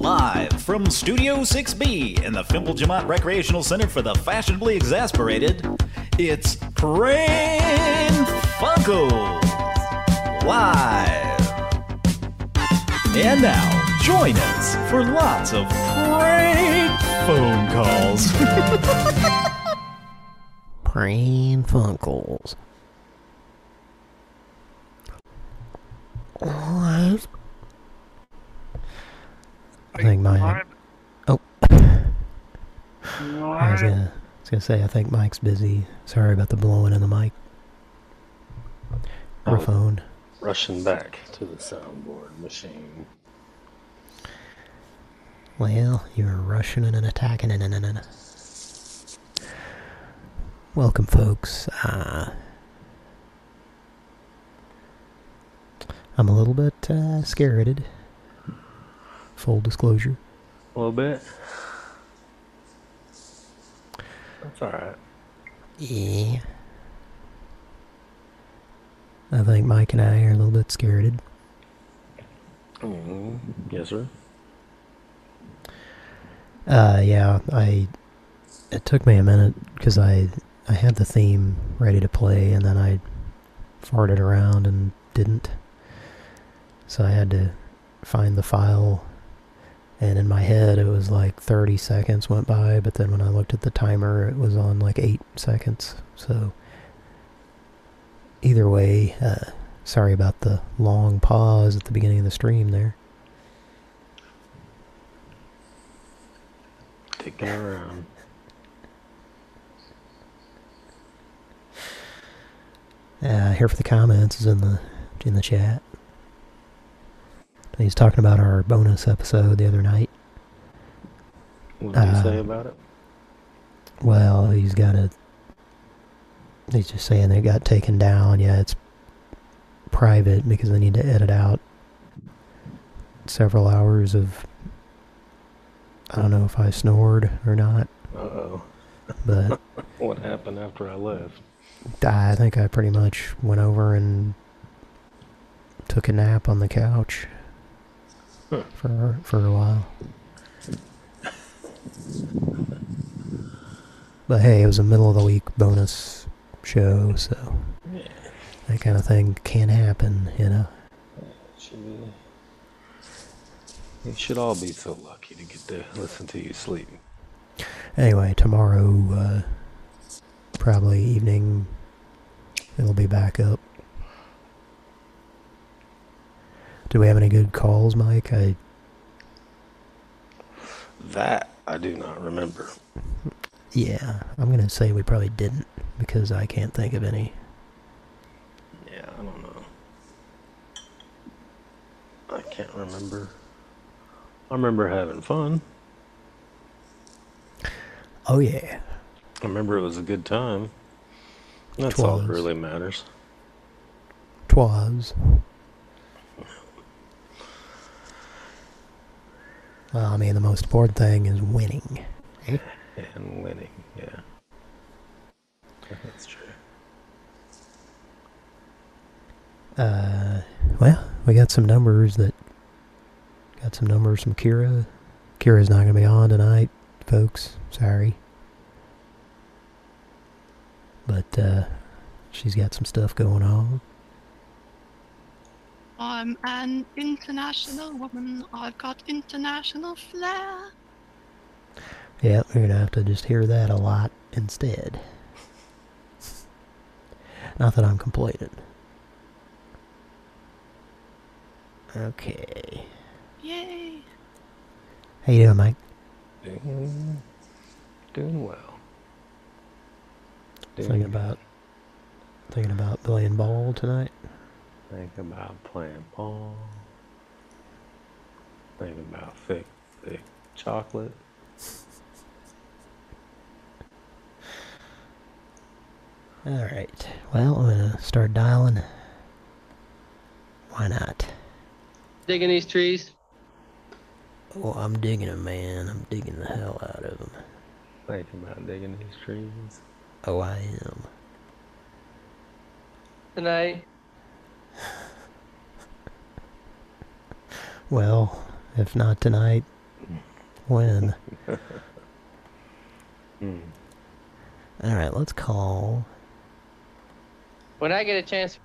Live from Studio 6B in the Fimple Jamont Recreational Center for the Fashionably Exasperated, it's Pran Funkels Live. And now, join us for lots of prank phone calls. Pran Funkels. What? I think my... Oh. I was gonna, I was gonna say, I think Mike's busy. Sorry about the blowing in the mic. Or Oh. phone. Rushing back to the soundboard machine. Well, you're rushing and attacking and and and- and. Welcome, folks. Uh, I'm a little bit uh, scared. Full disclosure. A little bit. That's alright. Yeah. I think Mike and I are a little bit scared. Mm, yes, sir. Uh, yeah, I. It took me a minute because I I had the theme ready to play and then I farted around and didn't. So I had to find the file, and in my head it was like 30 seconds went by, but then when I looked at the timer, it was on like eight seconds. So either way, uh, sorry about the long pause at the beginning of the stream there. Taking around. Uh, here for the comments is in the in the chat. He's talking about our bonus episode the other night. What did Uh, you say about it? Well, he's got a. He's just saying it got taken down. Yeah, it's private because they need to edit out several hours of. I don't know if I snored or not, Uh-oh. but What happened after I left? I think I pretty much went over and took a nap on the couch Huh. for for a while. But hey, it was a middle of the week bonus show, so Yeah. that kind of thing can happen, you know. You should all be so lucky to get to listen to you sleep. Anyway, tomorrow, uh, probably evening, it'll be back up. Do we have any good calls, Mike? I That I do not remember. yeah, I'm gonna say we probably didn't because I can't think of any. Yeah, I don't know. I can't remember. I remember having fun. Oh yeah, I remember it was a good time. That's all that Twas. really matters. twas. Well, I mean, the most important thing is winning. And winning, yeah. That's true. Uh, well, we got some numbers that got some numbers from Kira. Kira's not gonna be on tonight, folks. Sorry, but uh, she's got some stuff going on. I'm an international woman. I've got international flair. Yeah, we're gonna have to just hear that a lot instead. Not that I'm complaining. Okay. Yay. How you doing, Mike? Doing, doing well. Doing Thinking about thinking about playing ball tonight. Think about playing ball. Think about thick, thick chocolate. All right. Well, I'm gonna start dialing. Why not? Digging these trees. Oh, I'm digging them, man. I'm digging the hell out of them. Thinking about digging these trees. Oh, I am. Tonight. Well, if not tonight, when. Hmm. Alright, let's call. When I get a chance,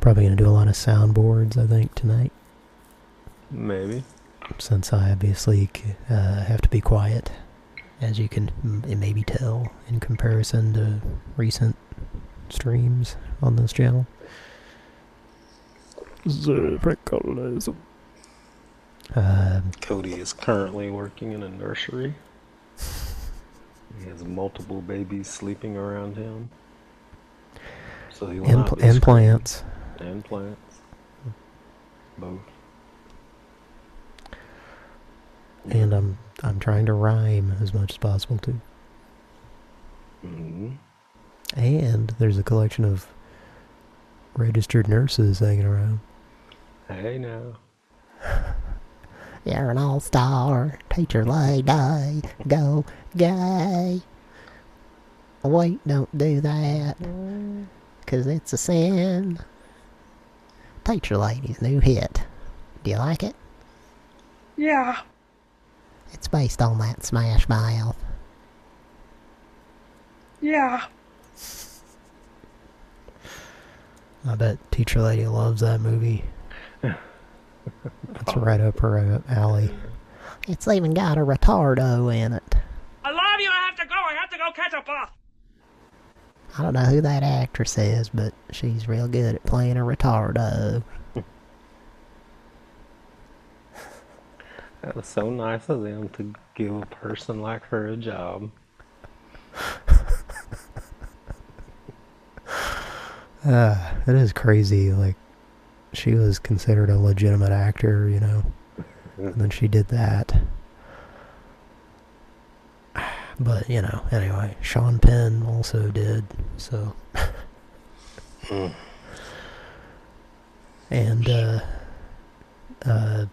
Probably going to do a lot of soundboards, I think, tonight. Maybe. Since I obviously uh, have to be quiet, as you can m- maybe tell in comparison to recent streams on this channel. Um, Cody is currently working in a nursery. He has multiple babies sleeping around him. So he will not impl- be screaming. implants. And plants. Both. And I'm I'm trying to rhyme as much as possible too. hmm And there's a collection of registered nurses hanging around. Hey now. You're an all-star, teacher lady, go gay. Wait, don't do that, mm. 'cause it's a sin. Teacher lady's new hit. Do you like it? Yeah. It's based on that Smash Mouth. Yeah. I bet Teacher Lady loves that movie. That's right up her uh, alley. It's even got a retardo in it. I love you. I have to go. I have to go catch a bus. I don't know who that actress is, but she's real good at playing a retardo. That was so nice of them to give a person like her a job. Uh, it is crazy. Like, she was considered a legitimate actor, you know, and then she did that. But, you know, anyway, Sean Penn also did, so. and, uh, uh,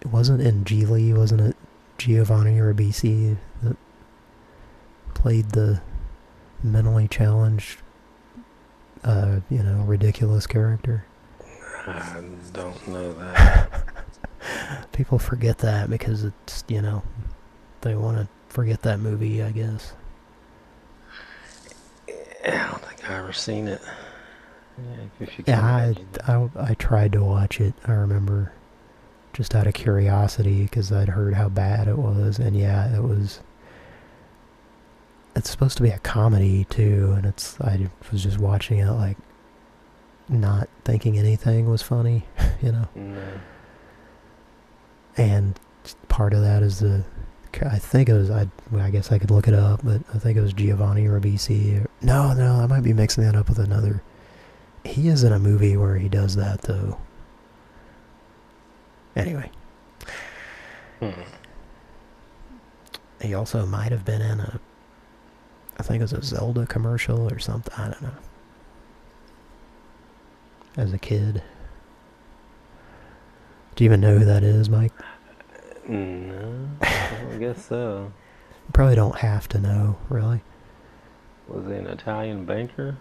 it wasn't in Gigli, wasn't it Giovanni Ribisi that played the mentally challenged, uh, you know, ridiculous character? I don't know that. People forget that because it's, you know, they want to forget that movie, I guess. I don't think I've ever seen it. Yeah, if you Yeah. I, I, I tried to watch it, I remember, just out of curiosity because I'd heard how bad it was, and yeah, it was. It's supposed to be a comedy too, and it's I was just watching it like, not thinking anything was funny, you know. No. and part of that is the I think it was I well, I guess I could look it up, but I think it was Giovanni Ribisi. Or, no, no, I might be mixing that up with another. He is in a movie where he does that though. Anyway, Hmm. he also might have been in a. I think it was a Zelda commercial or something. I don't know. As a kid. Do you even know who that is, Mike? No, I guess so. You probably don't have to know, really. Was he an Italian banker?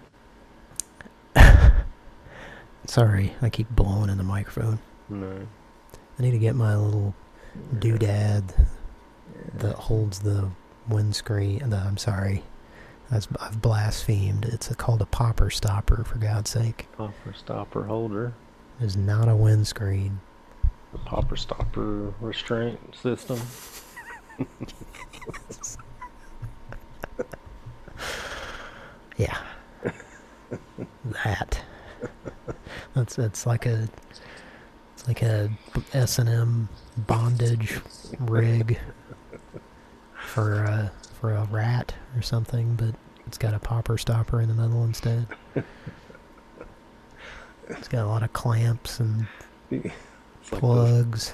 Sorry, I keep blowing in the microphone. No. I need to get my little doodad that holds the windscreen. The, I'm sorry, I've blasphemed. It's a, called a popper stopper, for God's sake. Popper stopper holder. It's not a windscreen. The popper stopper restraint system. Yeah, that. That's it's like a it's like a S and M bondage rig for uh for a rat or something, but it's got a popper stopper in the middle instead. It's got a lot of clamps and It's like plugs.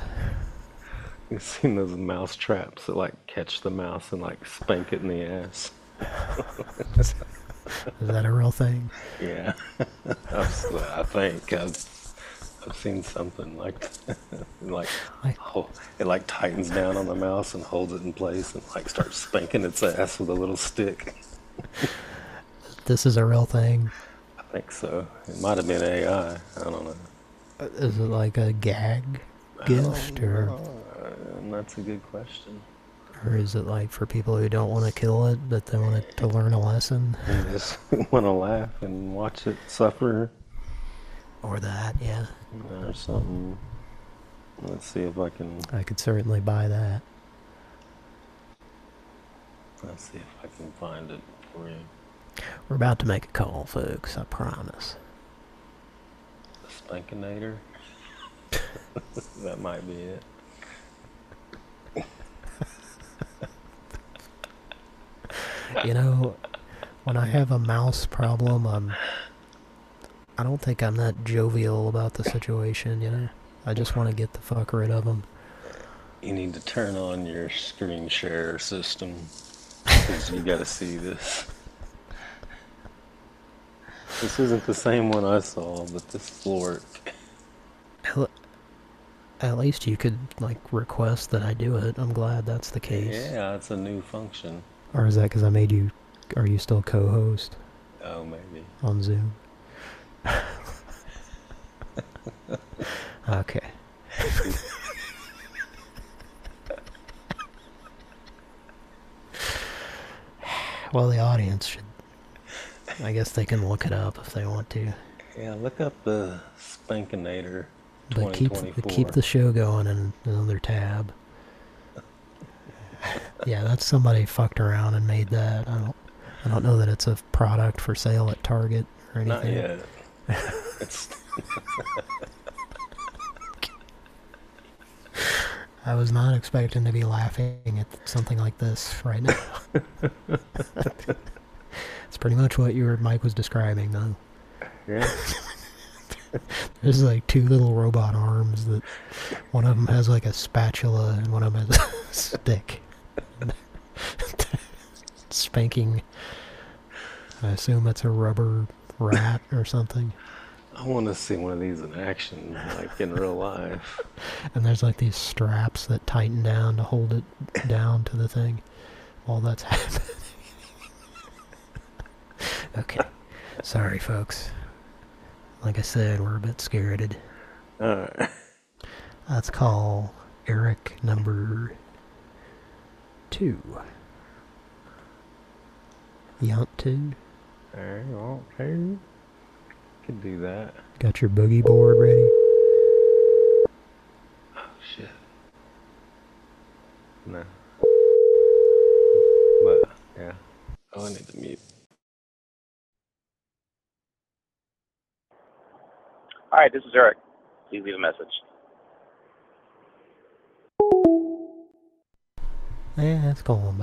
you've seen those mouse traps that like catch the mouse and like spank it in the ass. Is that a real thing? Yeah, I think I've I've seen something like that. like oh, it like tightens down on the mouse and holds it in place and like starts spanking its ass with a little stick. This is a real thing. I think so. It might have been AI. I don't know. Uh, Is it like a gag gift or Uh, that's a good question. Or is it like for people who don't want to kill it, but they want it to learn a lesson? I just want to laugh and watch it suffer Or that, yeah. or something. Let's see if I can. I could certainly buy that. Let's see if I can find it for you. We're about to make a call, folks, I promise. The Spankinator. that might be it. You know, when I have a mouse problem, I'm... I don't think I'm that jovial about the situation, you know? I just want to get the fuck rid of them. You need to turn on your screen share system because you got to see this. This isn't the same one I saw, but this will work. At- At least you could, like, request that I do it. I'm glad that's the case. Yeah, it's a new function. Or is that because I made you... Are you still co-host Oh, maybe. on Zoom? okay. well, the audience should... I guess they can look it up if they want to. Yeah, look up the Spankinator But keep, but keep the show going in another tab. yeah, that's somebody fucked around and made that. I don't, I don't know that it's a product for sale at Target or anything. Not anything. yet. I was not expecting to be laughing at something like this right now. it's pretty much what your Mike was describing, though. yeah. There's like two little robot arms that one of them has like a spatula and one of them has a stick. Spanking. I assume it's a rubber rat or something. I want to see one of these in action, like in real life. And there's like these straps that tighten down to hold it down to the thing while that's happening. okay. Sorry, folks. Like I said, we're a bit scared. Alright. Let's call Eric number two. To? Alright, well, hey. Could do that. Got your boogie board ready? Oh, shit. No. But, yeah. Oh, I need to mute. Hi, this is Eric. Please leave a message. Yeah, let's call him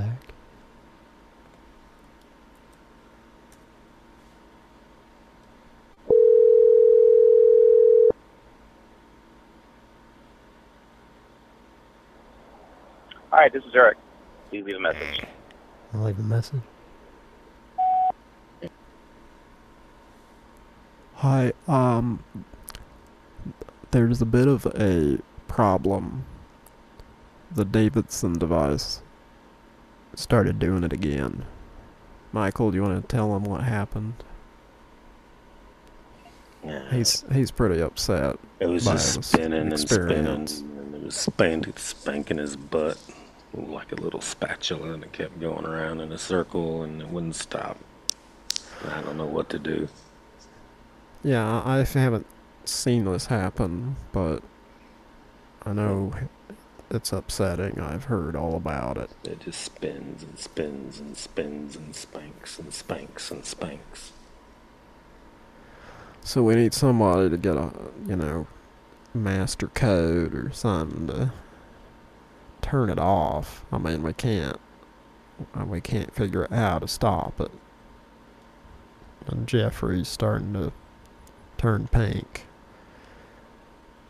back. Hi, this is Eric. Please leave a message. I'll leave a message. Hi, um, there's a bit of a problem. The Davidson device started doing it again. Michael, do you want to tell him what happened? Yeah. He's he's pretty upset. It was just spinning and spinning, and it was spanking, spanking his butt like a little spatula, and it kept going around in a circle, and it wouldn't stop. I don't know what to do. Yeah, I haven't seen this happen, but I know it's upsetting. I've heard all about it. It just spins and spins and spins and spanks and spanks and spanks. So we need somebody to get a, you know, master code or something to turn it off. I mean, we can't, uh, we can't figure out how to stop it. And Jeffrey's starting to turn pink.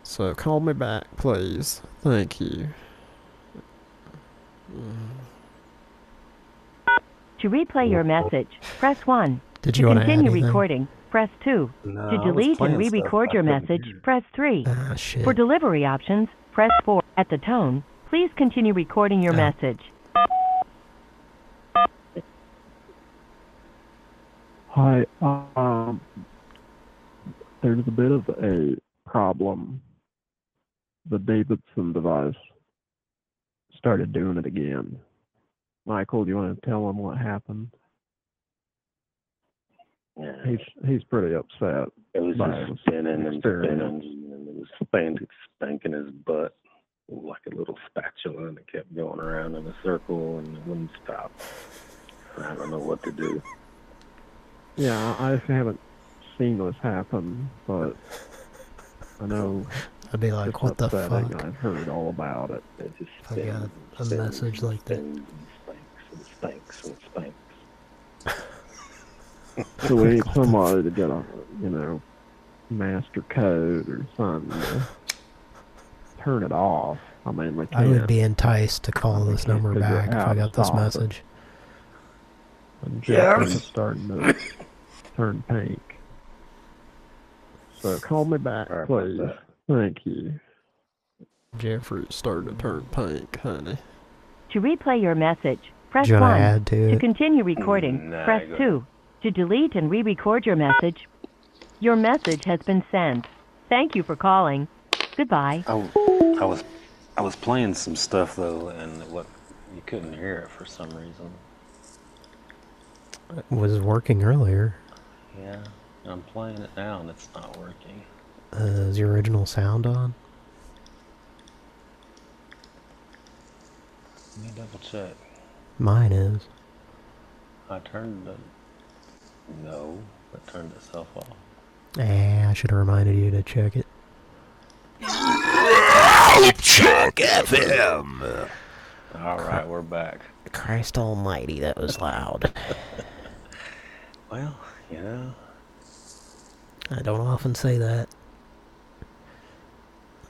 So call me back, please. Thank you. To replay your message, press 1. Did to you to add continue anything? recording, press 2. No, to delete and re-record your message, press 3. Ah, shit. For delivery options, press 4. At the tone, please continue recording your message. Hi, um, there's a bit of a problem. The Davidson device started doing it again. Michael, do you want to tell him what happened? Yeah. He's he's pretty upset. It was just spinning and spinning, and it was spanking, spanking his butt like a little spatula, and it kept going around in a circle, and it wouldn't stop. And I don't know what to do. Yeah, I I haven't seen this happen, but I know I'd be like, what the upsetting. fuck? I've heard all about it. It just I got a spins message like that. spins and spanks and spanks and spanks. So we need somebody to get a, you know, master code or something to turn it off. I mean, we I can't. would be enticed to call we this number back if I got this message. And Jeffrey's starting to turn pink. So call me back, Sorry about please. that. Thank you. Jeffrey's starting to turn pink, honey. To replay your message, press Do 1. to to To continue recording, mm, Nah, press 2. To delete and re-record your message, your message has been sent. Thank you for calling. Goodbye. I, I was I was playing some stuff though, and what you couldn't hear it for some reason. It was working earlier. Yeah, I'm playing it now, and it's not working. Uh, is your original sound on? Let me double check. Mine is. I turned the no, it turned itself off. Eh, I should have reminded you to check it. Check FM. All right, we're back. Christ almighty, that was loud. Well, you know, I don't often say that.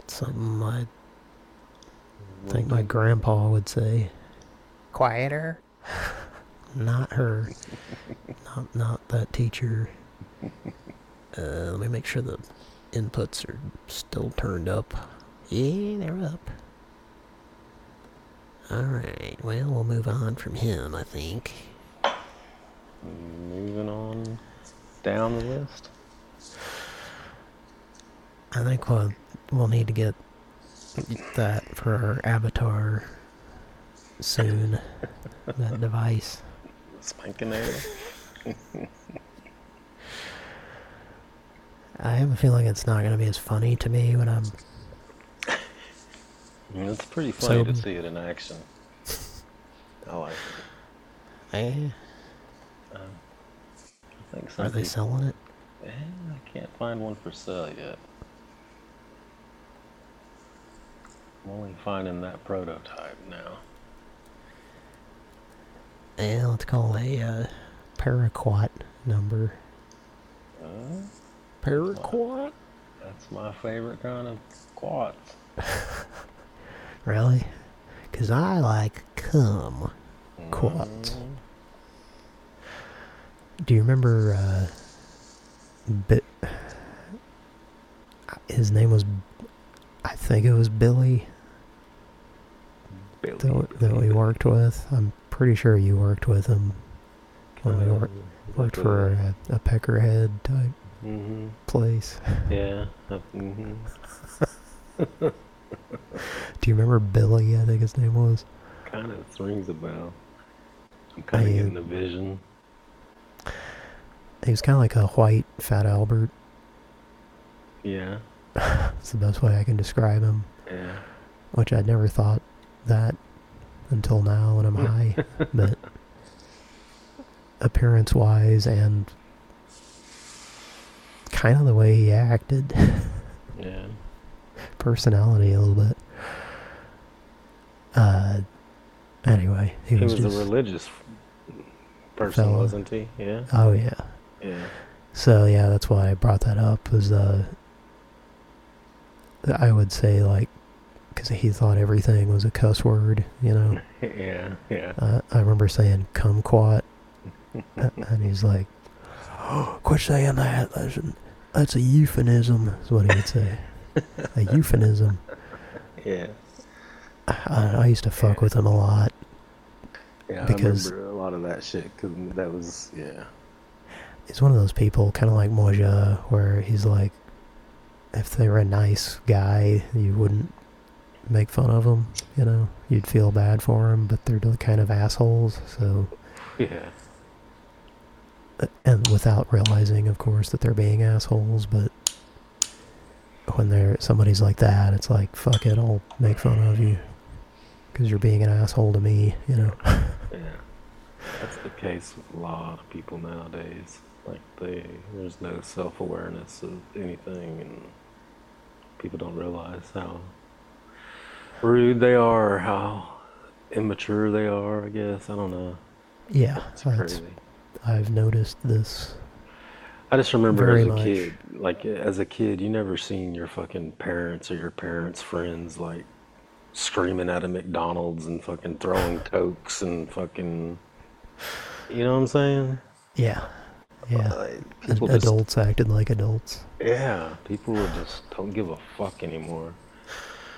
It's something I think my grandpa would say. Quieter. Not her. not not that teacher. Uh, let me make sure the inputs are still turned up. Yeah, they're up. Alright, well, we'll move on from him, I think. moving on down the list. I think we'll, we'll need to get that for our avatar soon. that device. Spankinator. I have a feeling it's not going to be as funny to me when I'm. It's pretty funny to see it in action. I like it. Eh, Um, I think some are they people- selling it? Eh, I can't find one for sale yet. I'm only finding that prototype now. Eh, let's call a uh, paraquat number. Uh, Paraquat? that's my favorite kind of quads. Really? Because I like cum quats. Mm, Do you remember, uh, Bi- his name was, I think it was Billy, Billy, that, that we worked with. I'm pretty sure you worked with him when we wor- worked for a, a peckerhead type hmm place. Yeah. hmm Do you remember Billy, I think his name was? kind of rings a bell. I'm kind of getting a vision. He was kind of like a white Fat Albert. Yeah. It's the best way I can describe him. Yeah. Which I'd never thought that until now when I'm high. but appearance wise and kind of the way he acted, Yeah. personality a little bit. Uh, anyway, he, He was, was, a religious person, fella. wasn't he? Yeah. oh yeah. Yeah. So yeah, that's why I brought that up. Was uh, I would say like, because he thought everything was a cuss word, you know. yeah. Yeah. Uh, I remember saying kumquat, and he's like, oh, "Quit saying that. That's, that's a euphemism." Is what he would say. a euphemism. Yeah. I, I used to fuck with him a lot. Yeah. Because- I remember a lot of that shit because that was yeah. He's one of those people, kind of like Moja, where he's like, if they were a nice guy, you wouldn't make fun of them, you know. You'd feel bad for them, but they're the kind of assholes, so... Yeah. And without realizing, of course, that they're being assholes, but when they're somebody's like that, it's like, fuck it, I'll make fun of you. Because you're being an asshole to me, you know. Yeah. That's the case with a lot of people nowadays. Like they, there's no self-awareness of anything, and people don't realize how rude they are, or how immature they are. I guess I don't know. Yeah, It's that's, crazy. I've noticed this. I just remember as a much. kid, like as a kid, you never seen your fucking parents or your parents' friends like screaming at a McDonald's and fucking throwing cokes and fucking, you know what I'm saying? Yeah, yeah. Uh, Ad- people just- adults acted like adults. Yeah, people just don't give a fuck anymore.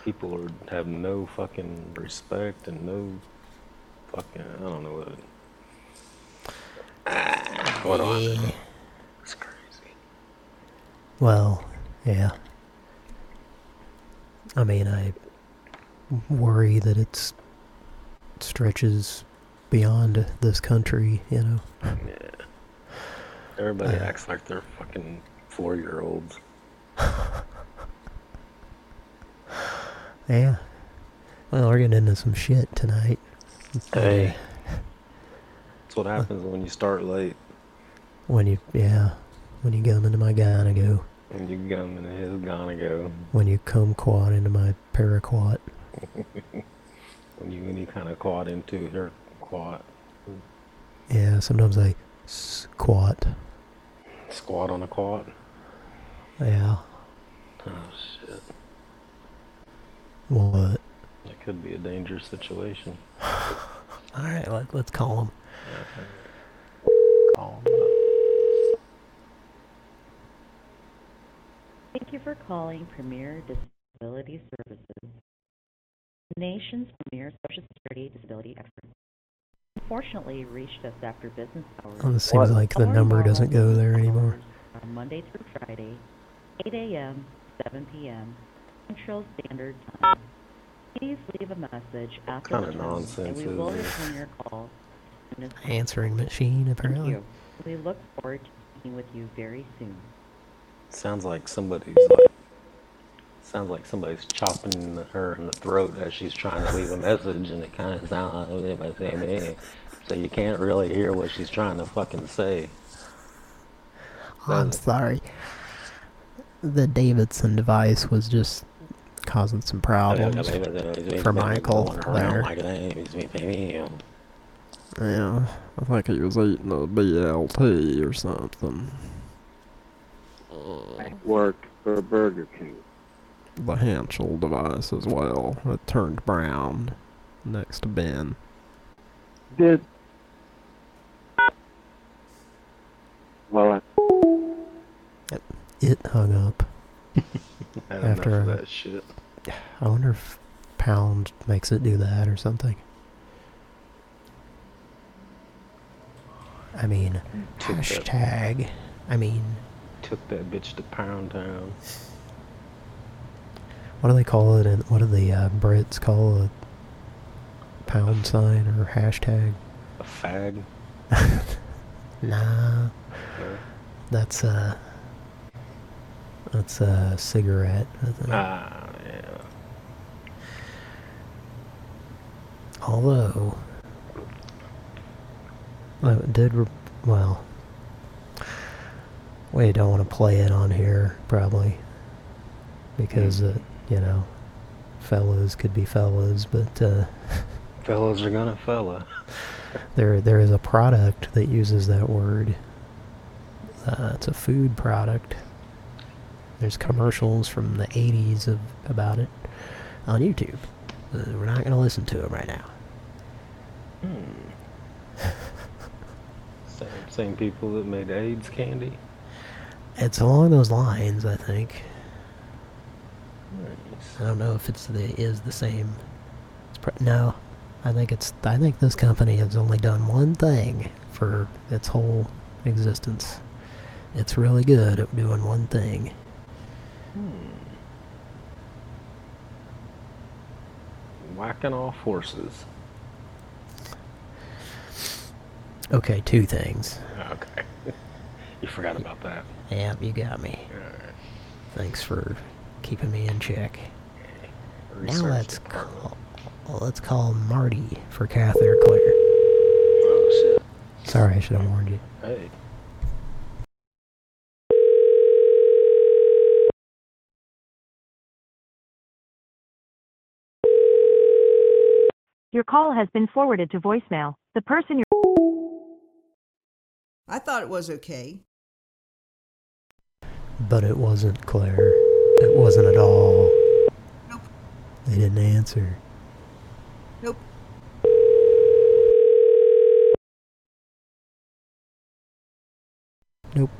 People are have no fucking respect and no fucking I don't know what. What I know? It's crazy. Well, yeah. I mean, I worry that it's stretches beyond this country, you know. Yeah. Everybody Uh, acts like they're fucking four year olds. Yeah. Well, we're getting into some shit tonight. Hey. That's what happens when you start late When you, yeah, when you come into my gynago. When you come into his gonna go. When you come quad into my paraquat. when you any kind of quad into your quad. Yeah, sometimes I squat. Squat on a quad. Yeah. Oh shit. What? That could be a dangerous situation. Alright, let, let's call him. Call him up. Thank you for calling Premier Disability Services, the nation's premier Social Security disability expert. Unfortunately, you reached us after business hours. Oh, this seems like the Our number doesn't go there anymore. hours Monday through Friday, 8 a.m., 7 p.m. Central Standard Time. Please leave a message after Kinda the tone, and we will return your call. As soon as Answering machine, Thank apparently. you. We look forward to speaking with you very soon. Sounds like somebody's like. Sounds like somebody's chopping her in the throat as she's trying to leave a message, and it kind of sounds like if I say "meh," so you can't really hear what she's trying to fucking say. I'm sorry. The Davidson device was just causing some problems for Michael there. Yeah, I think he was eating a BLT or something. Uh, work for Burger King. The Hanschel device as well. It turned brown next to Ben. Did well, It hung up. Had enough After of a- that shit. I wonder if Pound makes it do that or something. I mean, Took that- hashtag. I mean, Took that bitch to Pound Town. what do they call it? And what do the uh, Brits call a pound sign or hashtag? A fag. Nah, No. that's a that's a cigarette. Ah, yeah. Although, it did re- well. We don't want to play it on here, probably, because uh, you know, fellas could be fellas, but uh, Fellas are gonna fella. there there is a product that uses that word. Uh, it's a food product. There's commercials from the 80s of about it on YouTube. Uh, we're not going to listen to them right now. Same, same people that made AIDS candy. It's along those lines, I think. Nice. I don't know if it's the is the same. It's pr no, I think it's. I think this company has only done one thing for its whole existence. It's really good at doing one thing. Hmm. whacking off horses. Okay, two things. Okay. you forgot about that. Yep, you got me. Thanks for keeping me in check. Now let's department. call. Let's call Marty for catheter clear. Oh shit. Sorry, I should have warned you. Hey. Your call has been forwarded to voicemail. The person you're I thought it was okay. But it wasn't Claire. It wasn't at all. Nope. They didn't answer. Nope. Nope.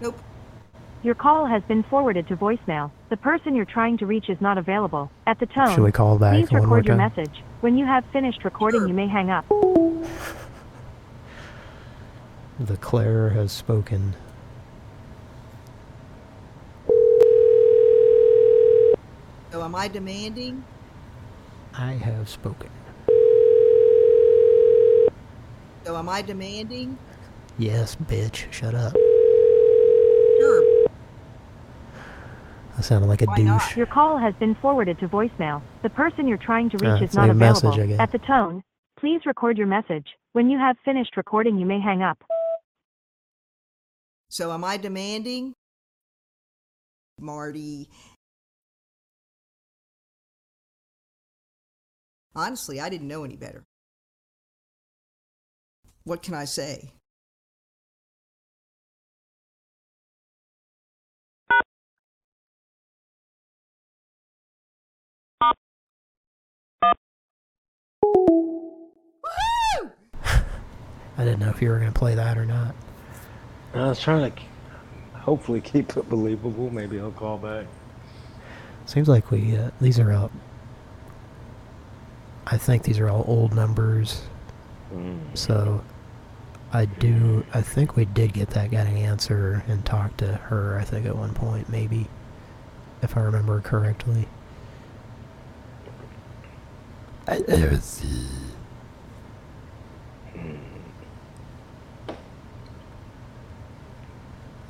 Nope. Your call has been forwarded to voicemail. The person you're trying to reach is not available. At the tone, Should we call back please one more record your time? message. When you have finished recording, you may hang up. The Claire has spoken. So am I demanding? I have spoken. So am I demanding? Yes, bitch. Shut up. Sure. I sounded like a Why not? douche. Your call has been forwarded to voicemail. The person you're trying to reach Ah, is not a message, available. At the tone, please record your message. When you have finished recording, you may hang up. So am I demanding? Marty. Honestly, I didn't know any better. What can I say? I didn't know if you were going to play that or not. I was trying to hopefully keep it believable. Maybe I'll call back. Seems like we, uh, these are all, I think these are all old numbers. Mm. So, I do, I think we did get that guy to answer and talk to her, I think, at one point, maybe. If I remember correctly. I, let's see. Hmm.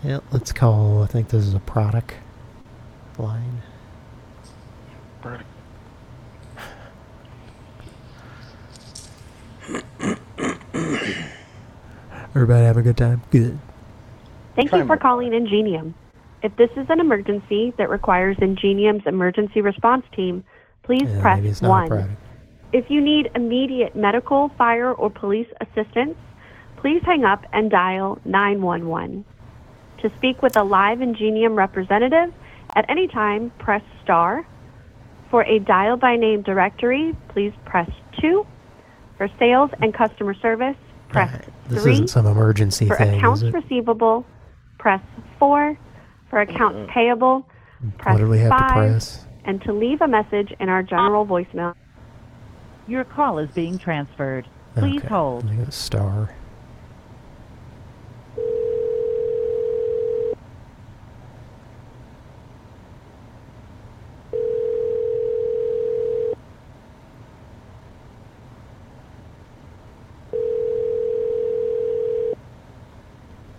Yeah, let's call, I think this is a product line. Product. Everybody have a good time? Good. Thank you for calling Ingenium. If this is an emergency that requires Ingenium's emergency response team, please Yeah, press maybe it's not a 1. Product. If you need immediate medical, fire, or police assistance, please hang up and dial 911. To speak with a live Ingenium representative at any time, press star. For a dial by name directory, please press 2. For sales and customer service, press This 3. isn't some emergency For thing, accounts is it? receivable, press 4. For accounts payable, press What do we have 5. to press? And to leave a message in our general voicemail. Your call is being transferred. Please Okay, hold. I got star.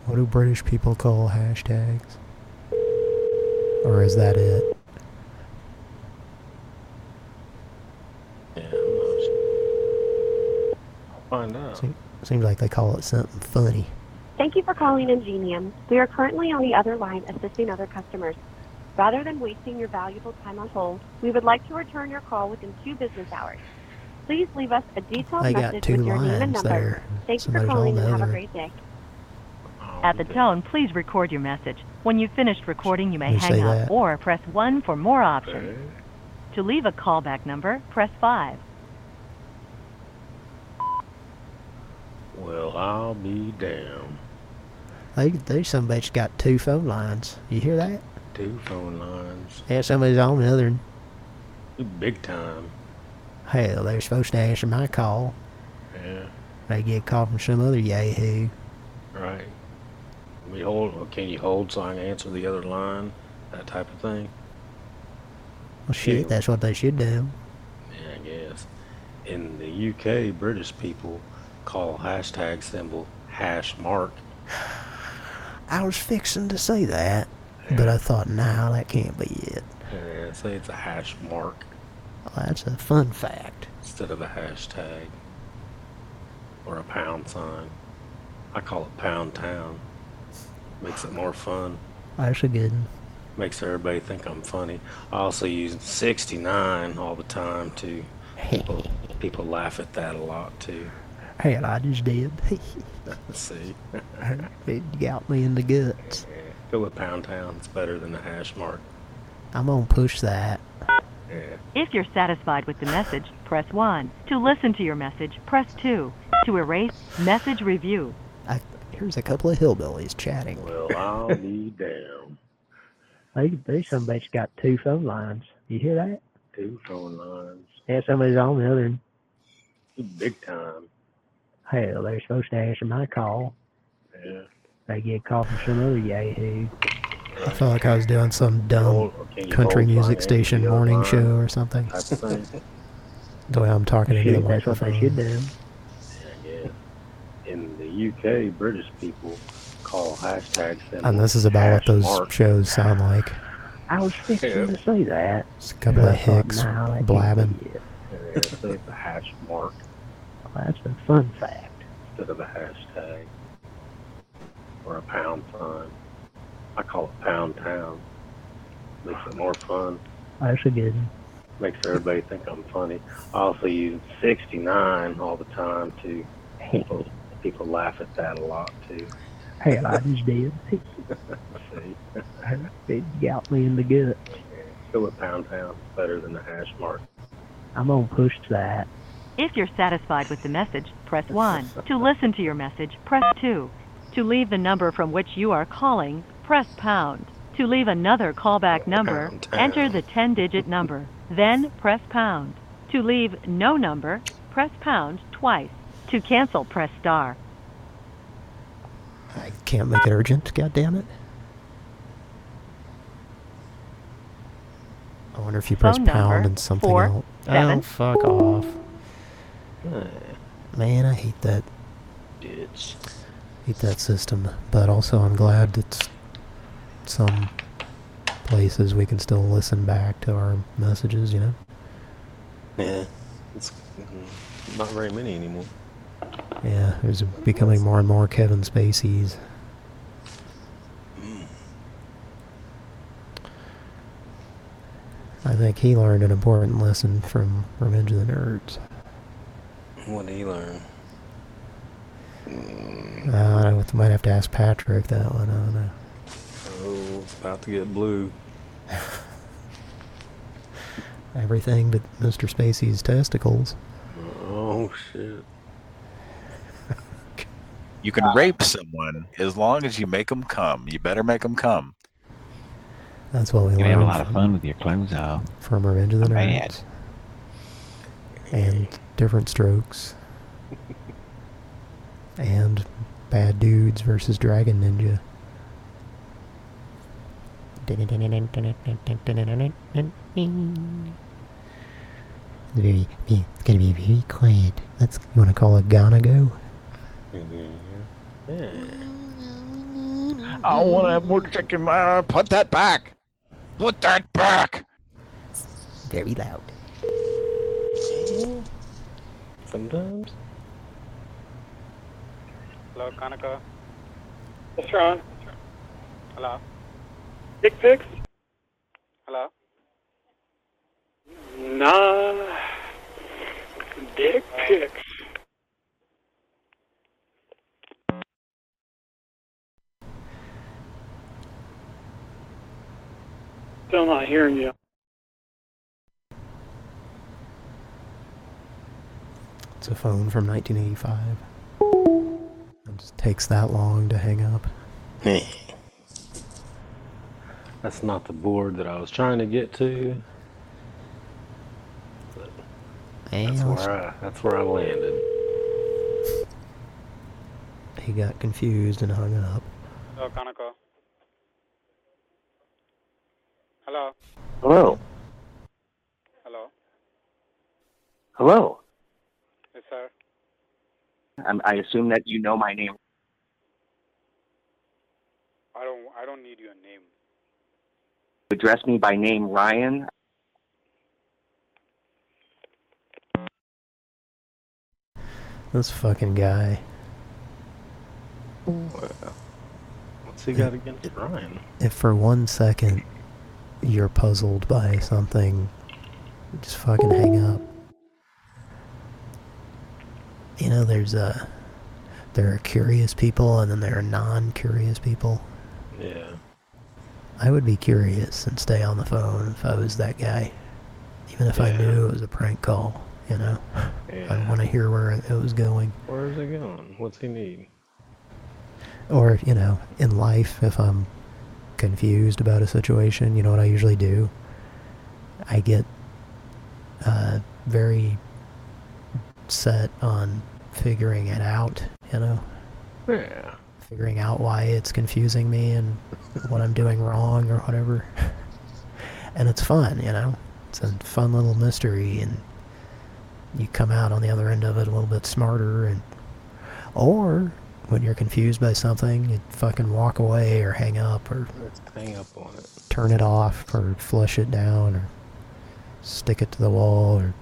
What do British people call hashtags? Or is that it? Yeah, I'm not sure. I'll find out. Se- Seems like they call it something funny. Thank you for calling Ingenium. We are currently on the other line assisting other customers. Rather than wasting your valuable time on hold, we would like to return your call within two business hours. Please leave us a detailed They message with your name and lines number. there. Thank you for calling and have a great day. Oh, At the tone, please record your message. When you've finished recording, you may You hang up that. or press 1 for more options. To leave a callback number, press 5. Well, I'll be damned. They, they some bitch got two phone lines. You hear that? Two phone lines. Yeah, somebody's on the other. Big time. Hell, they're supposed to answer my call. Yeah, They get a call from some other yahoo. right. We hold. Can you hold so I can answer the other line? That type of thing. Well, shit, that's what they should do. Yeah, I guess. In the UK, British people call hashtag symbol hash mark. I was fixing to say that, but I thought, nah, that can't be it. Yeah, say it's a hash mark Well, that's a fun fact. instead of a hashtag or a pound sign. I call it pound town. Makes it more fun. That's a good. one. Makes everybody think I'm funny. I also use 69 all the time too. People, people laugh at that a lot too. Hell, I just did. Let's see. it got me in the guts. Go with pound town. It's better than the hash mark. I'm gonna push that. Yeah. If you're satisfied with the message, press 1. To listen to your message, press 2. To erase, message review. I, here's a couple of hillbillies chatting. Well, I'll be damned. They, they some bitch got two phone lines. You hear that? Two phone lines. Yeah, somebody's on the other. end. Big time. Hell, they're supposed to answer my call. Yeah. They get a call from some other yahoo. I felt like I was doing some dumb country music station morning show or something. Type of thing. The way I'm talking into the Shit, that's what microphone. they should do. Yeah. In the UK, British people call hashtags. And this is about what those mark. shows sound like. I was fixing to say that. It's a couple of hicks Nah, that can't blabbing. Yeah, so it's a hash mark Well, that's a fun fact. instead of a hashtag or a pound sign. I call it pound town. Makes it more fun. That's a good one. Makes everybody think I'm funny. I also use 69 all the time too. People, people laugh at that a lot too. Hell, I just did. See? It got me in the gut. Go with pound town. Better than the hash mark. I'm gonna push that. If you're satisfied with the message, press 1. To listen to your message, press 2. To leave the number from which you are calling, press pound. To leave another callback number, Pound town. enter the 10-digit number, then press pound. To leave no number, press pound twice. To cancel, press star. I can't make it urgent, God damn it. I wonder if you press Phone pound number, and something four, else. seven. Oh, fuck off. Man, I hate that Bitch. hate that system. But also I'm glad that some places we can still listen back to our messages, you know? Yeah. It's mm, not very many anymore. Yeah, there's becoming more and more Kevin Spacey's. I think he learned an important lesson from Revenge of the Nerds. What did he learn? Uh, I might have to ask Patrick that one. I don't know. Oh, it's about to get blue. Everything but Mr. Spacey's testicles. Oh shit. You can rape someone as long as you make them come. You better make them come. That's what we You learned have a lot of fun with your clothes off. from Revenge of the I'm Nerds. And different strokes. and bad dudes versus Dragon Ninja. Very, be- it's gonna be very quiet. Let's. You wanna call it Ghana Go? I want to have more chicken. Put that back. Put that back. Very loud. Sometimes. Hello, Kanaka. What's wrong? Hello. Dick pics? Hello. Nah. Dick pics. Still not hearing you. It's a phone from 1985. It just takes that long to hang up. That's not the board that I was trying to get to. That's where I that's where I landed. he got confused and hung up. Hello, Kanaka. Hello. Hello. Hello. Yes, sir. Um, I assume that you know my name. I don't. I don't need your name. Address me by name, Ryan. This fucking guy. What's he got against Ryan? If for one second you're puzzled by something, just fucking hang up. You know, there's uh there are curious people and then there are non-curious people. Yeah. I would be curious and stay on the phone if I was that guy. Even if I knew it was a prank call, you know? I want to hear where it was going. Where's it going? What's he need? Or, you know, in life, if I'm confused about a situation, you know what I usually do? I get uh, very set on figuring it out, you know? Yeah. Figuring out why it's confusing me and what I'm doing wrong or whatever. and it's fun, you know? It's a fun little mystery and you come out on the other end of it a little bit smarter and or when you're confused by something, you fucking walk away or hang up or hang up on it. turn it off or flush it down or stick it to the wall or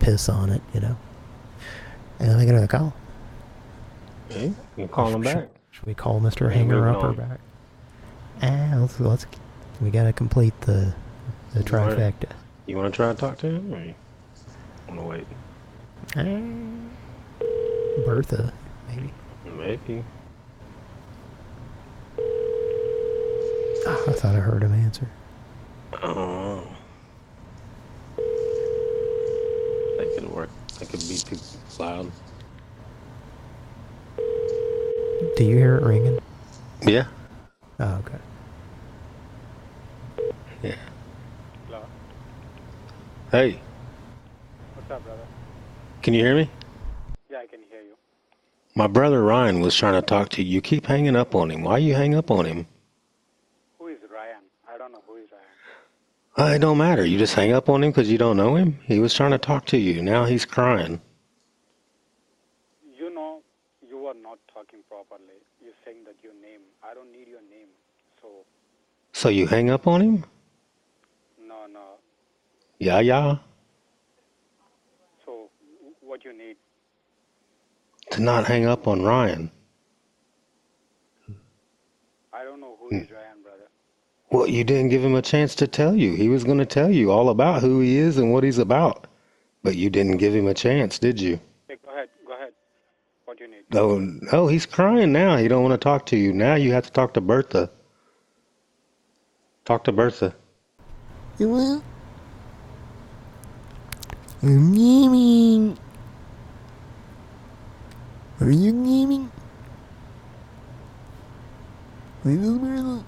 piss on it, you know. And then I get another call. Hey, you call him back. Should we call Mr. Hanger Upper back? Ah, let's, let's we gotta complete the the You wanna- trifecta. You want to try to talk to him, or you want to wait? Bertha, maybe. Maybe. Ah, I thought I heard him answer. Oh. That could work. That could be too loud. Do you hear it ringing? Yeah. Oh, okay. Yeah. Hello. Hey, What's up, brother? can you hear me? Yeah, I can hear you. My brother Ryan was trying to talk to you. You keep hanging up on him. Why you hang up on him? Who is Ryan? I don't know who is Ryan. Uh, it don't matter. You just hang up on him because you don't know him. He was trying to talk to you. Now he's crying. You know, you are not talking properly. You're saying that your name. I don't need your name. So, So you hang up on him? no, no. Yeah, yeah. So, what you need? To not hang up on Ryan. I don't know who Hmm. is Ryan. Well, you didn't give him a chance to tell you. He was going to tell you all about who he is and what he's about. But you didn't give him a chance, did you? Hey, go ahead. Go ahead. What do you need? Oh, oh, he's crying now. He don't want to talk to you. Now you have to talk to Bertha. Talk to Bertha. Hello? I'm gaming. Are you gaming? Little brother.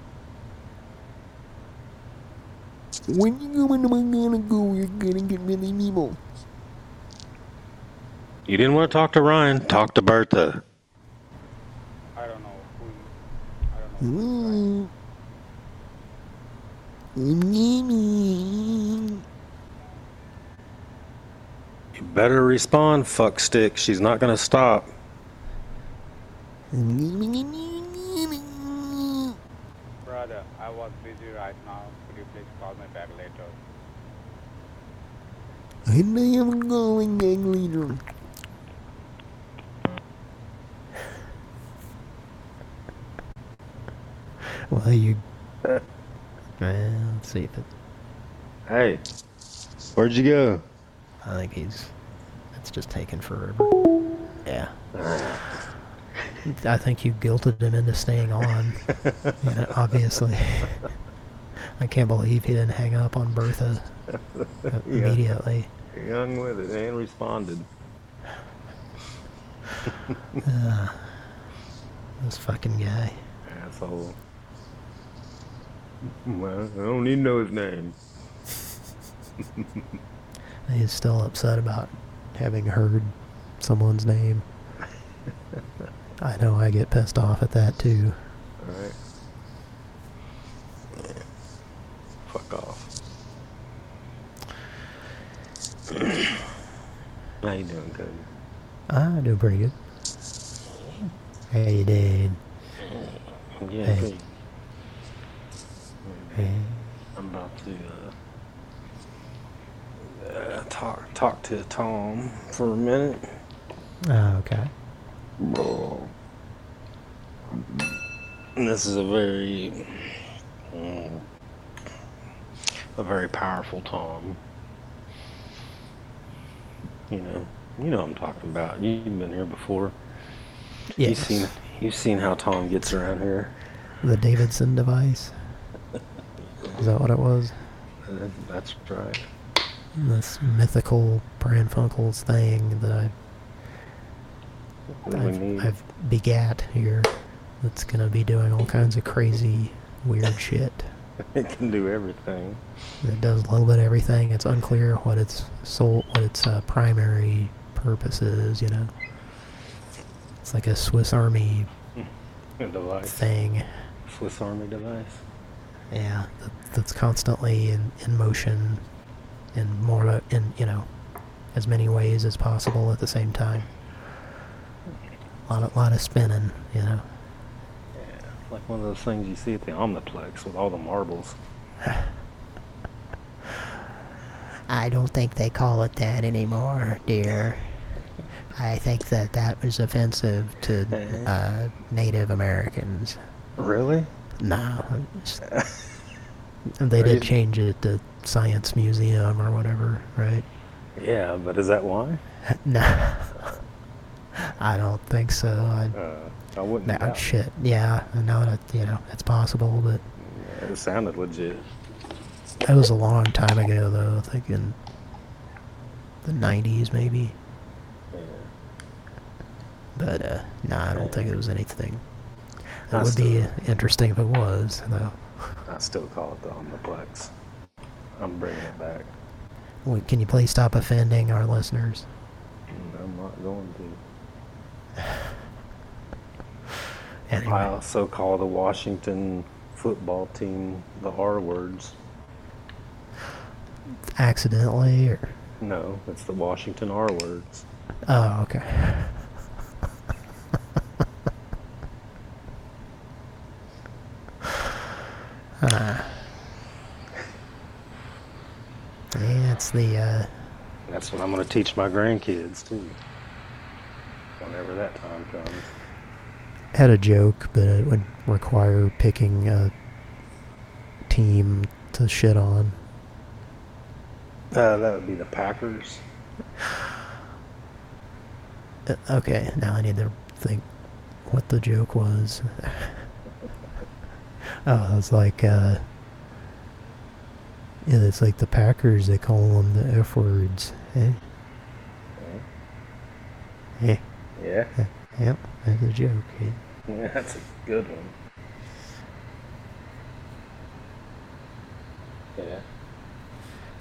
When you go into my gonna go, you're gonna get really evil. You didn't want to talk to Ryan. Talk to Bertha. I don't know who. Hello? I'm gaming. You better respond, fuck stick. She's not going to stop. I'm gaming and you're gaming. Brother, I was busy right now. Could you please call me back later? And I am going back later. Well, you. Well, let's see if it. Hey, where'd you go? I think he's. It's just taking forever. Yeah. I think you guilted him into staying on. you know, obviously. I can't believe he didn't hang up on Bertha immediately. He hung with it and responded. Uh, this fucking guy. Asshole. Well, I don't need to know his name. He's still upset about having heard someone's name. I know I get pissed off at that too. Alright. Yeah. Fuck off. How you doing, Cody? Ah, doing pretty good. How you doing? Yeah, Hey. Hey. I'm about to uh, uh, talk talk to Tom for a minute. Ah, okay. This is a very mm, a very powerful Tom. You know, you know what I'm talking about. You've been here before. You've Yes. seen you've seen how Tom gets around here. The Davidson device. Is that what it was? Uh, That's right. This mythical Pran Funkels thing that I What do we need? I've, I've begat here that's gonna be doing all kinds of crazy, weird shit. It can do everything. It does a little bit of everything. It's unclear what its sole, what its uh, primary purpose is. You know, it's like a Swiss Army device. thing. Swiss Army device. Yeah, that, that's constantly in, in motion, in more in you know, as many ways as possible at the same time. A lot of lot of spinning. You know. Like one of those things you see at the Omniplex with all the marbles. I don't think they call it that anymore, dear. I think that that was offensive to uh, Native Americans. Really? No. they did change it to Science Museum or whatever, right? Yeah, but is that why? no. I don't think so. I, Uh, I wouldn't. no, doubt shit. Yeah, I know that, you know, it's possible, but It sounded legit. that was a long time ago, though. I think in the 90s, maybe. But, uh, no, I don't think it was anything. It I would be interesting if it was, though. I still call it the Omniplex. I'm bringing it back. Wait, Can you please stop offending our listeners? I'm not going to. Anyway. I also call the Washington football team the R words. Accidentally, or... No, it's the Washington R words. Oh, okay. Ah. Yeah, it's the, uh, That's what I'm going to teach my grandkids too. Whenever that time comes. Had a joke, but it would require picking a team to shit on. Uh, that would be the Packers. Uh, Okay, now I need to think what the joke was. oh, it's like, uh, yeah, it's like the Packers, they call them the F words. Eh? Eh? Yeah. Eh, Yep, that's a joke. eh? Yeah, that's a good one. Yeah.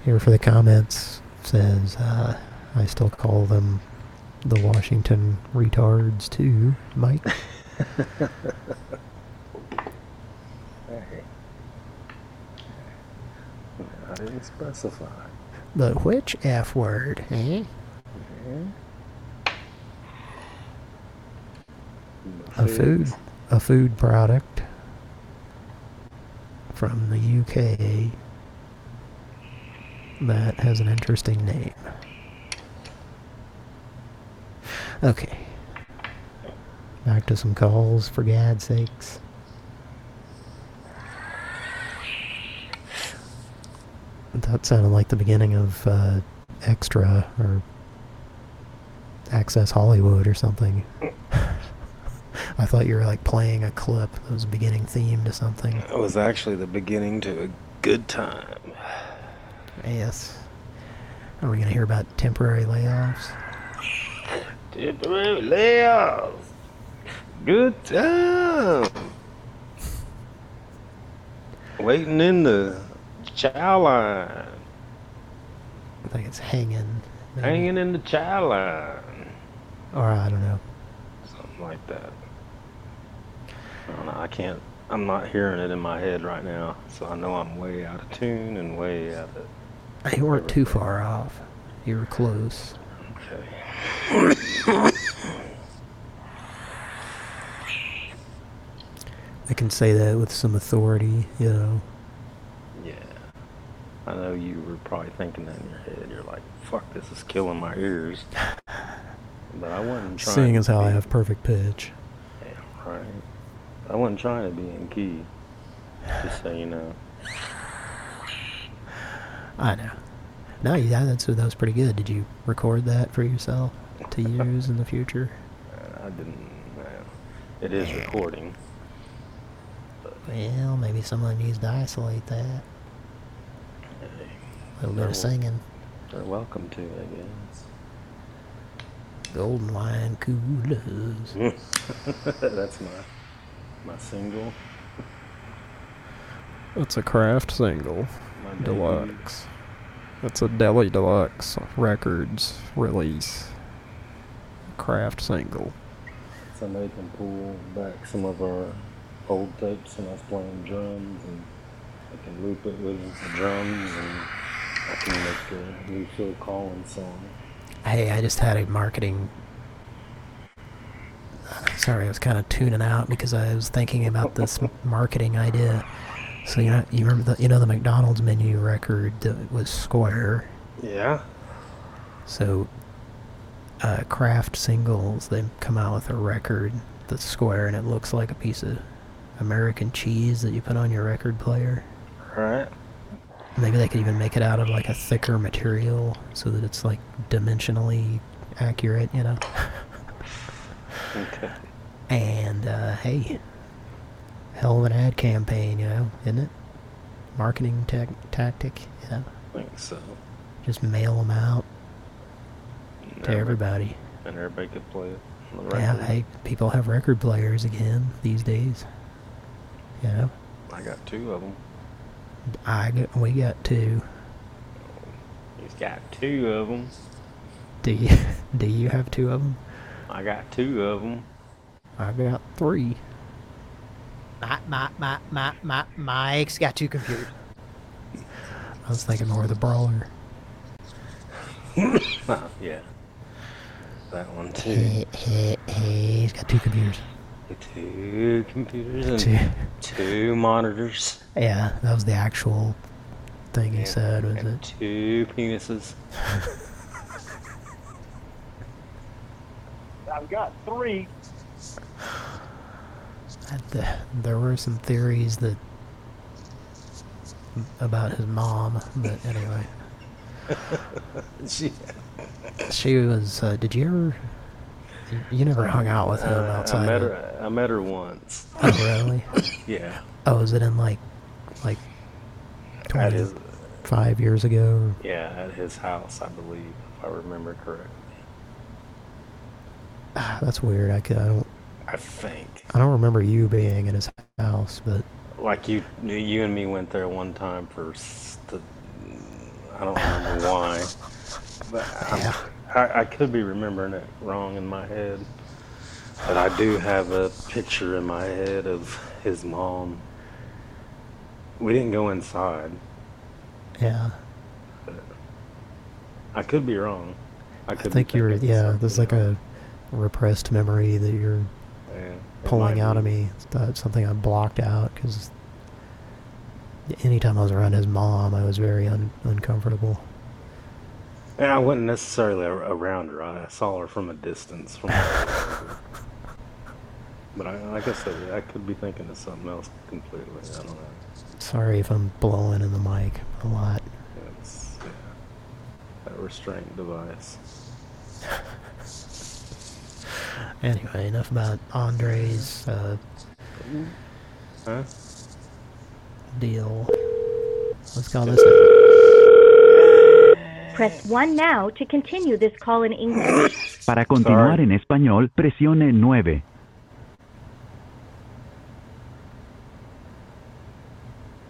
Here for the comments says, uh, I still call them the Washington retards too, Mike. I didn't specify. but which F word, eh? A food, a food product from the UK that has an interesting name. Okay. Back to some calls, for God's sakes. That sounded like the beginning of uh, Extra or Access Hollywood or something. I thought you were like playing a clip that was a beginning theme to something. It was actually the beginning to a good time. Yes. Are we going to hear about temporary layoffs? Temporary layoffs. Good time. Waiting in the chow line. I think it's hanging. maybe. Hanging in the chow line. Or I don't know. Something like that. I don't know. I can't. I'm not hearing it in my head right now, so I know I'm way out of tune and way out of. You weren't too far off. You were close. Okay. I can say that with some authority, you know. Yeah. I know you were probably thinking that in your head. You're like, fuck, this is killing my ears. But I wasn't trying Seeing as how I have perfect pitch. Yeah, right. I wasn't trying to be in key. Just so you know. I know. No, yeah, that's that was pretty good. Did you record that for yourself to use in the future? I didn't. It is recording. Well, maybe someone needs to isolate that. A little bit of singing. They're welcome to, I guess. Golden wine coolers. That's my my single. It's a craft single. My debut. Deluxe. It's a Deli Deluxe Records release. Craft single. Somebody can pull back some of our old tapes and us playing drums, and I can loop it with the drums, and I can make a new Phil Collins song. Hey, I just had a marketing. Sorry, I was kind of tuning out because I was thinking about this marketing idea. So you know, you remember the you know the McDonald's menu record that was square. Yeah. So, uh, Kraft singles they come out with a record that's square and it looks like a piece of American cheese that you put on your record player. Right. Maybe they could even make it out of like a thicker material so that it's like dimensionally accurate, you know. Okay. And uh, hey, hell of an ad campaign, you know, isn't it? Marketing tech tactic, know. I think so. Just mail them out to Everybody- everybody. And everybody could play it Yeah, hey, people have record players again these days. You know, I got two of them. I got, we got two. He's got two of them. Do you do you have two of them? I got two of them. I got three. My my my my my Mike's got two computers. I was thinking more of the brawler. Oh, yeah. That one too. Hey, hey, hey, he's got two computers. Two computers and Two. two monitors. Yeah, that was the actual thing he Yeah, said, was and it? Two penises. I've got three. The, there were some theories that about his mom, but anyway. She- She was. Uh, did you ever? you- You never hung out with him Uh, outside. I met of- her. I met her once. Oh really? Yeah. Oh, was it in like, like, twenty-five years ago? yeah, at his house, I believe, if I remember correctly. Ah, That's weird. I, could, I don't. I think. I don't remember you being in his house, but Like you, you and me went there one time for. St- I don't remember why, but I'm- I, I could be remembering it wrong in my head. But I do have a picture in my head of his mom. We didn't go inside. yeah. I could be wrong. I I could. think you're. Yeah, there's like a repressed memory that you're Yeah, pulling out of me. It's not something I blocked out because anytime I was around his mom, I was very un- uncomfortable. And I wasn't necessarily around her. I saw her from a distance. From but I, like I said, I could be thinking of something else completely. I don't know. Sorry if I'm blowing in the mic a lot. It's yeah, that restraint device. Anyway, enough about Andre's uh, Huh? deal. Let's call this. A- Press 1 now to continue this call in English. Para continuar en español, presione 9.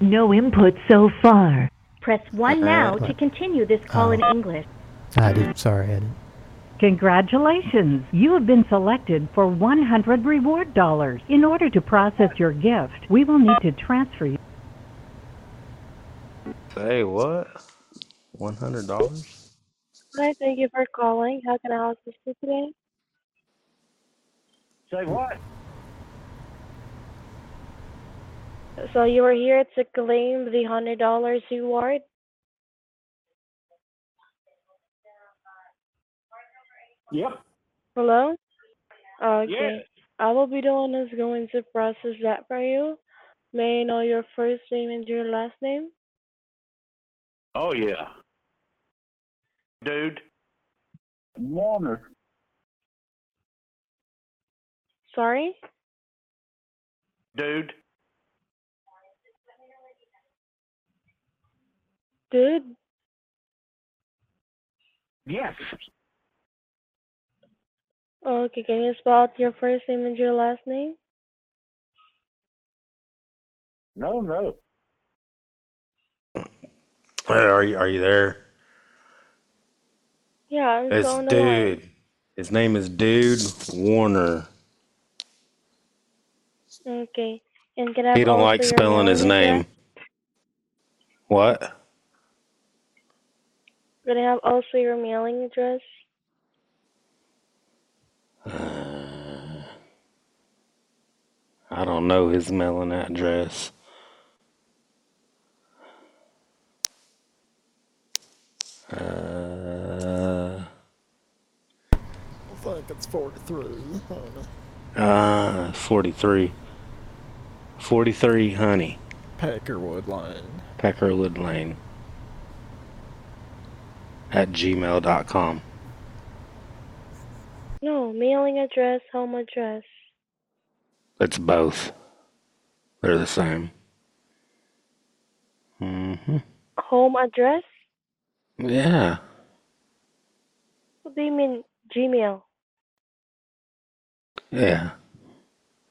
No input so far. Press 1 now to continue this call in English. I did. Sorry, I did. Congratulations! You have been selected for 100 reward dollars. In order to process your gift, we will need to transfer you. Say what? One hundred dollars? Hi, thank you for calling. How can I help you today? Say what? So you were here to claim the hundred dollars reward. Yep. Hello. Okay. Yes. I will be the one who's going to process that for you. May I know your first name and your last name? Oh yeah. Dude. Warner. Sorry. Dude. Dude. Yes. Okay. Can you spell out your first name and your last name? No, no. Hey, are you are you there? Yeah, I'm It's still on the line. Dude. His name is Dude Warner. Okay. And can I have He don't also like your spelling his mailing name. address? What? Can I have also your mailing address? I don't know his mailing address. Uh, I think it's 43. uh, 43. 43 Honey, Peckerwood Lane. Peckerwood Lane. At gmail.com. No, mailing address, home address. It's both. They're the same. hmm Home address? Yeah. What do you mean Gmail? Yeah.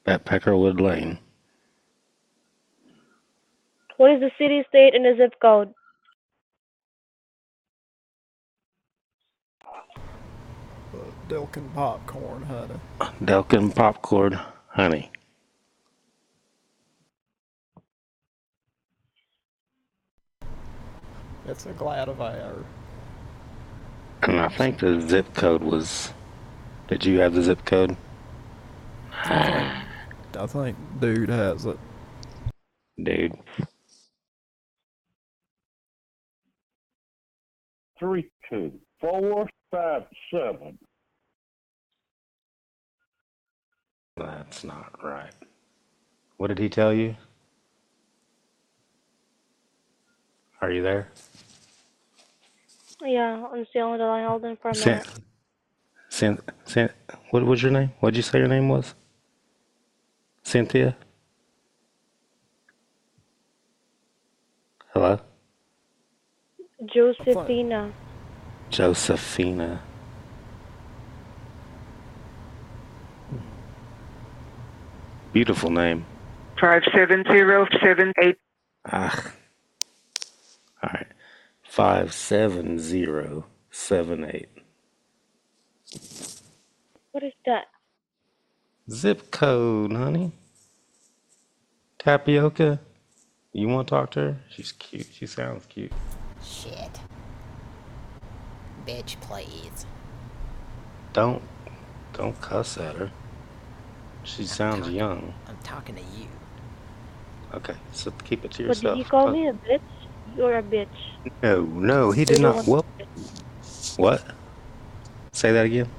At Peckerwood Lane. What is the city, state, and the zip code? Dilkin Popcorn, honey. Delkin Popcorn Honey. It's a Gladiator. And I think the zip code was. Did you have the zip code? I think, I think dude has it. Dude. Three two four five seven. That's not right. What did he tell you? Are you there? Yeah, I'm still on the line. Hold on for a San, minute. San, San, what was your name? What did you say your name was? Cynthia? Hello? Josephina. Josephina. Beautiful name. Five seven zero seven eight. Ah. All right. Five seven zero seven eight. What is that? Zip code, honey. Tapioca. You want to talk to her? She's cute. She sounds cute. Shit. Bitch, please. Don't, don't cuss at her. She sounds young. I'm talking to you. Okay, so keep it to yourself. But did you call me a bitch? You're a bitch. No, no, he did not. one- Well, what? Say that again.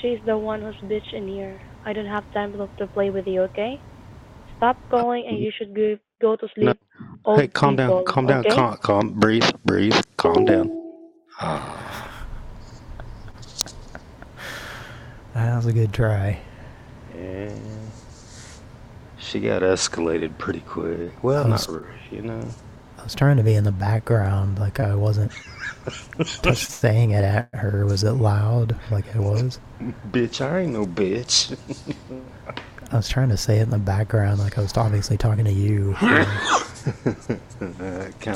She's the one who's bitch in here. I don't have time to, to play with you, okay? Stop calling and you should go, go to sleep. old hey, calm down, calm down, okay? calm, calm, breathe, breathe, calm down. Ah, That was a good try. She got escalated pretty quick. Well, I not really, you know. I was trying to be in the background, like I wasn't just saying it at her. Was it loud, like I was? Bitch, I ain't no bitch. I was trying to say it in the background, like I was obviously talking to you. kind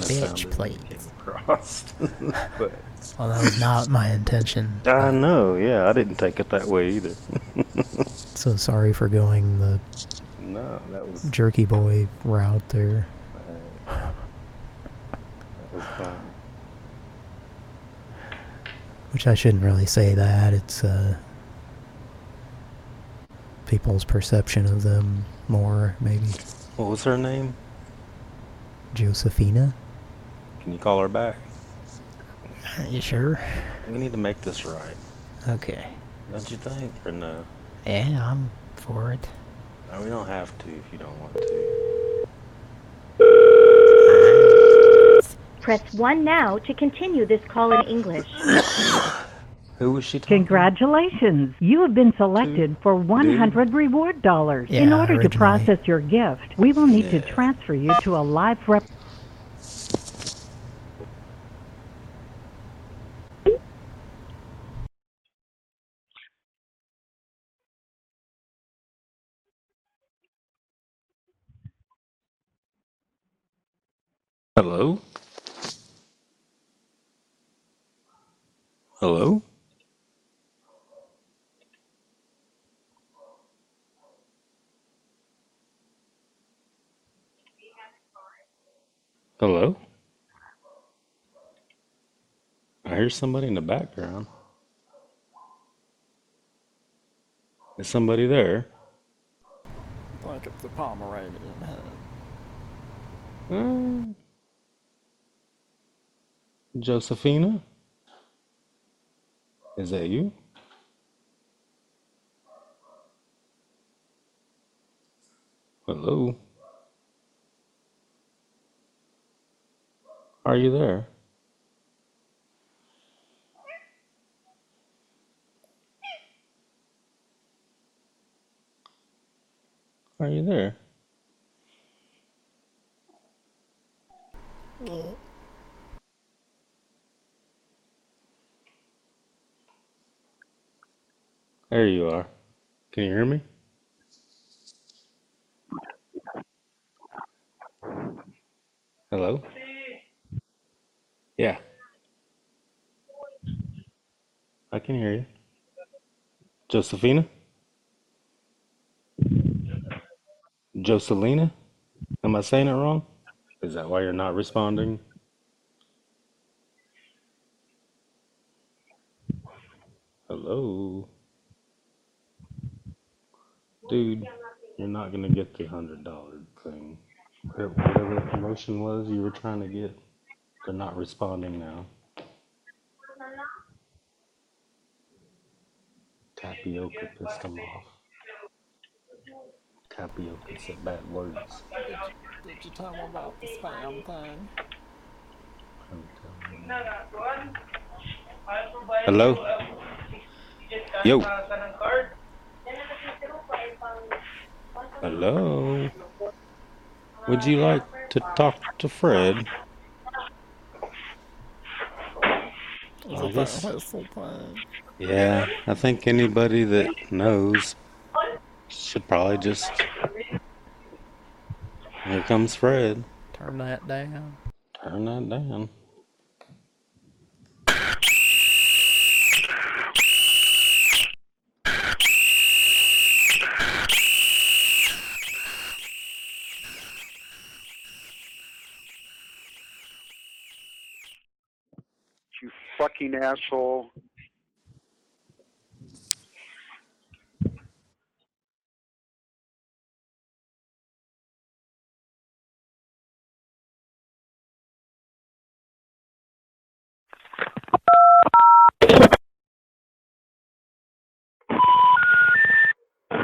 of Bitch, sounded like across. but Well, that was not my intention. I know, yeah, I didn't take it that way either. So sorry for going the no, that was jerky boy route there. that was fine. Which I shouldn't really say that. It's uh, people's perception of them more, maybe. What was her name? Josephina? Can you call her back? You sure? We need to make this right. Okay. Don't you think? Or no? Yeah, I'm for it. No, we don't have to if you don't want to. Press 1 now to continue this call in English. Who was she talking Congratulations! You have been selected for 100 reward dollars. In Yeah, order to process your gift, we will need to transfer you to a live rep. Hello? Hello? Hello? I hear somebody in the background. Is somebody there? Like it's a Pomeranian. Hmm. Josephina? Is that you? Hello? Are you there? Are you there? Mm. There you are. Can you hear me? Hello? Yeah. I can hear you. Josephina? Joselina? Am I saying it wrong? Is that why you're not responding? Hello? Dude, you're not gonna get the hundred dollar thing. Whatever whatever the promotion was you were trying to get, they're not responding now. Tapioca pissed them off. Tapioca said bad words. Did you tell him about the spam thing? Hello? Yo. Hello? Would you like to talk to Fred? Is I guess- that whistle thing? Yeah, I think anybody that knows should probably just. Here comes Fred. Turn that down. Turn that down. You fucking asshole.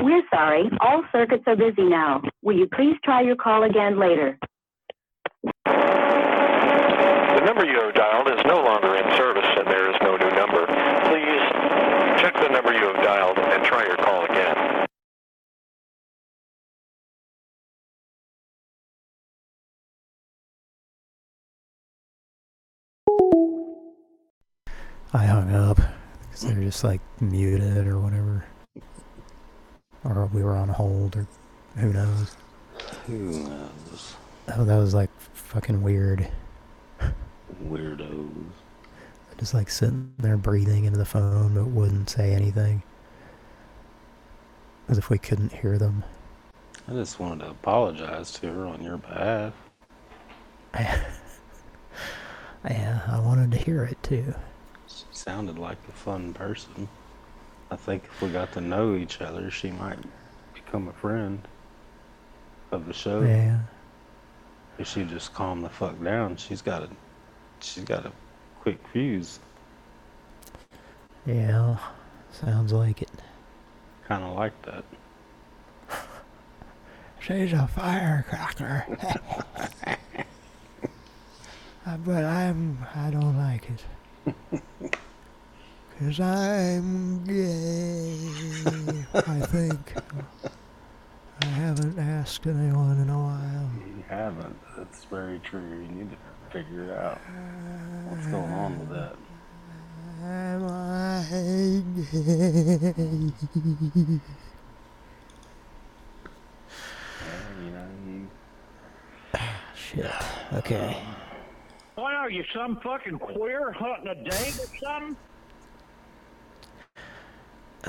We're sorry. All circuits are busy now. Will you please try your call again later? The number you I hung up because they were just like muted or whatever. Or we were on hold or who knows. Who knows? Oh, that was like fucking weird. Weirdos. Just like sitting there breathing into the phone but wouldn't say anything. As if we couldn't hear them. I just wanted to apologize to her on your behalf. Yeah, I wanted to hear it too. She sounded like a fun person. I think if we got to know each other, she might become a friend of the show. Yeah. If she just calm the fuck down, she's got a she's got a quick fuse. Yeah, sounds like it. Kind of like that. She's a firecracker. Uh, but I'm, I don't like it. Cause I'm gay, I think. I haven't asked anyone in a while. You haven't. That's very true. You need to figure it out. What's going on with that? Am I gay? Yeah, you know, you Shit. Okay. Uh, What are you, some fucking queer hunting a date or something?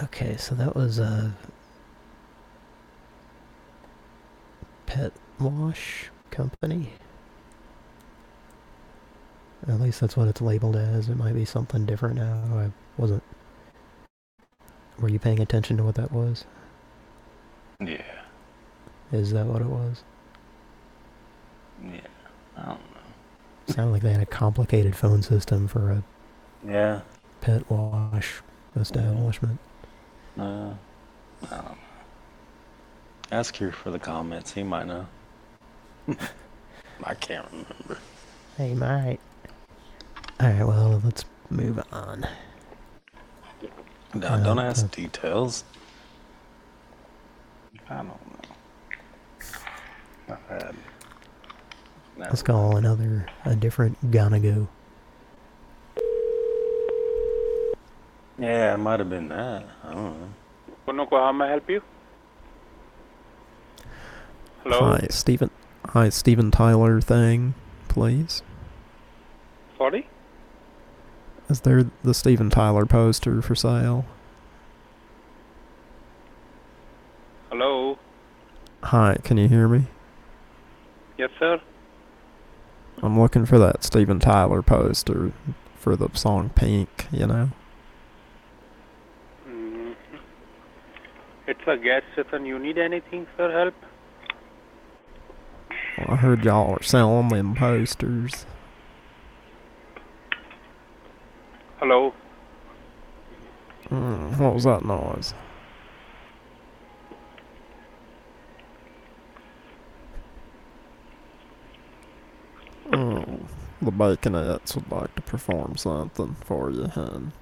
Okay, so that was a pet wash company. At least that's what it's labeled as. It might be something different now. I wasn't. Were you paying attention to what that was? Yeah. Is that what it was? Yeah. I don't Sounded like they had a complicated phone system for a Yeah. pet wash establishment. Uh, I don't know. Ask here for the comments. He might know. I can't remember. He might. Alright, well, let's move on. No, Uh, don't ask uh, details. I don't know. I've had. Let's call another, a different gonna go. Yeah, it might have been that. I don't know. Conoco, how may I help you? Hello? Hi, Stephen. Hi, Steven Tyler thing, please. Sorry? Is there the Steven Tyler poster for sale? Hello? Hi, can you hear me? Yes, sir? I'm looking for that Steven Tyler poster for the song Pink, you know? Mm, it's a gas station. You need anything, for Help? Well, I heard y'all are selling them posters. Hello? Mm, what was that noise? Oh, the Baconettes would like to perform something for you, hun.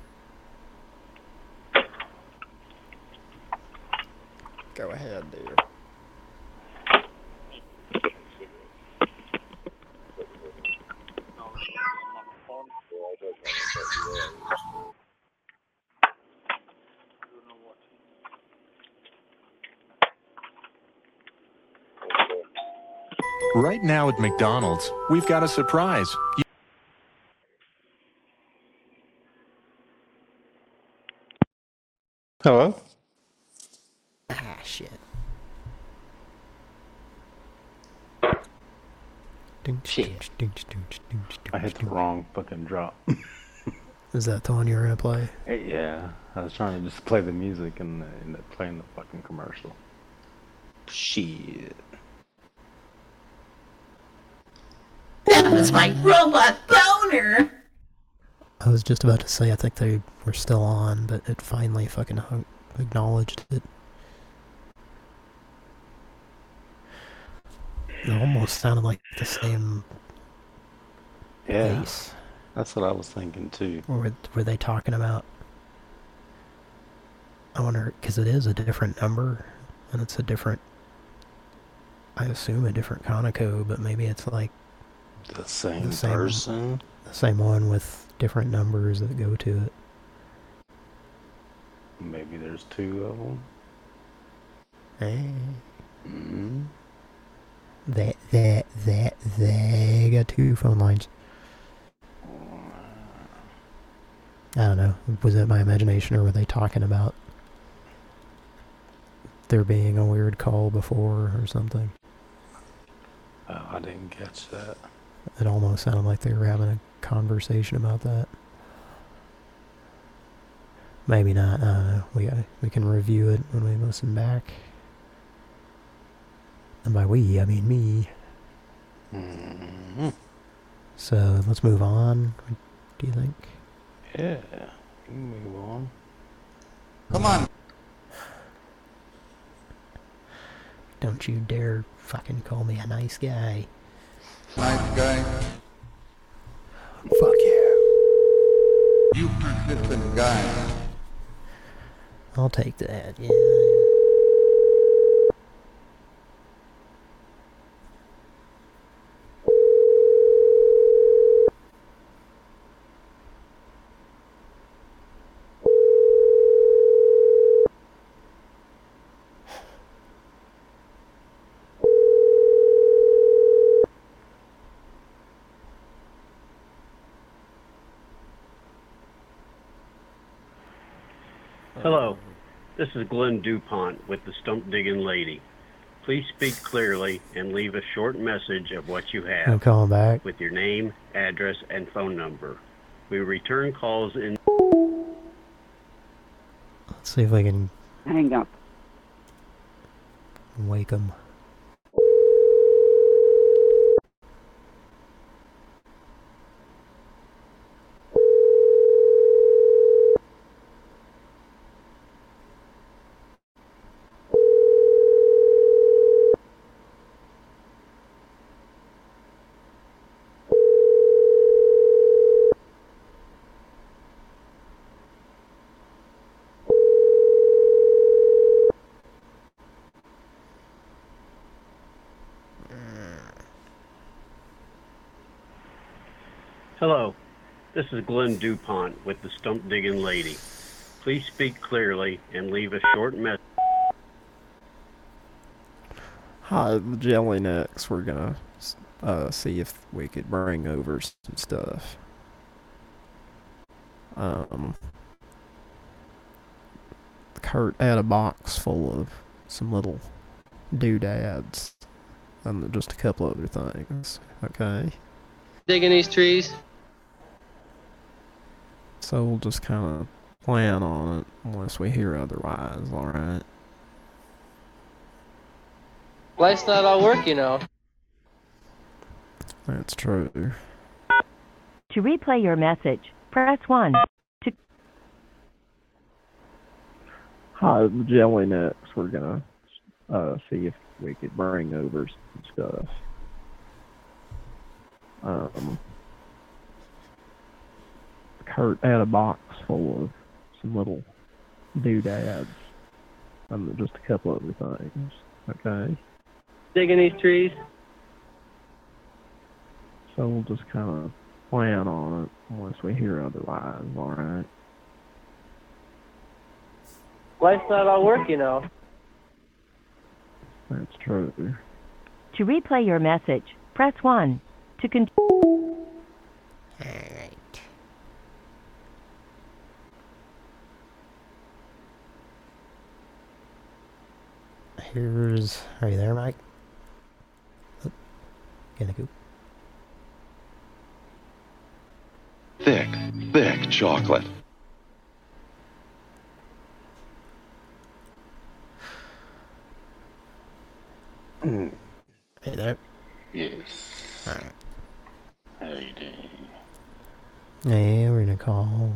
Go ahead, dear. Right now at McDonald's, we've got a surprise. You- Hello? Ah, shit. Shit. I hit the wrong fucking drop. Is that the one you were gonna play? yeah, I was trying to just play the music and end up playing the fucking commercial. Shit. That was my robot boner. I was just about to say I think they were still on, but it finally fucking hung, acknowledged it. It almost sounded like the same Yeah. voice. That's what I was thinking too. Were, were they talking about... I wonder, because it is a different number, and it's a different... I assume a different Conoco, but maybe it's like The same, the same person. the same one with different numbers that go to it. Maybe there's two of them. Hey. Mm-hmm. That, that, that, they got two phone lines. I don't know. Was it my imagination or were they talking about there being a weird call before or something? Oh, I didn't catch that. It almost sounded like they were having a conversation about that. Maybe not. I don't know. We uh, we can review it when we listen back. And by we, I mean me. Mm-hmm. So let's move on. What do you think? Yeah. You can move on. Come on. Don't you dare fucking call me a nice guy. Nice guy. Fuck you. You persistent guy. I'll take that. Yeah. Hello, this is Glenn DuPont with the Stump Digging Lady. Please speak clearly and leave a short message of what you have. I'm calling back. with your name, address, and phone number. We return calls in. Let's see if we can Hang up. wake him. Hello, this is Glenn DuPont with the Stump Digging Lady. Please speak clearly and leave a short message. Hi, the Jelly Necks. We're gonna uh, see if we could bring over some stuff. Um, Kurt had a box full of some little doodads and just a couple other things. Okay, Digging these trees? So we'll just kind of plan on it unless we hear otherwise. All right. Life's not all work, you know. That's true. To replay your message, press 1. To Hi, the Jelly Necks. We're gonna uh, see if we could bring over some stuff. Um, Kurt had a box full of some little doodads and just a couple other things. Okay, Digging these trees? so we'll just kind of plan on it unless we hear otherwise. All right. Life's not all work, you know. That's true. to replay your message, press 1. To con- Are you there, Mike? Oh, Can I go? Thick, thick chocolate. Hey there. Yes. Alright. How you doing? Yeah, we're gonna call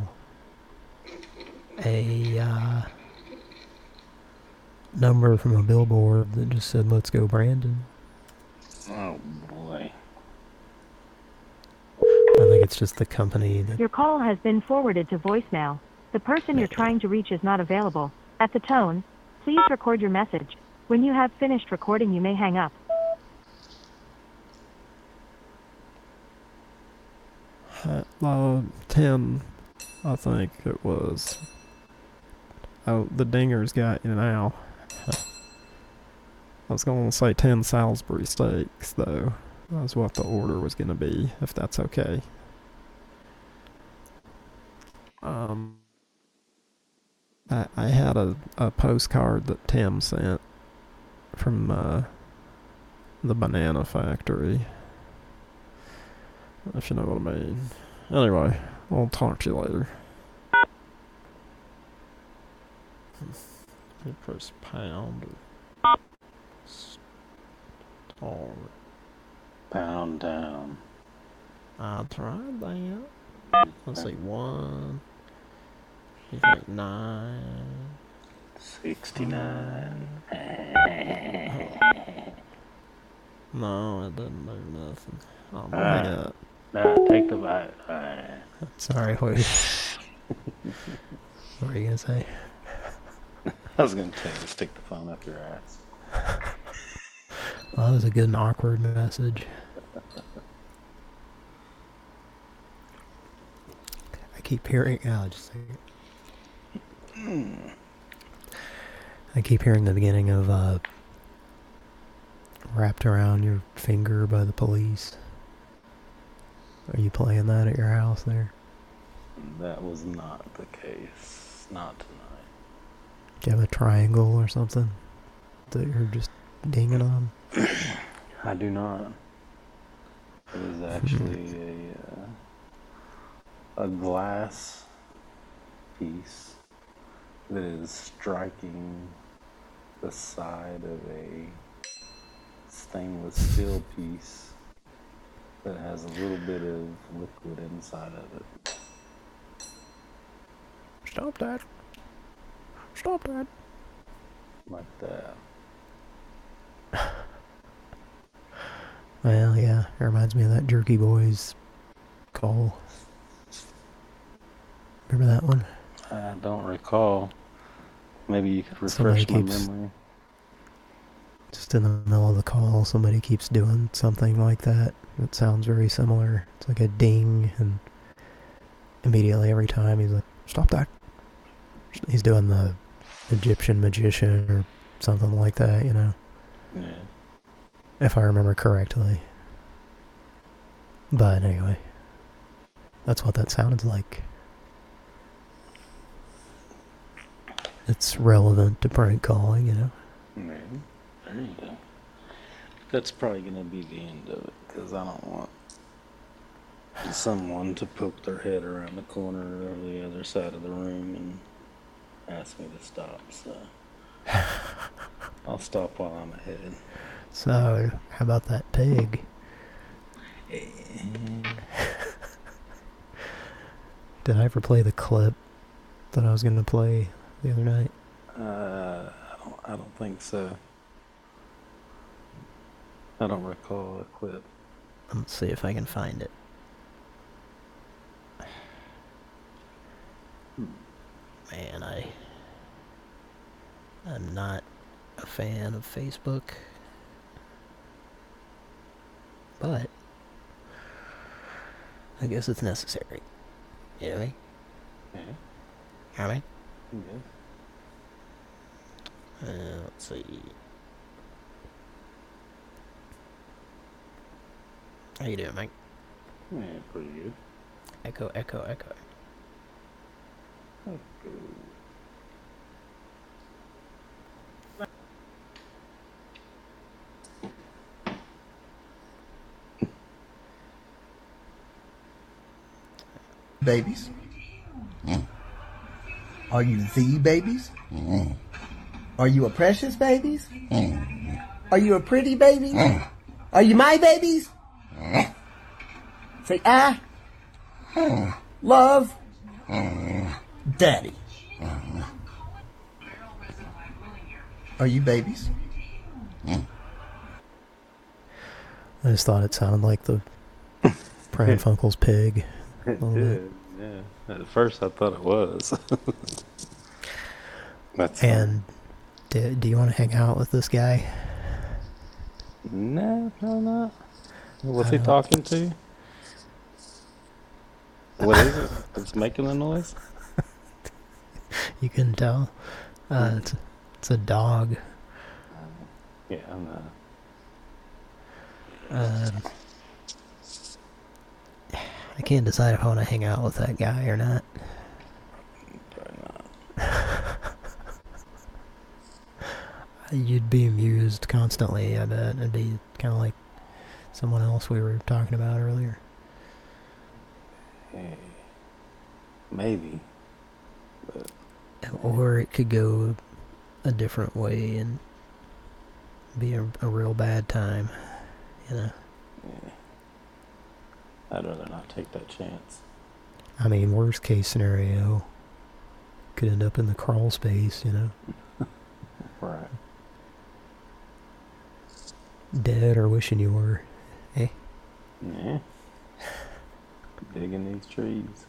a uh, number from a billboard that just said "Let's go, Brandon." Oh boy. I think it's just the company that. Your call has been forwarded to voicemail. The person you're trying to reach is not available. At the tone, please record your message. When you have finished recording, you may hang up. Uh, 10, I think it was. Oh, the dingers got you now. I was going to say 10 Salisbury steaks, though. That's what the order was going to be, if that's okay. Um, I, I had a, a postcard that Tim sent from uh, the banana factory. If you know what I mean. Anyway, I'll talk to you later. You press pound or star. Pound down. I tried that. Let's see, one. He's like nine. 69. No, it doesn't do nothing. Oh my Alright. god. Nah, take the bite. Alright. Sorry, what, what were you gonna say? I was gonna tell you to stick the phone up your ass. Well, that was a good and awkward message. I keep hearing. Oh, just second. I keep hearing the beginning of uh, "Wrapped Around Your Finger" by the Police. Are you playing that at your house there? That was not the case. Not. Do you have a triangle or something that you're just dinging on? I do not. It was actually a uh, a glass piece that is striking the side of a stainless steel piece that has a little bit of liquid inside of it. Stop that. Stop that. Like that. Well, yeah, it reminds me of that Jerky Boys call. Remember that one? I don't recall. Maybe you could Somebody refresh my keeps- memory. Just in the middle of the call, somebody keeps doing something like that. It sounds very similar. It's like a ding, and immediately every time he's like, "Stop that!" He's doing the Egyptian magician or something like that, you know. Yeah. If I remember correctly. But anyway, that's what that sounded like. It's relevant to prank calling, you know. Maybe. There you go. That's probably going to be the end of it because I don't want someone to poke their head around the corner or the other side of the room and ask me to stop. So I'll stop while I'm ahead. So, how about that pig? Did I ever play the clip that I was going to play the other night? Uh, I don't, I don't think so. I don't recall a clip. Let's see if I can find it. Man, I... I'm not a fan of Facebook. But... I guess it's necessary. You know me? Yeah. How me? Yes. Uh, let's see. How you doing, Mike? Yeah, pretty good. Echo, echo, echo. Babies? Mm. Are you the babies? Mm. Are you a precious babies? Mm. Are you a pretty baby? Are you my babies? Say I love daddy. Are you babies? I just thought it sounded like the Pran Funkel's pig. It little bit. did, yeah. At first I thought it was. That's And do, do you want to hang out with this guy? No, no, not. What's he talking to? What is it? It's making the noise? You can tell. Uh, it's, it's a dog. Yeah, I'm not. Um, I can't decide if I want to hang out with that guy or not. You'd be amused constantly, I bet. It'd be kind of like someone else we were talking about earlier. Hey, maybe. But Or it could go a different way and be a, a real bad time, you know. Yeah. I'd rather not take that chance. I mean, worst case scenario, could end up in the crawl space, you know. Right. Dead or wishing you were. Eh? Yeah. Digging these trees.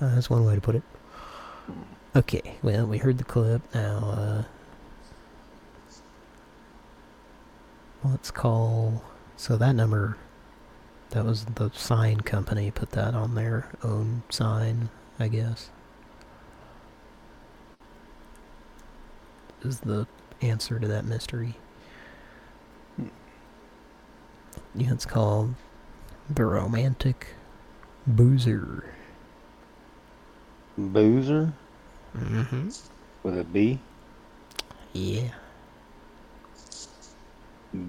Uh, that's one way to put it. Okay, well, we heard the clip. Now, uh, let's call. So that number, that was the sign company put that on their own sign, I guess. Is the answer to that mystery. Yeah, it's called The Romantic Boozer. Boozer? Mm-hmm. With a B? Yeah.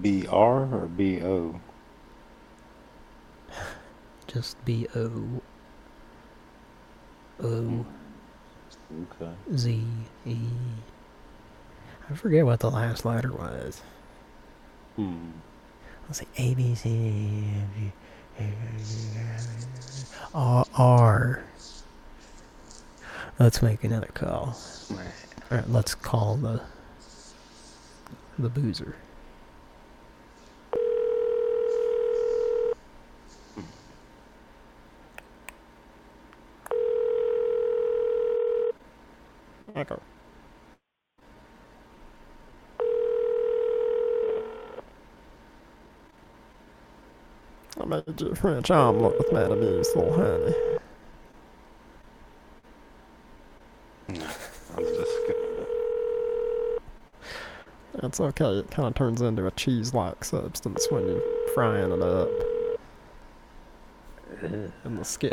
B R or B O? Just B O O Okay. Z E. I forget what the last letter was. Hmm. Let's see, A B C R R. Let's make another call. Alright, let's call the the boozer. Echo. I made you a French omelet with Madame's little honey. I was just It's okay, it kind of turns into a cheese-like substance when you're frying it up. In the skin.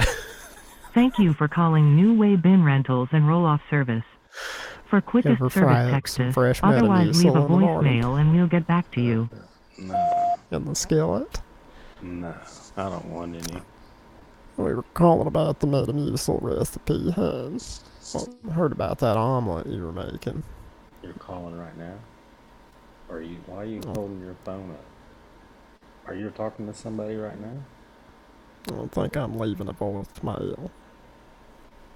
Thank you for calling New Way Bin Rentals and Roll-Off Service. For quickest service up text some us, fresh otherwise leave a Metamucil in voicemail and we'll get back to you. In the skillet. No, I don't want any. We were calling about the Metamucil recipe, hun. I heard about that omelet you were making. You're calling right now? Or are you? Why are you oh. holding your phone up? Are you talking to somebody right now? I don't think I'm leaving a voicemail.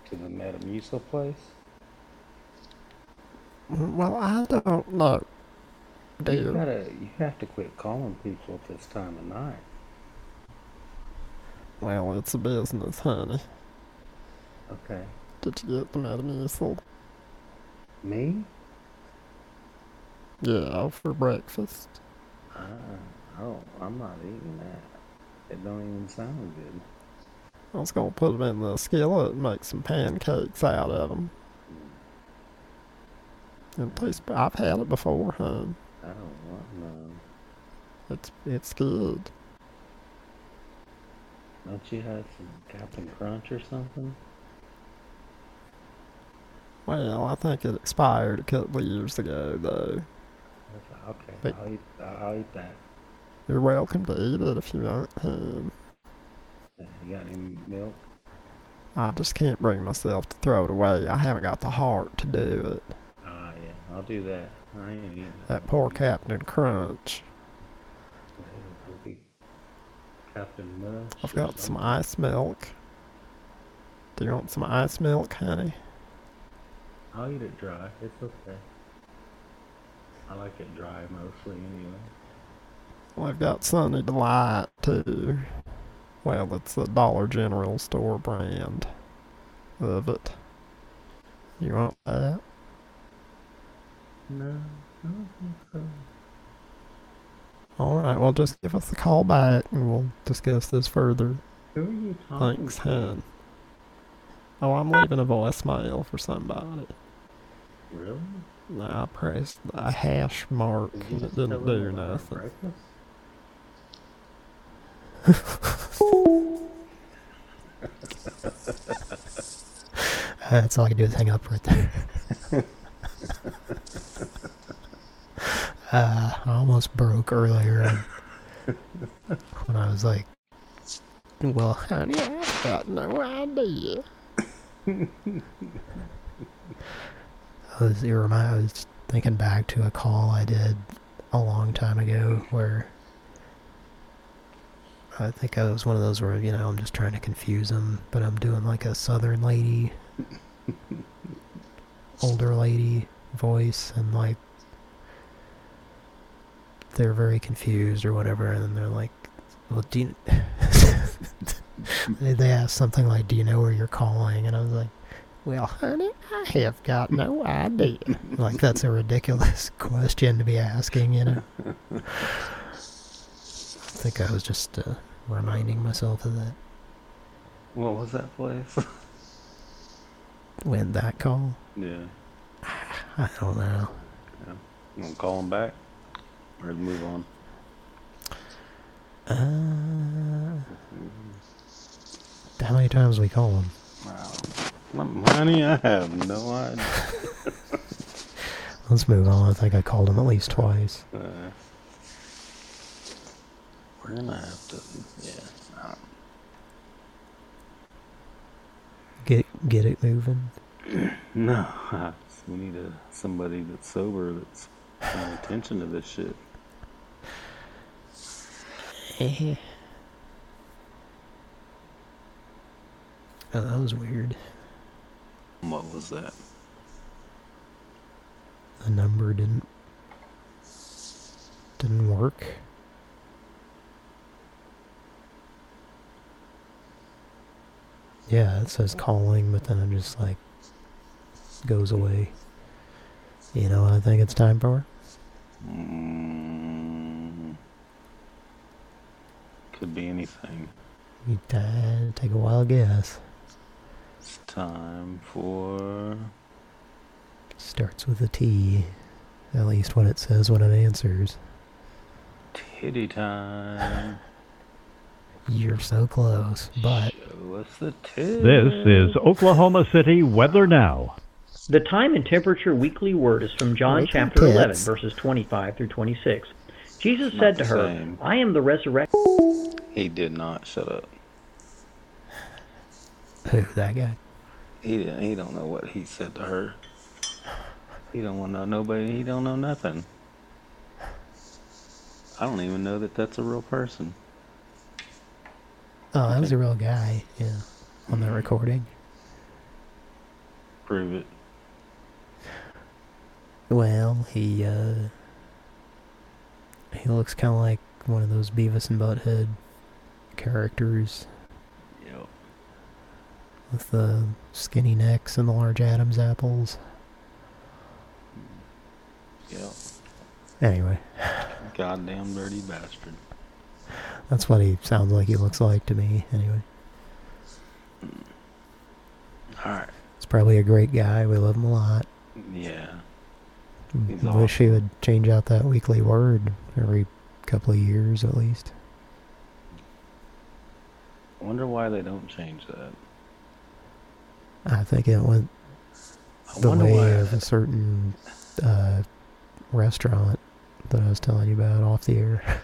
To the Metamucil place? Well, I don't know. You Dear. gotta. You have to quit calling people at this time of night. Well, it's a business, honey. Okay. Did you get them out of the Metamucil? Me? Yeah, for breakfast. Uh, oh, I'm not eating that. It don't even sound good. I was gonna put them in the skillet and make some pancakes out of them. It tastes. I've had it before, hun. I don't want none. It's it's good. Don't you have some Captain Crunch or something? Well, I think it expired a couple of years ago, though. Okay, But- I'll eat. I'll eat that. You're welcome to eat it if you want. Uh, You got any milk? I just can't bring myself to throw it away. I haven't got the heart to do it. Ah, yeah, I'll do that. I ain't eating That that poor Captain Crunch. Captain Mush. I've got some ice milk. Do you want some ice milk, honey? I'll eat it dry. It's okay. I like it dry mostly anyway. Well, I've got Sunny Delight too. Well, it's the Dollar General store brand of it. You want that? No, I don't think so. Alright, well, just give us a call back and we'll discuss this further. Who are you talking Thanks, to? hun. Oh, I'm leaving a voicemail for somebody. Really? I pressed a hash mark and it didn't do nothing. That's all I can do is hang up right there. uh, I almost broke earlier when I was like, well, honey, I've got no idea. I was, it remind, I was thinking back to a call I did a long time ago where I think I was one of those where, you know, I'm just trying to confuse them, but I'm doing like a southern lady, older lady voice, and like they're very confused or whatever, and then they're like, well, do you... they, asked something like, do you know where you're calling? And I was like, well, honey, I have got no idea. like, that's a ridiculous question to be asking, you know? I think I was just uh, reminding myself of that. What was that place? When that call? yeah. I don't know. yeah. You to call him back? Or move on? Uh, how many times we call him? Wow. Honey, I have no idea. Let's move on. I think I called him at least twice. Uh, we're gonna have to, yeah. Get get it moving. No, we need a somebody that's sober that's paying attention to this shit. Oh, that was weird. What was that? The number didn't didn't work. Yeah, it says calling, but then it just like goes away. You know what I think it's time for? Mm, could be anything. You take a wild guess. It's time for Starts with a T. At least what it says when it answers. titty time. You're so close, but Show us the titty. This is Oklahoma City Weather Now. The time and temperature weekly word is from John Like chapter tits. 11, verses 25 through 26. Jesus Not said to her, same. I am the resurrection. He did not. Shut up. Who that guy? He he don't know what he said to her. He don't want to know nobody. He don't know nothing. I don't even know that that's a real person. Oh, that was a real guy, yeah. On the recording. Prove it. Well, he uh he looks kind of like one of those Beavis and Butthead characters. With the skinny necks and the large Adam's apples. Yep. Anyway, Goddamn dirty bastard. that's what he sounds like he looks like to me. Anyway, All right. he's probably a great guy. We love him a lot. Yeah. I He's wish he would change out that weekly word every couple of years at least. I wonder why they don't change that. I think it went the way why- of a certain uh, restaurant that I was telling you about off the air.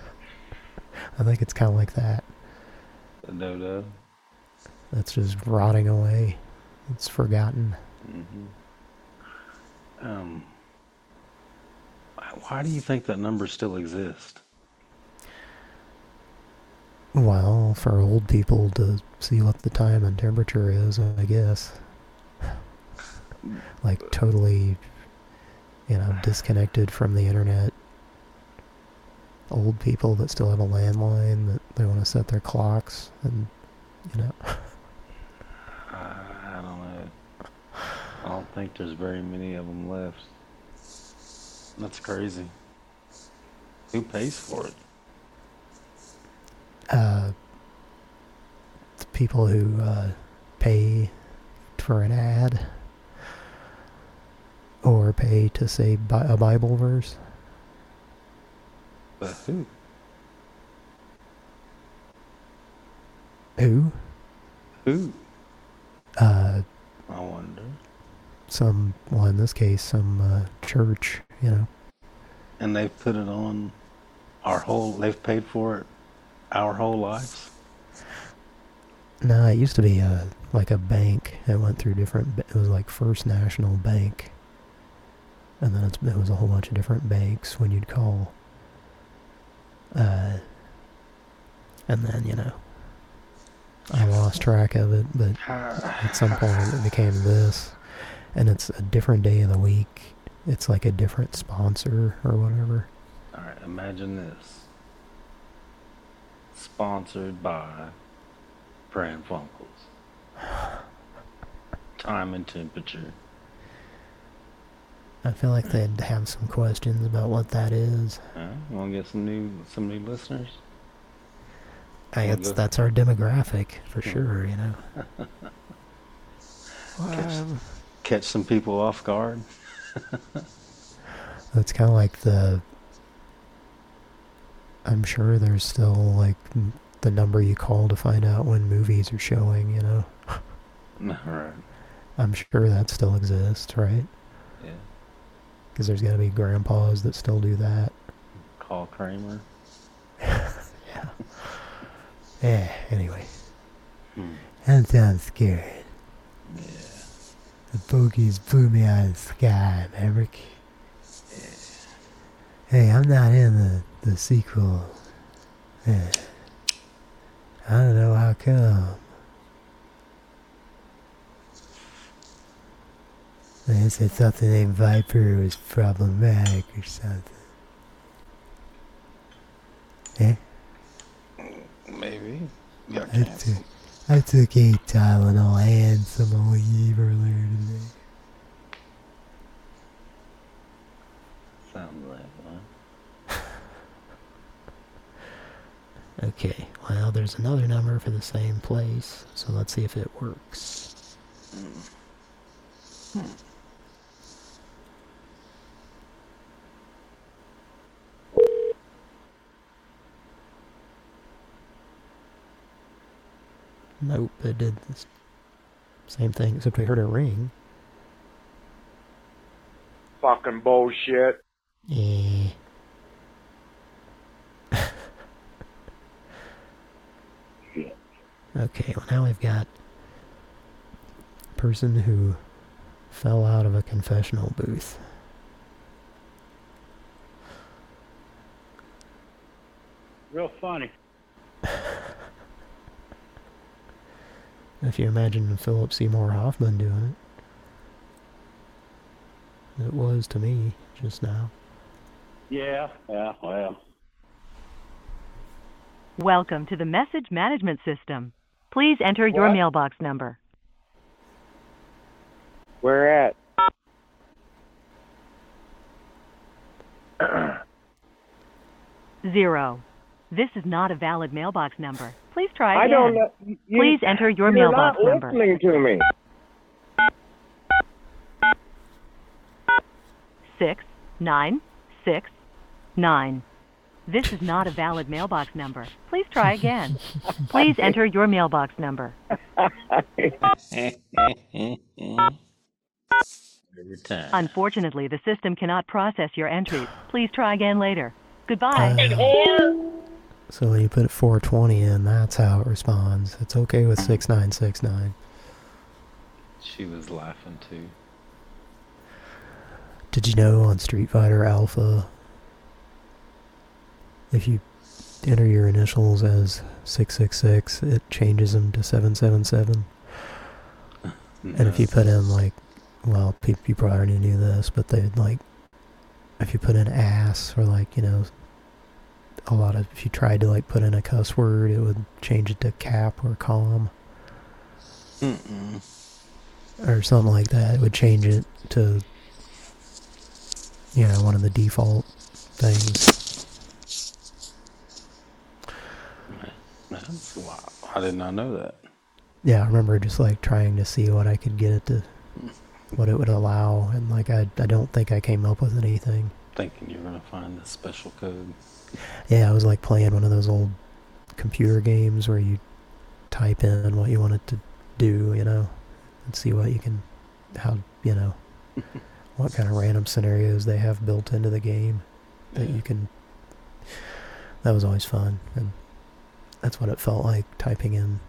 I think it's kind of like that. The dodo. That's just rotting away. It's forgotten. hmm Um. Why do you think that number still exists? Well, for old people to see what the time and temperature is, I guess. Like totally, you know, disconnected from the internet. Old people that still have a landline that they want to set their clocks and, you know. I, I don't know. I don't think there's very many of them left. That's crazy. Who pays for it? uh, the people who uh, pay for an ad or pay to say bi- a Bible verse. But who? Who? Who? Uh, I wonder. some, well, in this case, some uh, church, you know. And they've put it on our whole. They've paid for it our whole lives. No, it used to be a like a bank. It went through different. It was like First National Bank, and then it's, it was a whole bunch of different banks when you'd call. Uh, and then you know, I lost track of it, but at some point it became this, and it's a different day of the week. It's like a different sponsor or whatever. Alright, imagine this. Sponsored by Pran Funkels. Time and temperature. I feel like they'd have some questions about what that is. Alright, wanna get some new some new listeners? I guess that's our demographic for sure, you know. catch, catch some people off guard. It's kind of like the. I'm sure there's still like the number you call to find out when movies are showing, you know. Alright. I'm sure that still exists, right? Yeah. Because there's got to be grandpas that still do that. Call Kramer. Yeah, anyway. Hmm. That sounds scared. Yeah. The bogies blew me out of the sky, Maverick. Yeah. Hey, I'm not in the, the sequel. Yeah. I don't know how come. They thought the name Viper was problematic or something. Eh? Maybe. Got I canceled. took, I took eight Tylenol and some Aleve earlier today. Sounds like one. Okay, well, there's another number for the same place, so let's see if it works. Hmm. Nope, it did the same thing, except we heard a ring. Fucking bullshit. Eh. Okay, well now we've got a person who fell out of a confessional booth. Real funny. If you imagine Philip Seymour Hoffman doing it. It was to me just now. Yeah, yeah, well. Welcome to the message management system. Please enter your mailbox number. Where at? Zero. This is not a valid mailbox number. Please try I again. don't know. You, Please enter your you're mailbox not number. listening to me. Six nine six nine. This is not a valid mailbox number. Please try again. Please enter your mailbox number. Every time. Unfortunately, the system cannot process your entries. Please try again later. Goodbye. Uh, So when you put 420 in, that's how it responds. It's okay with 6969. She was laughing too. Did you know on Street Fighter Alpha, if you enter your initials as 666, it changes them to 777? And if you put in like, well, people you probably already knew this, but they'd like, if you put in ass or like, you know, a lot of, if you tried to like put in a cuss word, it would change it to cap or calm Mm-mm. or something like that. It would change it to, you know, one of the default things. Wow. I did not know that. Yeah, I remember just like trying to see what I could get it to, what it would allow, and like I, I don't think I came up with anything. Thinking you're gonna find the special code. Yeah, I was like playing one of those old computer games where you type in what you wanted to do, you know, and see what you can, how, you know, what kind of random scenarios they have built into the game that you can. That was always fun, and that's what it felt like typing in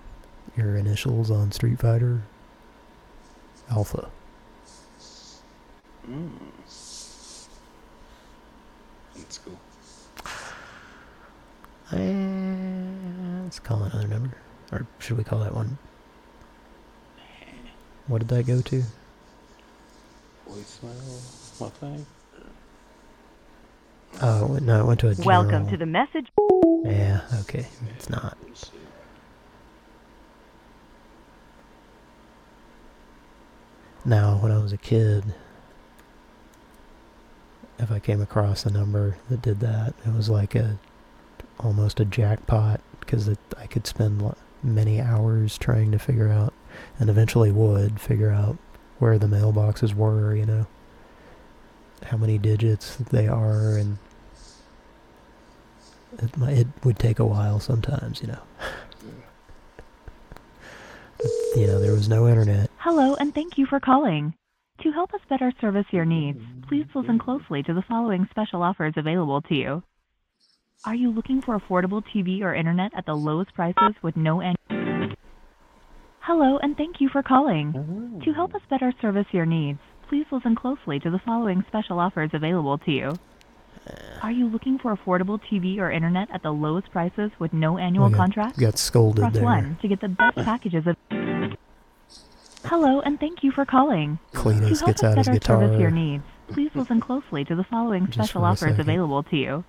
your initials on Street Fighter. Alpha. Mm. That's cool. Uh, let's call another number. Or should we call that one? What did that go to? Voicemail, my thing. Oh, no, it went to a general. Welcome to the message. Yeah, okay. It's not. Now, when I was a kid, if I came across a number that did that, it was like a almost a jackpot because I could spend many hours trying to figure out, and eventually would figure out where the mailboxes were, you know, how many digits they are, and it, it would take a while sometimes, you know. You know, there was no internet. Hello, and thank you for calling. To help us better service your needs, please listen closely to the following special offers available to you. Are you looking for affordable TV or internet at the lowest prices with no end? Hello, and thank you for calling. Oh. To help us better service your needs, please listen closely to the following special offers available to you. Are you looking for affordable TV or internet at the lowest prices with no annual oh, got- contract? got scolded Press there. 1 to get the best packages of Hello, and thank you for calling. Cletus to help us better service your needs, please listen closely to the following Just special offers available to you.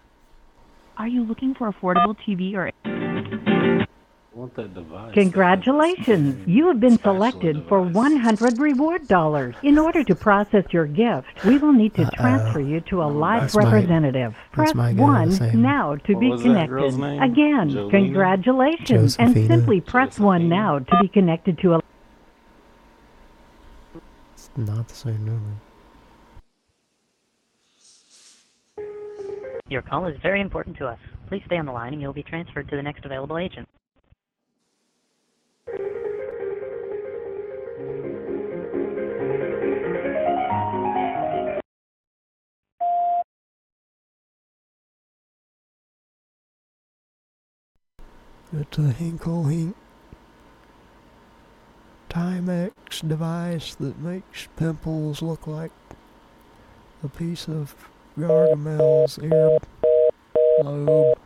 Are you looking for affordable TV or I want that device. Congratulations! You have been selected for 100 reward dollars. In order to process your gift, we will need to transfer you to a oh, live That's my- representative. Press 1 now to What be was that girl's connected. name? Again, Jolena? congratulations, and simply press 1 now to be connected to a It's not the same number. Your call is very important to us. Please stay on the line and you'll be transferred to the next available agent. It's a Hinkle Hink Timex device that makes pimples look like a piece of Gargamel's ear lobe.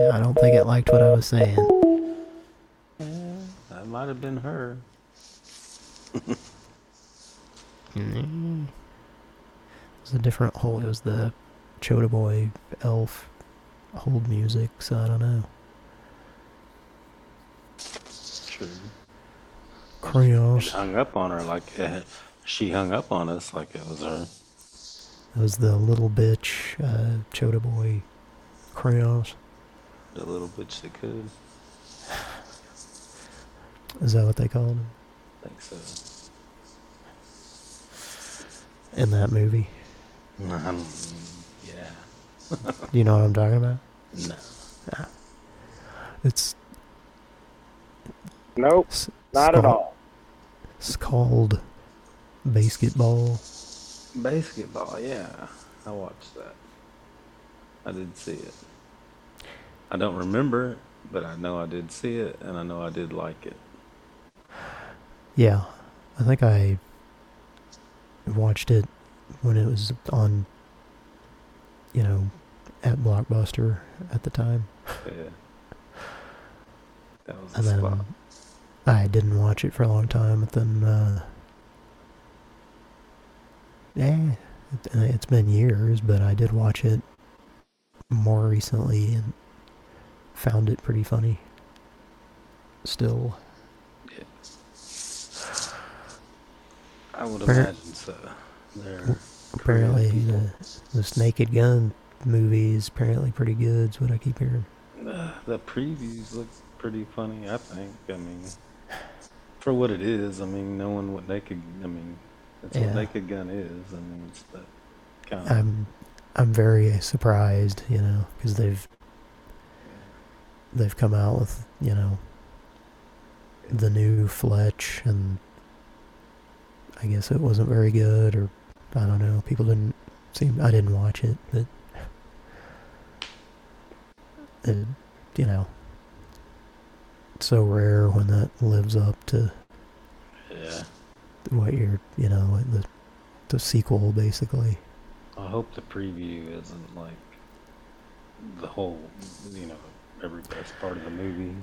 Yeah, I don't think it liked what I was saying. That might have been her. Mm. It was a different whole. It was the Chota Boy elf hold music, so I don't know. True. Crayons. Hung up on her like uh, she hung up on us like it was her. It was the little bitch uh, Chota Boy crayons. The little bitch that could. Is that what they called him I think so. in that movie? Um, yeah. Do you know what I'm talking about? No. Ah. It's Nope, s- not at all. It's called basketball. Basketball, yeah. I watched that. I did see it. I don't remember, but I know I did see it, and I know I did like it. Yeah, I think I watched it when it was on, you know, at Blockbuster at the time. Yeah. That was And the then spot. I didn't watch it for a long time, but then, uh, yeah, it, it's been years, but I did watch it more recently and found it pretty funny. Still. I would Appar- imagine so. They're Apparently, the, this Naked Gun movie is apparently pretty good, is what I keep hearing. Uh, the previews look pretty funny, I think. I mean, for what it is, I mean, knowing what Naked, I mean, that's Yeah. what Naked Gun is. I mean, it's that kind of. I'm I'm very surprised, you know, because they've they've come out with you know the new Fletch, and I guess it wasn't very good, or I don't know. People didn't seem. I didn't watch it, but it, you know, it's so rare when that lives up to Yeah. What you're, you know, the the sequel basically. I hope the preview isn't like the whole, you know, every best part of the movie.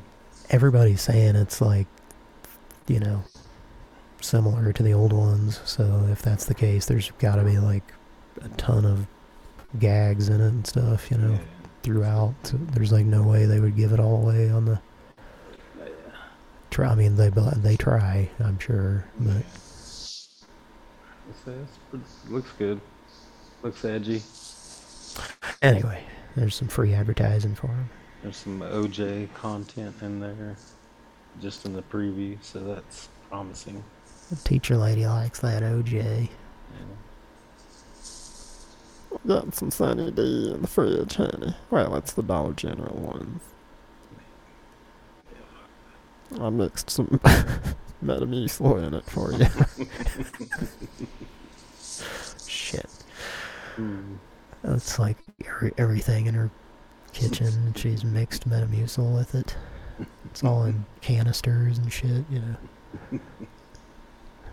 Everybody's saying it's like, you know, similar to the old ones. So if that's the case, there's got to be like a ton of gags in it and stuff, you know, throughout. So there's like no way they would give it all away on the. Try. I mean, they they try, I'm sure, but It's, it's, pretty- looks good. Looks edgy. anyway, there's some free advertising for them. There's some OJ content in there, just in the preview, so that's promising. The teacher lady likes that OJ. Got some Sunny D in the fridge, honey. Well, it's the Dollar General one. I mixed some Metamucil in it for you. Shit. Hmm. It's like every, everything in her kitchen. She's mixed Metamucil with it. It's all in canisters and shit, you know.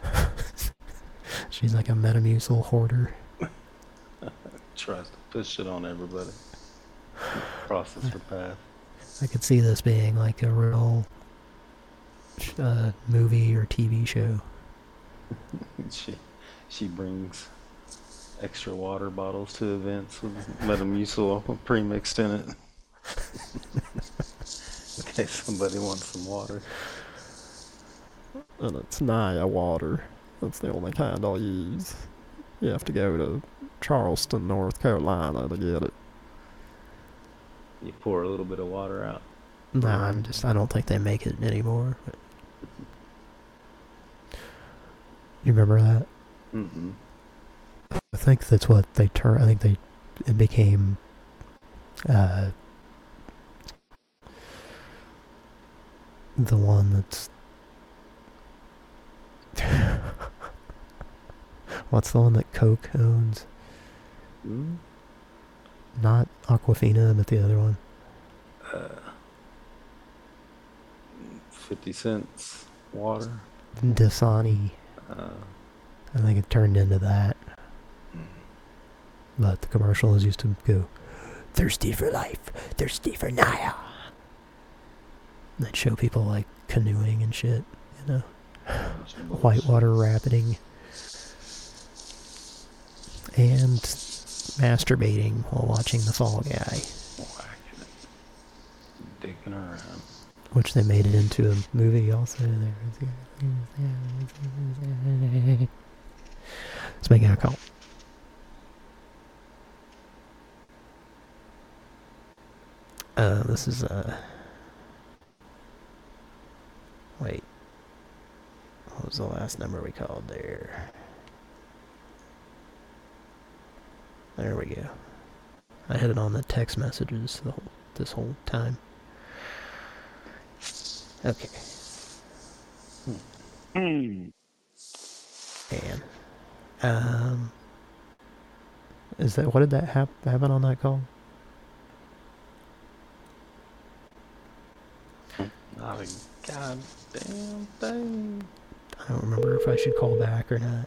She's like a Metamucil hoarder. Tries to push it on everybody. Crosses her path. I could see this being like a real uh, movie or TV show. she she brings extra water bottles to events with Metamucil pre-mixed in it. in case somebody wants some water. and it's Naya water. That's the only kind I'll use. You have to go to Charleston, North Carolina to get it. You pour a little bit of water out. Nah, I'm just, I don't think they make it anymore. But... You remember that? Mm-mm. I think that's what they turned. I think they it became uh, the one that's what's the one that Coke owns? Hmm? Not Aquafina, but the other one. Uh, 50 cents water. Dasani. Uh, I think it turned into that. But the commercials used to go, thirsty for life, thirsty for Naya. They'd show people like canoeing and shit, you know, whitewater rafting, and masturbating while watching The Fall Guy, digging around. which they made it into a movie also. Let's make it a call. Uh, this is, uh... Wait. What was the last number we called there? There we go. I had it on the text messages the whole, this whole time. Okay. Hmm. And, um... Is that, what did that hap happen on that call? Not a goddamn thing. I don't remember if I should call back or not.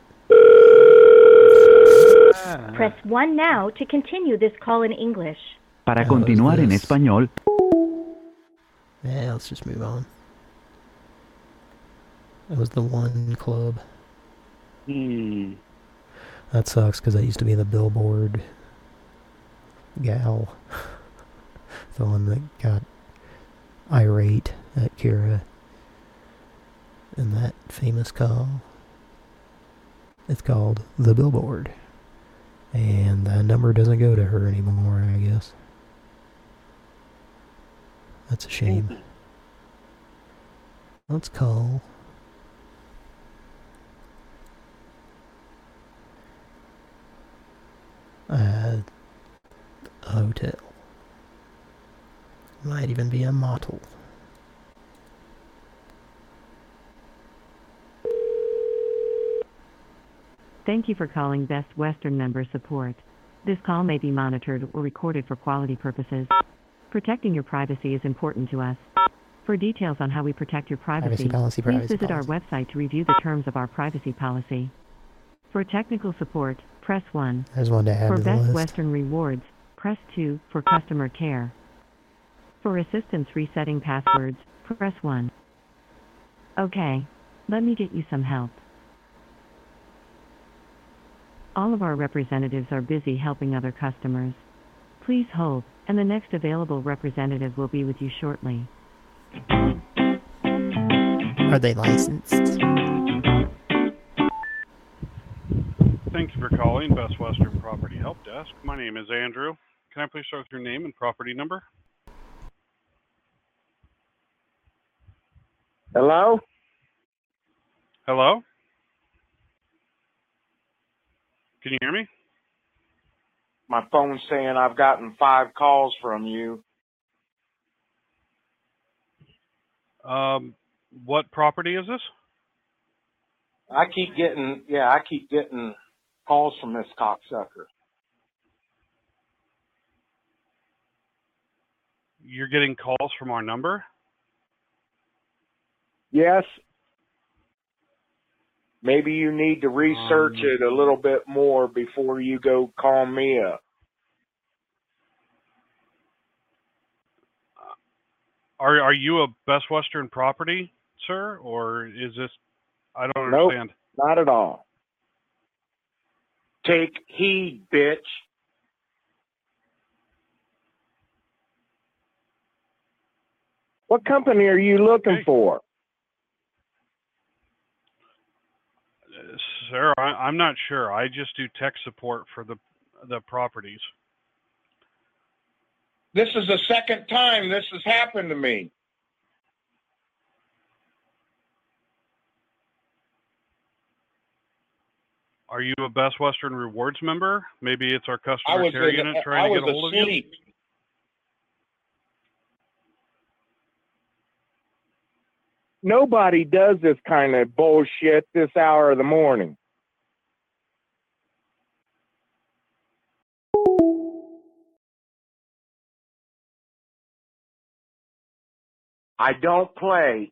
Press 1 now to continue this call in English. Para Oh, continuar en español, Yeah, let's just move on. Was the one club. Hmm. That sucks because I used to be the billboard gal. the one that got irate at Kira in that famous call. It's called The Billboard. And that number doesn't go to her anymore, I guess. That's a shame. Let's call uh, a hotel. Might even be a motel. Thank you for calling Best Western Member Support. This call may be monitored or recorded for quality purposes. Protecting your privacy is important to us. For details on how we protect your privacy, Privacy policy, please privacy visit our website to review the terms of our privacy policy. For technical support, press 1. I just wanted to add For to the Best list. Western Rewards, press 2 for customer care. For assistance resetting passwords, press 1. Okay, let me get you some help. All of our representatives are busy helping other customers. Please hold, and the next available representative will be with you shortly. Are they licensed? Thank you for calling Best Western Property Help Desk. My name is Andrew. Can I please start with your name and property number? Hello? Hello? Can you hear me? My phone's saying I've gotten five calls from you. Um, what property is this? I keep getting, yeah, I keep getting calls from this cocksucker. You're getting calls from our number? Yes. Maybe you need to research Um, it a little bit more before you go call me up. Are are you a Best Western property, sir, or is this? I don't Nope, understand. not at all. Take heed, bitch. What company are you looking for? Uh, Sir, I, I'm not sure. I just do tech support for the the properties. This is the second time this has happened to me. Are you a Best Western Rewards member? Maybe it's our customer was care in- unit trying to get a hold of you. asleep. Nobody does this kind of bullshit this hour of the morning. I don't play.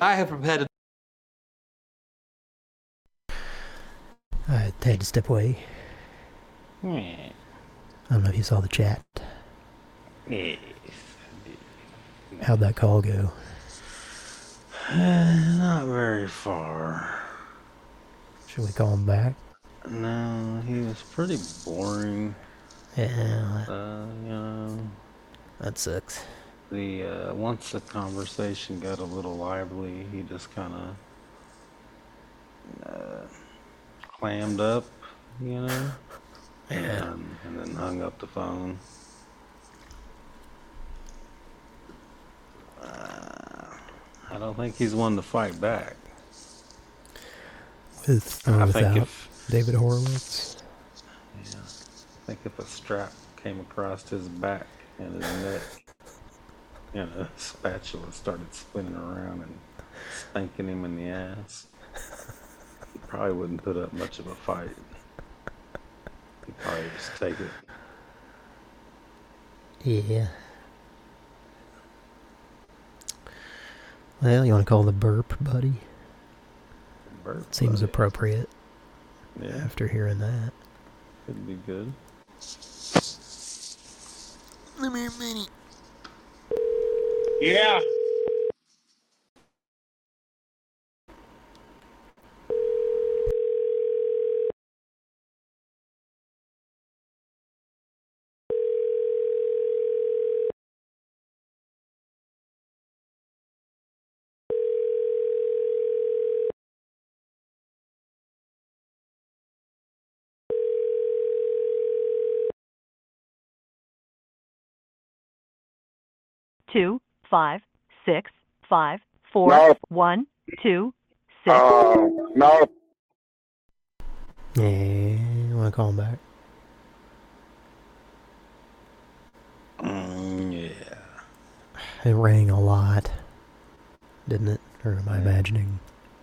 I have prepared I had to step away. I don't know if you saw the chat. Yes. How'd that call go? Not very far. Should we call him back? No, he was pretty boring. Yeah. Uh, you know. That sucks. The uh, once the conversation got a little lively, he just kind of uh, clammed up, you know. Yeah. And, and then hung up the phone. Uh, I don't think he's one to fight back. With or without if- David Horowitz? Yeah. I think if a strap came across his back and his neck, and a spatula started spinning around and spanking him in the ass, he probably wouldn't put up much of a fight. He'd probably just take it. Yeah. Well, you want to call the burp, buddy? Burp Seems buddy. appropriate. Yeah. After hearing that. Could be good. Let me money. Yeah. Two five six five four No. one two six. Uh, no. Yeah, you want to call him back? Mm, yeah. It rang a lot, didn't it? Or am I imagining?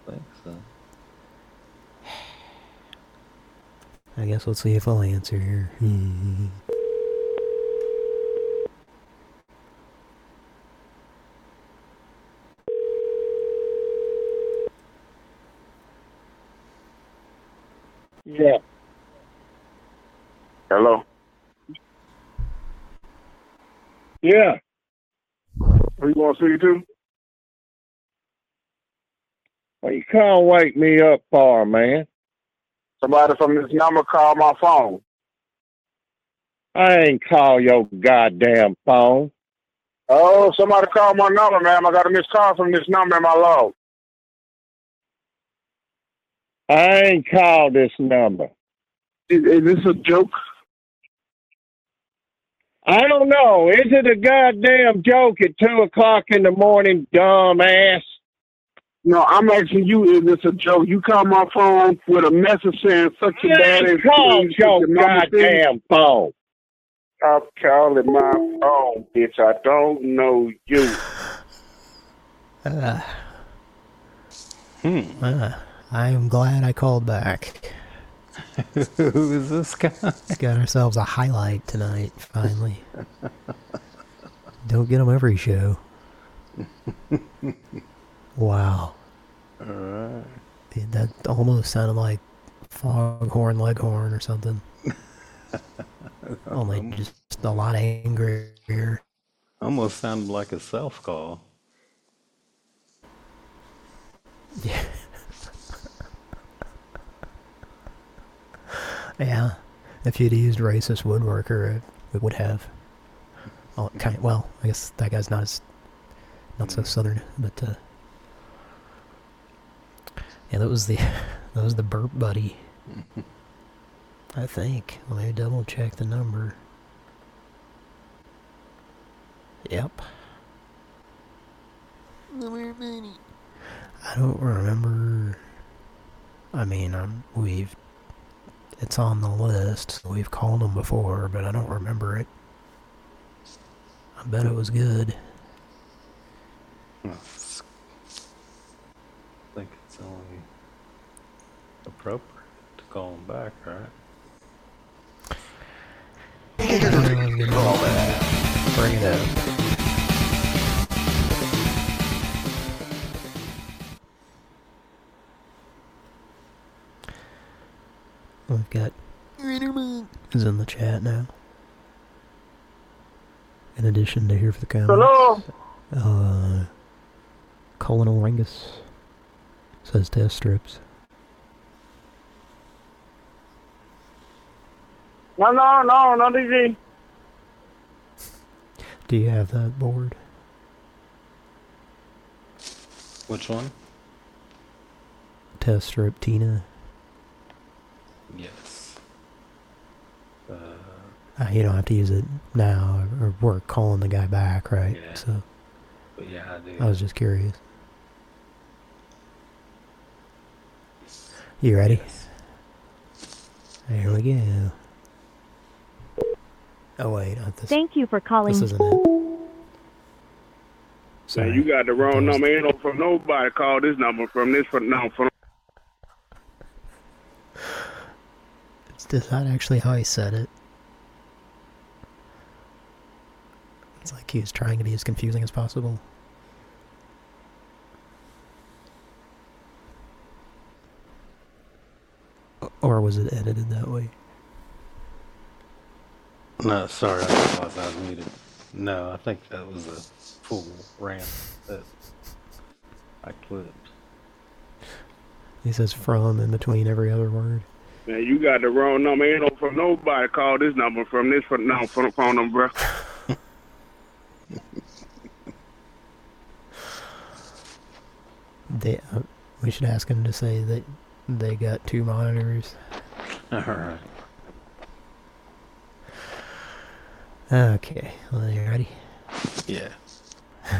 I think so. I guess we'll see if I'll answer here. Yeah. Hello. Yeah. Who you want to see to? Well, you can't wake me up for, man. Somebody from this number called my phone. I ain't call your goddamn phone. Oh, somebody called my number, ma'am. I got a missed call from this number in my log. I ain't called this number. Is, is this a joke? I don't know. Is it a goddamn joke at two o'clock in the morning, dumb ass? No, I'm asking you, is this a joke? You call my phone with a message saying such a bad ain't as called your goddamn phone. I'm calling my phone, bitch. I don't know you. Uh, uh, I am glad I called back. Who is this guy? Got ourselves a highlight tonight, finally. Don't get them every show. Wow. Alright. That almost sounded like Foghorn Leghorn or something. Oh, Only just a lot angrier. Almost sounded like a self call. Yeah. Yeah. If you'd used racist woodworker, it, it would have. Oh, kind well, I guess that guy's not as not so southern, but uh, yeah, that was the that was the burp buddy. I think. Let me double check the number. Yep. I don't remember. I mean, um, we've it's on the list. We've called them before, but I don't remember it. I bet it was good. I think it's only appropriate to call them back, right? Bring it up. We've got is in the chat now. In addition to here for the comments. Hello? Uh, Colonel Rangus says test strips. No, no, no, no, DG. Do you have that board? Which one? Test strip Tina. Yes. Uh, Uh, you don't have to use it now, or we're calling the guy back, right? Yeah. So but yeah, I do. I was just curious. You ready? Here we go. Oh wait, not this. Thank you for calling. This isn't it. Say you got the wrong number. Ain't no from nobody call this number from this from no from. It's that actually how he said it. It's like he was trying to be as confusing as possible. Or was it edited that way? No, sorry, I realized I was muted. No, I think that was a full rant that I clipped. He says from in between every other word. Man, you got the wrong number. Ain't no from nobody call this number from this from no from phone number. They, uh, we should ask him to say that they got two monitors. Alright. Okay, well, you ready? Yeah.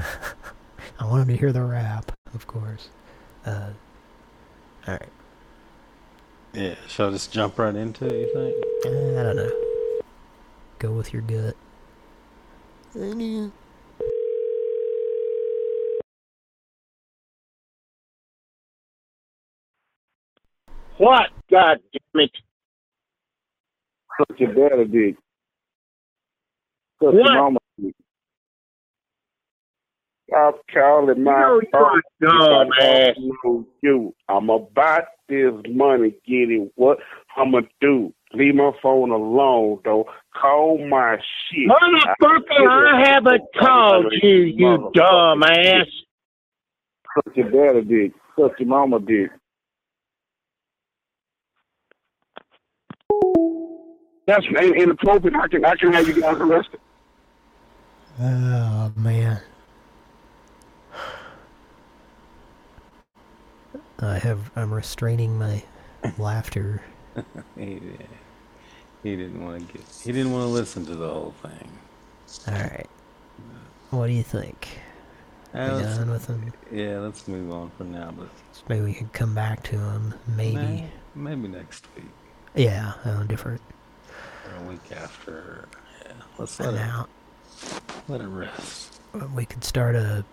I want him to hear the rap, of course. Uh, all right. Yeah, shall I just jump right into it, you think? Uh, I don't know. Go with your gut. What? God damn it. Suck your daddy dick. Suck your What? Mama dick. I'm calling my You know you're dumb ass. you. I'm about this money getting what I'ma do. Leave my phone alone though. Call my shit. Motherfucker, I haven't called you, you dumb ass. Suck your daddy dick. Suck your mama dick. That's in- inappropriate. I can I can have you guys arrested. Oh man. I have I'm restraining my laughter. he, he didn't want to get. He didn't want to listen to the whole thing. All right. What do you think? Uh, done with him? Yeah, let's move on for now. But Maybe we could come back to him. Maybe. Maybe next week Yeah, uh, different. or a week after. Yeah, let's let it now let it rest. we could start a.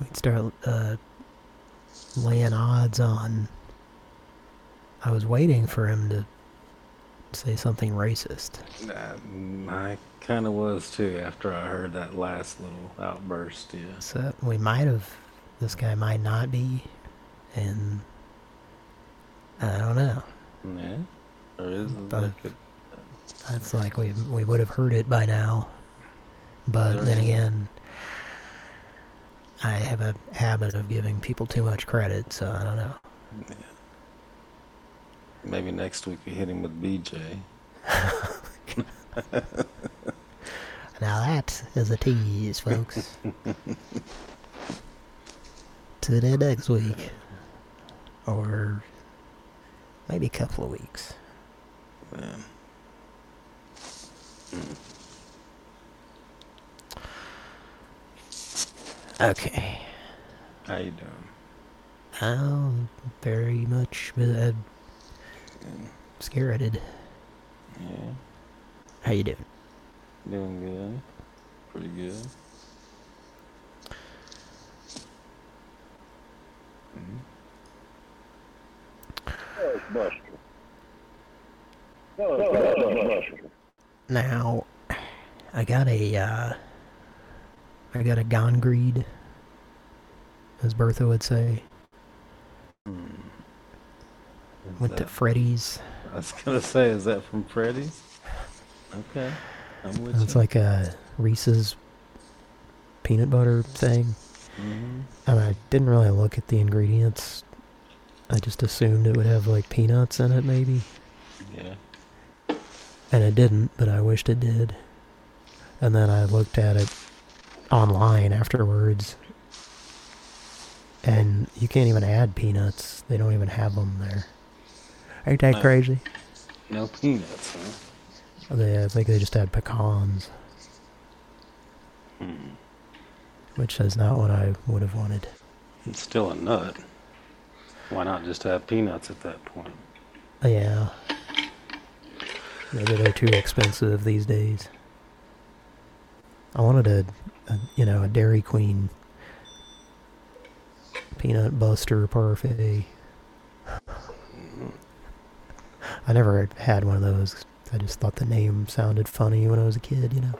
We could start uh, laying odds on. I was waiting for him to say something racist. Uh, I kind of was too after I heard that last little outburst. Yeah. So we might have. This guy might not be, and I don't know. Yeah. There is. But that's like we we would have heard it by now. But then again, I have a habit of giving people too much credit, so I don't know. Maybe next week we hit him with BJ. Now that is a tease, folks. to the next week. Or maybe a couple of weeks. Man. Mm. Okay. How you doing? I'm very much uh, scared. Yeah. How you doing? Doing good. Pretty good. Buster. Now, I got a, uh, I got a Gongreed, as Bertha would say. Went to Freddy's. I was gonna say, is that from Freddy's? Okay, I'm with It's you. like a Reese's peanut butter thing. Mhm. And I didn't really look at the ingredients. I just assumed it would have like peanuts in it, maybe. Yeah. And it didn't, but I wished it did. And then I looked at it online afterwards. And you can't even add peanuts. They don't even have them there. Ain't that No. crazy? No peanuts, huh? They, I think they just had pecans. Hmm. Which is not what I would have wanted. It's still a nut. Why not just have peanuts at that point? Yeah. Maybe they're too expensive these days. I wanted a, a you know, a Dairy Queen peanut buster parfait. I never had one of those. I just thought the name sounded funny when I was a kid, you know.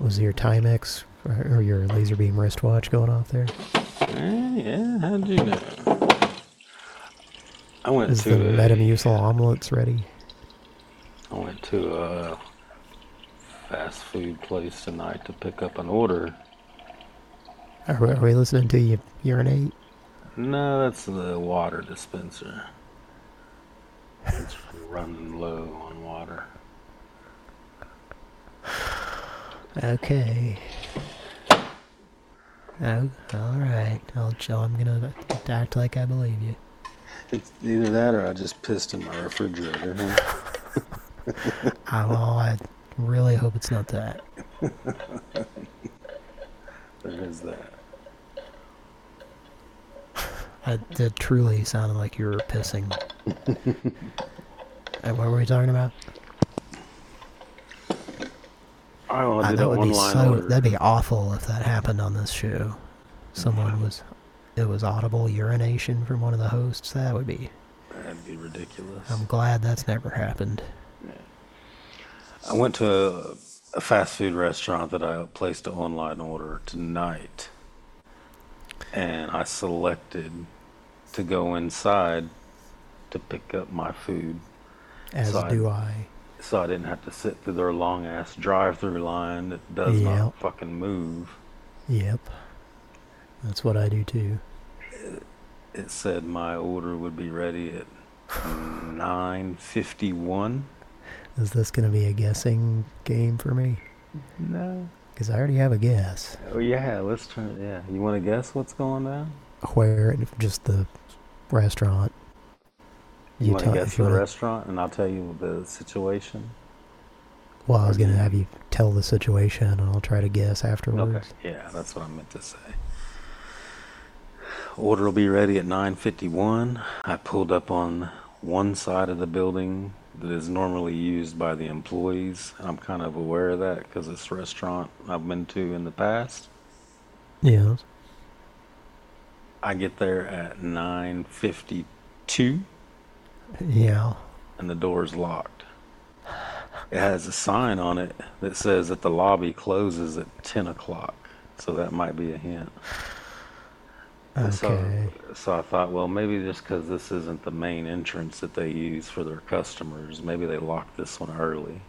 Was your Timex or, or your laser beam wristwatch going off there? Eh, yeah, how'd you know? I went Is to the a, Metamucil omelets ready? I went to a fast food place tonight to pick up an order. Are, we- are we listening to you urinate? No, that's the water dispenser. It's running low on water. Okay. Oh, alright. I'll chill. I'm gonna act like I believe you. It's either that or I just pissed in my refrigerator. Huh? I, well, I really hope it's not that. There is that. That, that truly sounded like you were pissing. and uh, what were we talking about? I do that that would one line so. That'd be awful if that happened on this show. Someone was, it was audible urination from one of the hosts. That would be. That'd be ridiculous. I'm glad that's never happened. I went to a, a fast food restaurant that I placed an online order tonight, and I selected to go inside to pick up my food. As So do I. So I didn't have to sit through their long ass drive-through line that does Yep. not fucking move. Yep. That's what I do too. It said my order would be ready at 9:51. Is this going to be a guessing game for me? No. Because I already have a guess. Oh yeah, let's try. Yeah, you want to guess what's going down? Where, just the restaurant. You, want to guess the wanna- restaurant, and I'll tell you the situation. Well, I was going to have you tell the situation and I'll try to guess afterwards. Okay. Yeah, that's what I meant to say. Order will be ready at 9:51. I pulled up on one side of the building that is normally used by the employees. I'm kind of aware of that because it's a restaurant I've been to in the past. Yes. I get there at 9:52 Yeah. and the door's locked. It has a sign on it that says that the lobby closes at 10 o'clock, so that might be a hint. Okay. So, so I thought, well, maybe just because this isn't the main entrance that they use for their customers, maybe they locked this one early.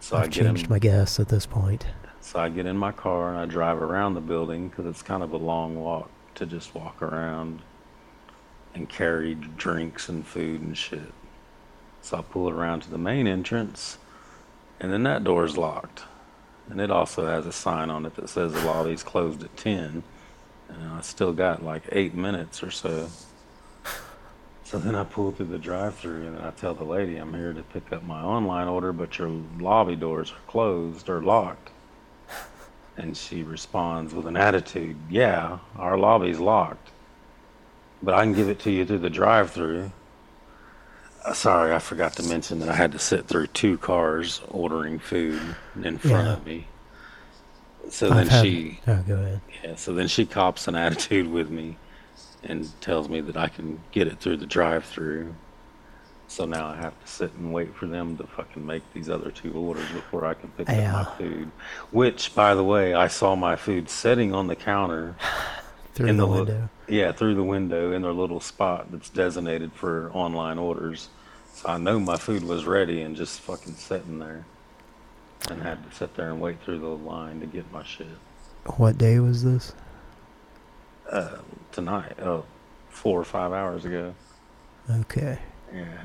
So I I've in, changed my guess at this point. so I get in my car and I drive around the building because it's kind of a long walk to just walk around and carry drinks and food and shit. So I pull it around to the main entrance, and then that door's locked. And it also has a sign on it that says the lobby's closed at 10. And I still got like eight minutes or so. So then I pull through the drive through and I tell the lady I'm here to pick up my online order, but your lobby doors are closed or locked. And she responds with an attitude, Yeah, our lobby's locked, but I can give it to you through the drive through. Uh, sorry, I forgot to mention that I had to sit through two cars ordering food in front Yeah. of me. So I've then had- she, Oh, go ahead. yeah, so then she cops an attitude with me and tells me that I can get it through the drive through. So now I have to sit and wait for them to fucking make these other two orders before I can pick Yeah. up my food. Which, by the way, I saw my food sitting on the counter. Through in the li- window. yeah, through the window in their little spot that's designated for online orders. So I know my food was ready and just fucking sitting there. And had to sit there and wait through the line to get my shit. What day was this? Uh, tonight, oh, four or five hours ago. Okay. Yeah.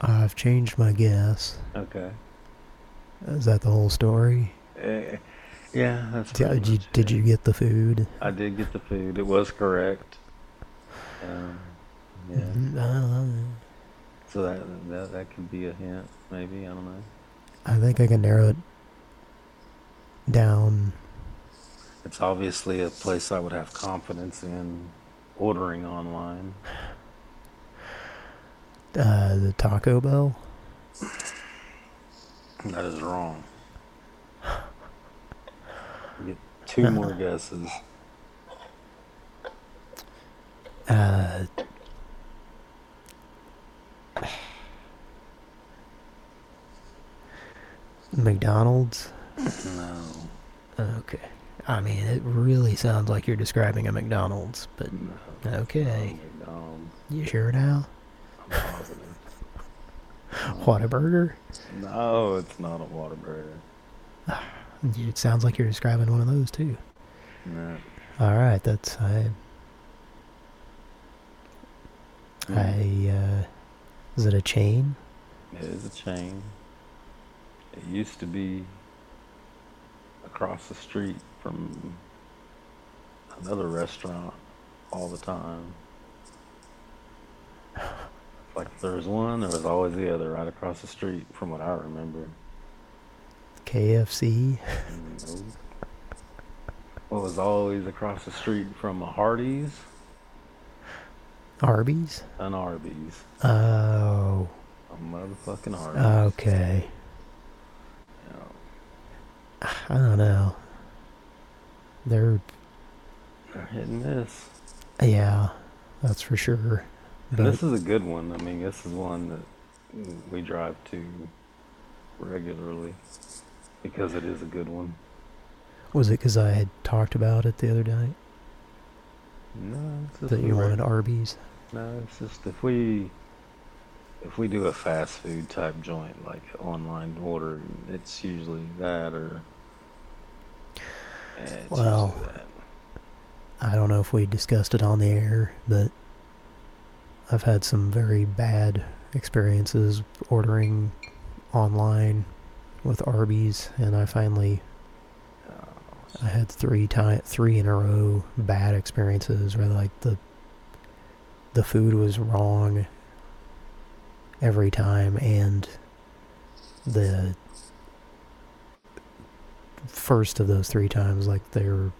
I've changed my guess. Okay. Is that the whole story? Eh, yeah, that's Did, you, much did you get the food? I did get the food. It was correct. Um, yeah. Mm, know. So that, that that could be a hint, maybe. I don't know. I think I can narrow it down. It's obviously a place I would have confidence in ordering online. Uh, the Taco Bell? That is wrong. Get two more guesses. Uh, McDonald's? No. Okay. I mean, it really sounds like you're describing a McDonald's, but okay. McDonald's. You sure now? I'm positive. Whataburger? No, it's not a Whataburger. It sounds like you're describing one of those too. No. All right, that's I. Hmm. I. Uh, is it a chain? It is a chain. It used to be across the street from another restaurant all the time. Like if there was one, there was always the other right across the street from what I remember. KFC? Nope. what was always across the street from a Hardee's, Arby's? an Arby's, Oh, a motherfucking Arby's. okay. I don't know. They're, They're hit and miss. yeah, that's for sure. But this is a good one. I mean, this is one that we drive to regularly because it is a good one. was it because I had talked about it the other night No, it's just that you wanted Arby's? No, it's just if we if we do a fast food type joint like online order, it's usually that or yeah, Well. I don't know if we discussed it on the air, but I've had some very bad experiences ordering online with Arby's, and I finally oh, I had three time three in a row bad experiences where like the the food was wrong every time and the first of those three times like they're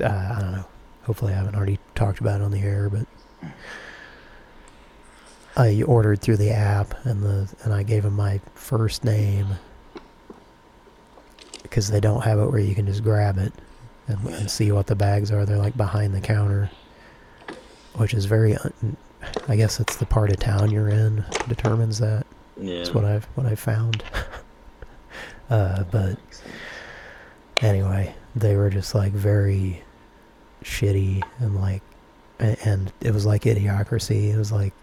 uh, I don't know hopefully I haven't already talked about it on the air but I ordered through the app and the and I gave them my first name because they don't have it where you can just grab it and, and see what the bags are. They're like behind the counter, which is very. I guess it's the part of town you're in determines that. That's what I've what I found. uh, but anyway, they were just like very shitty and like, and it was like idiocracy. It was like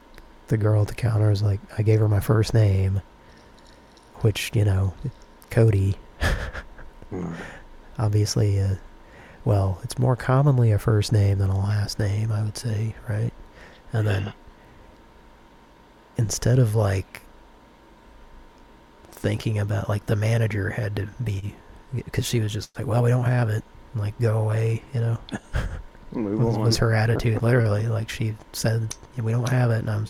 the girl at the counter was like, I gave her my first name, which you know, Cody. Obviously, uh, well, it's more commonly a first name than a last name, I would say, right? And then instead of like thinking about like the manager had to be because she was just like, well, we don't have it, like go away, you know. Move was, on. was her attitude literally like she said we don't have it and I'm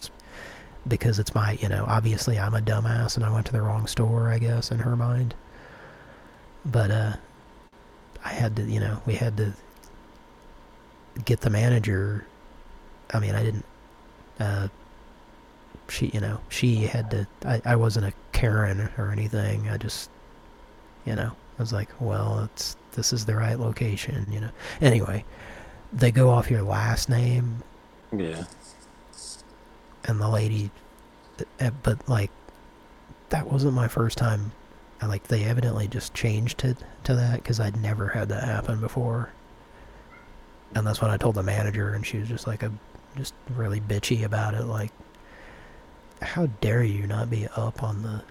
because it's my you know obviously I'm a dumbass and I went to the wrong store I guess in her mind but uh I had to you know we had to get the manager I mean I didn't uh she you know she had to I, I wasn't a Karen or anything. I just you know I was like well it's this is the right location you know. Anyway they go off your last name. Yeah. and the lady uh, but like that wasn't my first time. I like they evidently just changed it to that because I'd never had that happen before. And that's when I told the manager and she was just like a just really bitchy about it like how dare you not be up on the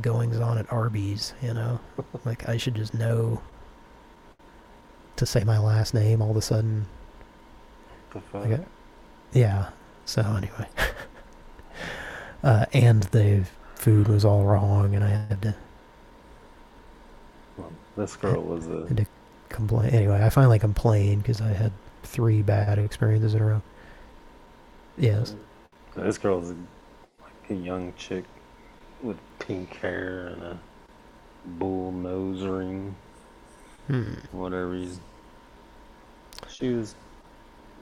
goings on at Arby's you know like I should just know to say my last name all of a sudden The fuck? I yeah. So anyway, uh, and the food was all wrong, and I had to Well, this girl was a had to complain. Anyway, I finally complained because I had three bad experiences in a row. Yes. this girl's a, like a young chick with pink hair and a bull nose ring. Hmm. Whatever he's. She was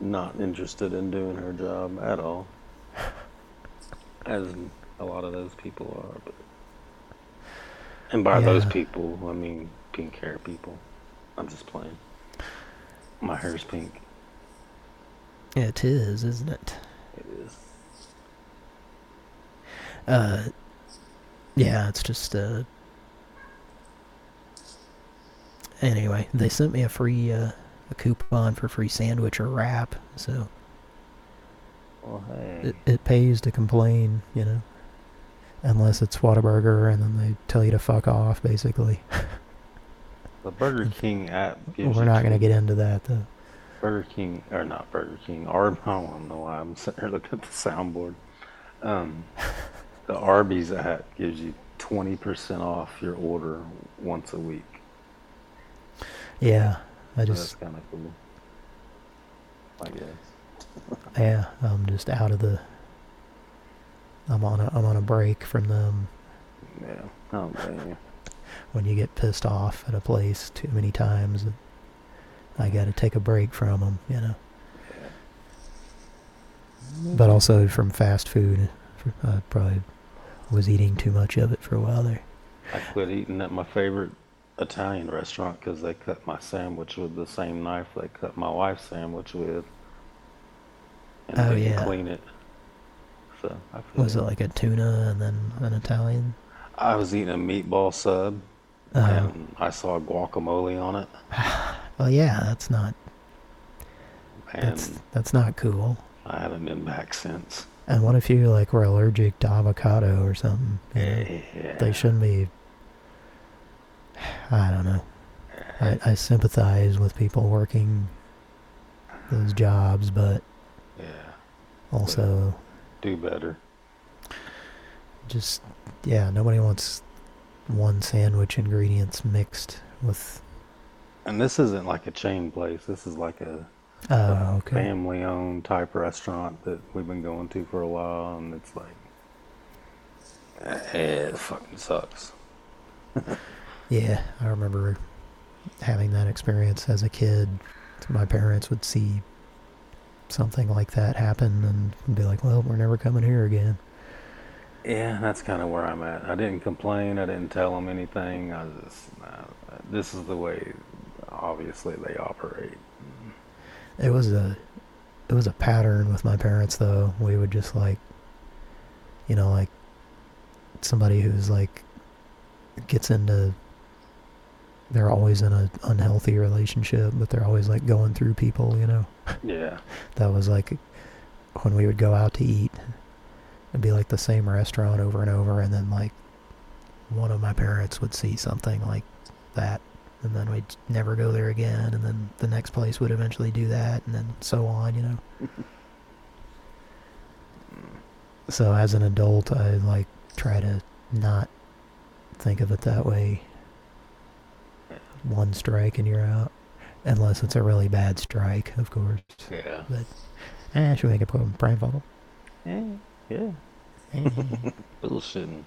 not interested in doing her job at all. As a lot of those people are, but and by those people, I mean pink hair people. I'm just playing. My hair's pink. It is, isn't it? Uh, yeah, it's just uh. Anyway, they sent me a free uh, a coupon for free sandwich or wrap, so Well, hey. it it pays to complain, you know. Unless it's Whataburger, and then they tell you to fuck off, basically. The Burger King app gives We're not going to get into that, though. Burger King, or not Burger King, Arb, I don't know why I'm sitting here looking at the soundboard. Um, the Arby's app gives you 20% off your order once a week. Yeah, I So just that's kind of cool. I guess. yeah, I'm just out of the. I'm on a I'm on a break from them. Yeah, I don't blame you. When you get pissed off at a place too many times, I got to take a break from them, you know. But also from fast food, I probably was eating too much of it for a while there. I quit eating at my favorite Italian restaurant because they cut my sandwich with the same knife they cut my wife's sandwich with. And Oh, they didn't yeah. clean it. So I Was it like a tuna and then an Italian? I was eating a meatball sub Oh. and I saw guacamole on it. Well, yeah, that's not And that's that's not cool. I haven't been back since. And what if you like were allergic to avocado or something? Yeah. They shouldn't be. I don't know. I, I sympathize with people working those jobs, but Yeah. also Do better. just yeah, nobody wants one sandwich ingredients mixed with. And this isn't like a chain place. This is like a Oh, okay. family-owned type restaurant that we've been going to for a while, and it's like, eh, it fucking sucks. Yeah, I remember having that experience as a kid. My parents would see something like that happen and be like, "Well, we're never coming here again." Yeah, that's kind of where I'm at. I didn't complain. I didn't tell them anything. I just, uh, this is the way, obviously, they operate. It was a it was a pattern with my parents though. We would just like you know, like somebody who's like gets into they're always in a unhealthy relationship, but they're always like going through people, you know. Yeah. That was like when we would go out to eat. It'd be like the same restaurant over and over and then like one of my parents would see something like that and then we'd never go there again and then the next place would eventually do that and then so on, you know. so as an adult I like try to not think of it that way. One strike and you're out. Unless it's a really bad strike, of course. Yeah. But eh, should we make a prank phone? Yeah. Yeah. Bullshitting.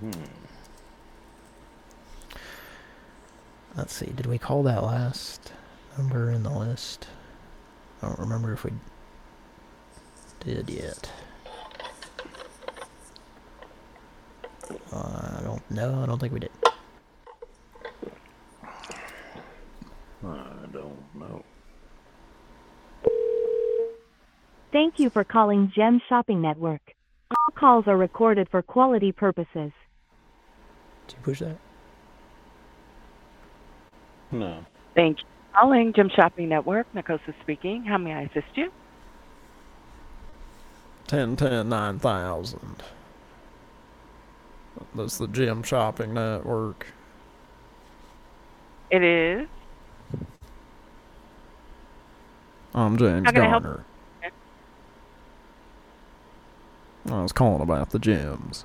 Hmm. Let's see, did we call that last number in the list? I don't remember if we did yet. Uh, I don't know, I don't think we did. I don't know. Thank you for calling Gem Shopping Network. All calls are recorded for quality purposes. Did you push that? No. Thank you for calling Gem Shopping Network. Nakosa speaking. How may I assist you? Ten ten nine thousand. That's the Gem Shopping Network. It is. I'm James How can I help? Garner. I was calling about the gyms.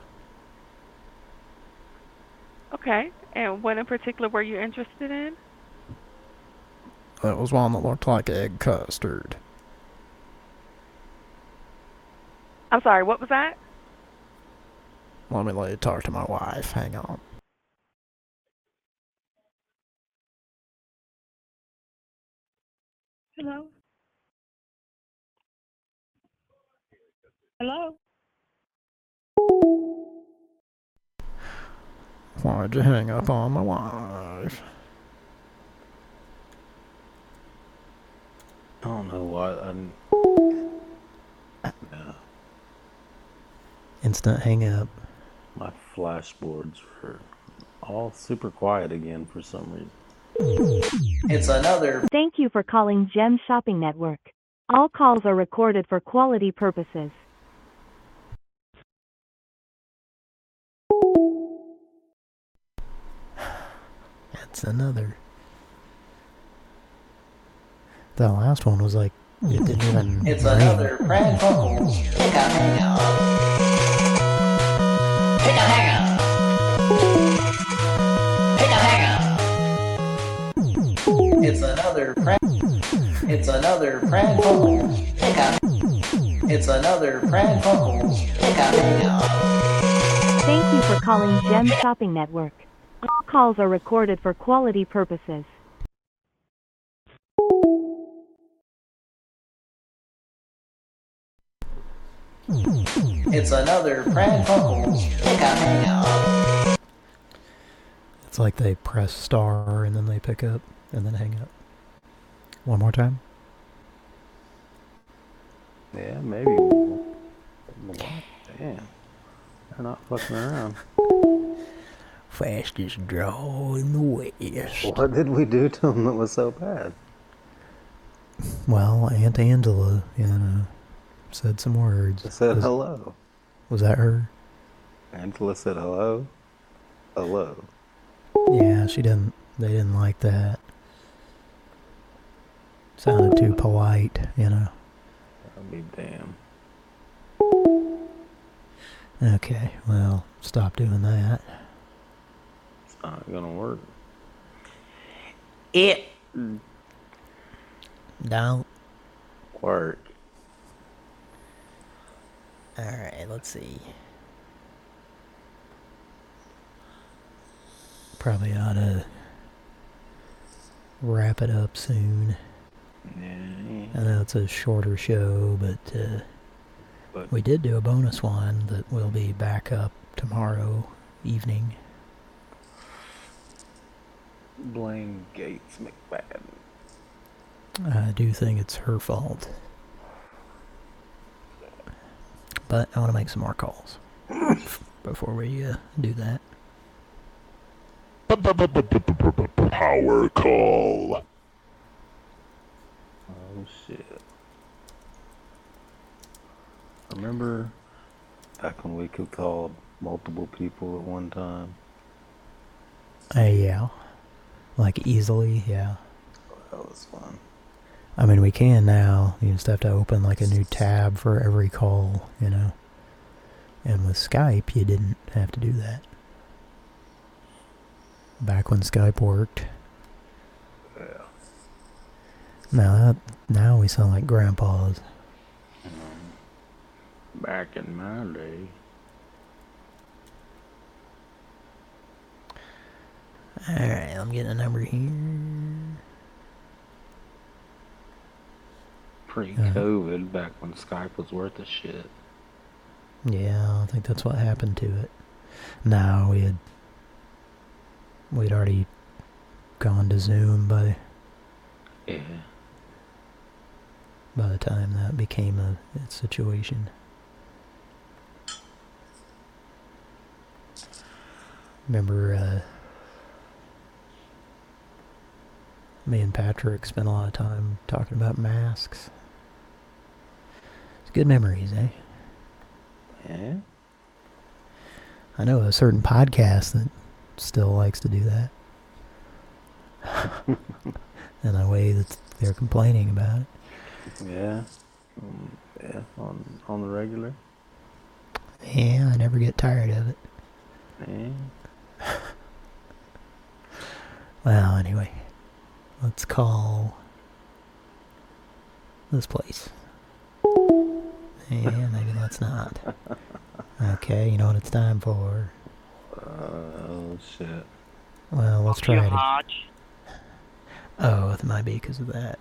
Okay. And what in particular were you interested in? That was one that looked like egg custard. I'm sorry, what was that? Let me let you talk to my wife. Hang on. Hello? Hello? Why'd you hang up on my wife? I don't know why. I, didn't- yeah, Instant hang up. my flashboards are all super quiet again for some reason. It's another. Thank you for calling Gem Shopping Network. All calls are recorded for quality purposes. It's another. The last one was like, it didn't even. It's ring. another Brad Buckles Pick a Hangout. Pick a Hangout. Pick a Hangout. It's another Brad. It's another Brad Buckles Pick a. It's another Brad Buckles Pick a Hangout. Thank you for calling Gem Shopping Network. All calls are recorded for quality purposes. It's another Brad Buckles pickup hangout. It's like they press star and then they pick up and then hang up. One more time. Yeah, maybe. Damn. They're not fucking around. Fastest draw in the West. What did we do to him that was so bad? Well, Aunt Angela, you know, said some words. I said Was- hello. Was that her? Angela said hello. Hello. Yeah, she didn't. They didn't like that. Sounded too polite, you know. I'll be damned. Okay, well, stop doing that. It's not gonna work. It Don't. work. Alright, let's see. Probably ought to wrap it up soon. Yeah. I know it's a shorter show, but, uh, But- we did do a bonus one that will be back up tomorrow evening. Blame Gates McFadden. I do think it's her fault. But I want to make some more calls before we uh, do that. Power call. Oh shit. Remember back when we could call multiple people at one time? Uh, yeah. Like easily, yeah. That was fun. I mean, we can now. You just have to open like a new tab for every call, you know. And with Skype, you didn't have to do that. Back when Skype worked. Yeah. Now that now we sound like grandpas. Back in my day. Alright, I'm getting a number here. Pre-COVID, back when Skype was worth a shit. Yeah, I think that's what happened to it. No, we had we'd already gone to Zoom by Yeah. by the time that became a, a situation. Remember, uh, me and Patrick spent a lot of time talking about masks. It's good memories, eh? Yeah. I know a certain podcast that still likes to do that. In a way that they're complaining about it. Yeah. Um, yeah. On on the regular. Yeah, I never get tired of it. Yeah. Well, anyway, let's call this place. Yeah, maybe let's not. Okay, you know what it's time for. Oh shit. Well, let's try it. Hodge. Oh, it might be because of that.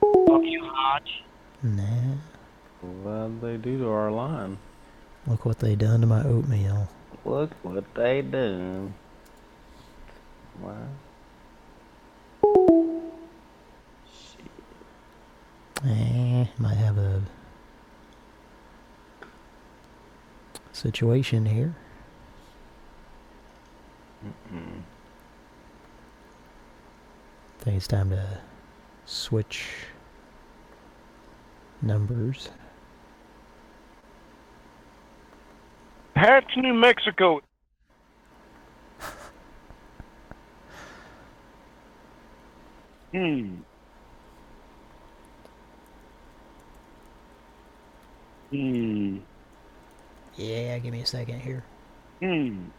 Fuck you, Hodge. Nah, What'd they do to our line? look what they done to my oatmeal. Look what they done. Wow. Eh, might have a situation here. Mm-mm. I think it's time to switch numbers. That's New Mexico. Hmm. Hmm. Yeah, give me a second here. Hmm.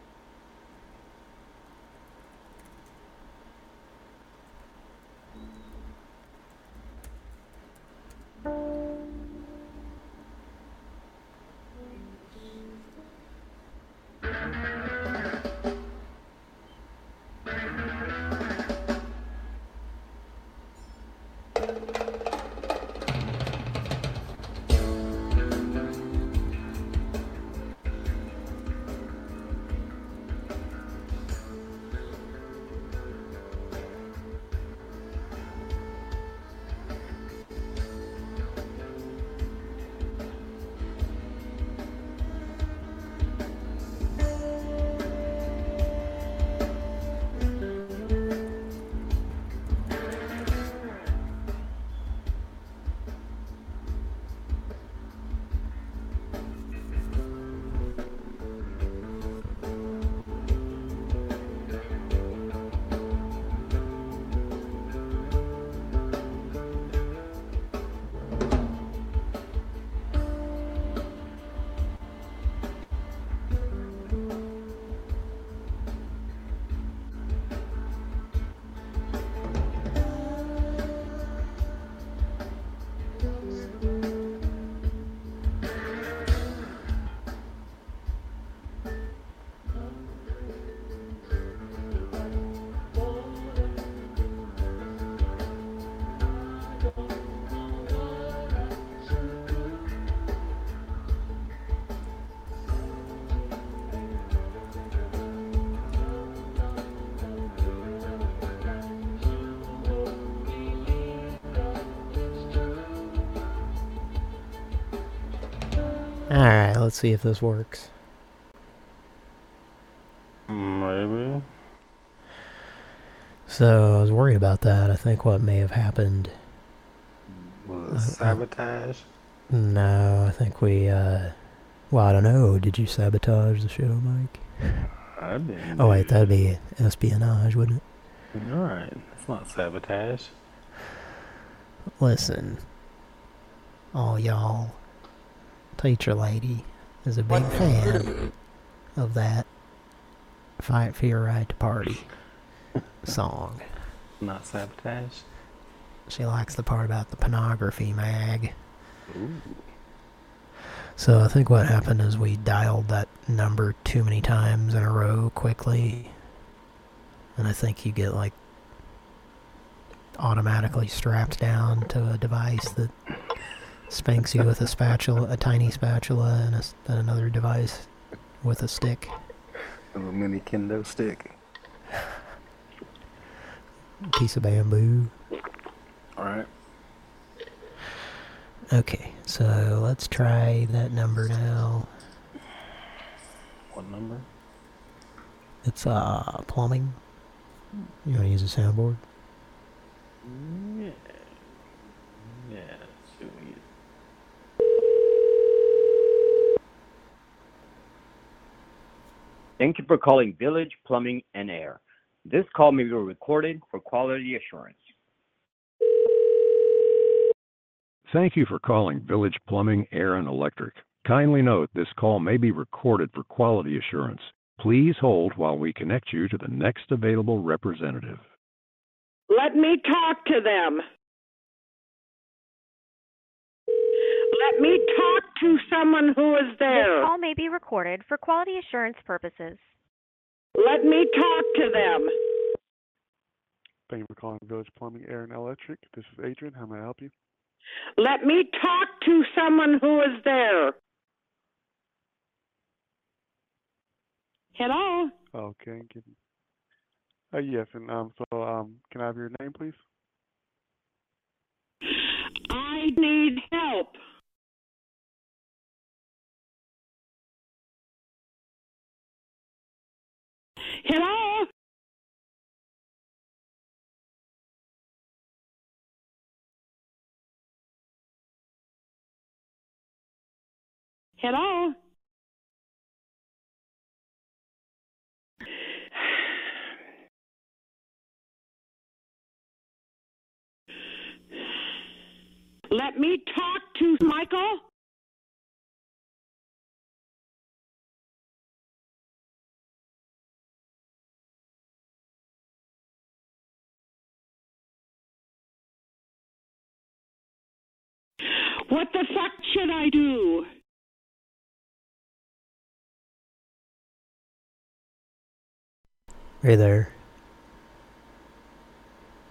Let's see if this works. Maybe. So, I was worried about that. I think what may have happened... Was it sabotage? No, I think we, uh... Well, I don't know. Did you sabotage the show, Mike? I didn't. Oh, wait, that'd be espionage, wouldn't it? Alright, it's not sabotage. Listen. All y'all. Teacher lady is a big fan of that Fight for Your Right to Party song. Not sabotage? She likes the part about the pornography mag. Ooh. So I think what happened is we dialed that number too many times in a row quickly. And I think you get like automatically strapped down to a device that spanks you with a spatula, a tiny spatula, and, a, and another device with a stick. A little mini kendo stick. Piece of bamboo. Alright. Okay, so let's try that number now. What number? It's uh plumbing. You want to use a soundboard? Yeah. Yeah, Thank you for calling Village Plumbing and Air. This call may be recorded for quality assurance. Thank you for calling Village Plumbing, Air, and Electric. Kindly note this call may be recorded for quality assurance. Please hold while we connect you to the next available representative. Let me talk to them. Let me talk to someone who is there. This call may be recorded for quality assurance purposes. Let me talk to them. Thank you for calling Village Plumbing, Air, and Electric. This is Adrian. How may I help you? Let me talk to someone who is there. Hello? Okay. Give me... Uh, yes, and um, so um, can I have your name, please? I need help. Hello? Hello? Let me talk to Michael. What the fuck should I do? Hey there.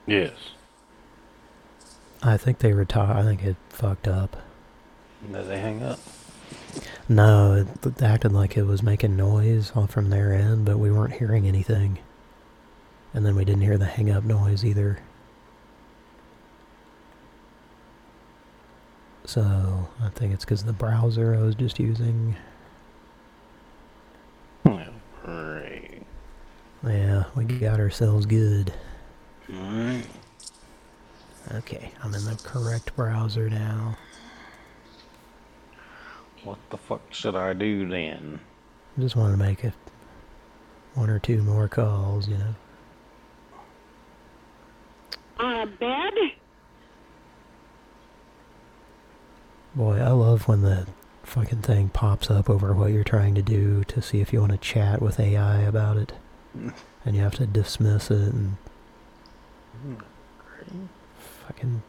Yes. I think they retired. I think it fucked up. Did they hang up? No, it, it acted like it was making noise all from their end, but we weren't hearing anything. And then we didn't hear the hang up noise either. So, I think it's because the browser I was just using. Great. Yeah, we got ourselves good. Alright. Okay, I'm in the correct browser now. What the fuck should I do then? Just want to make it one or two more calls, you know. Uh, a bed? Boy, I love when the fucking thing pops up over what you're trying to do to see if you want to chat with AI about it. and you have to dismiss it and fucking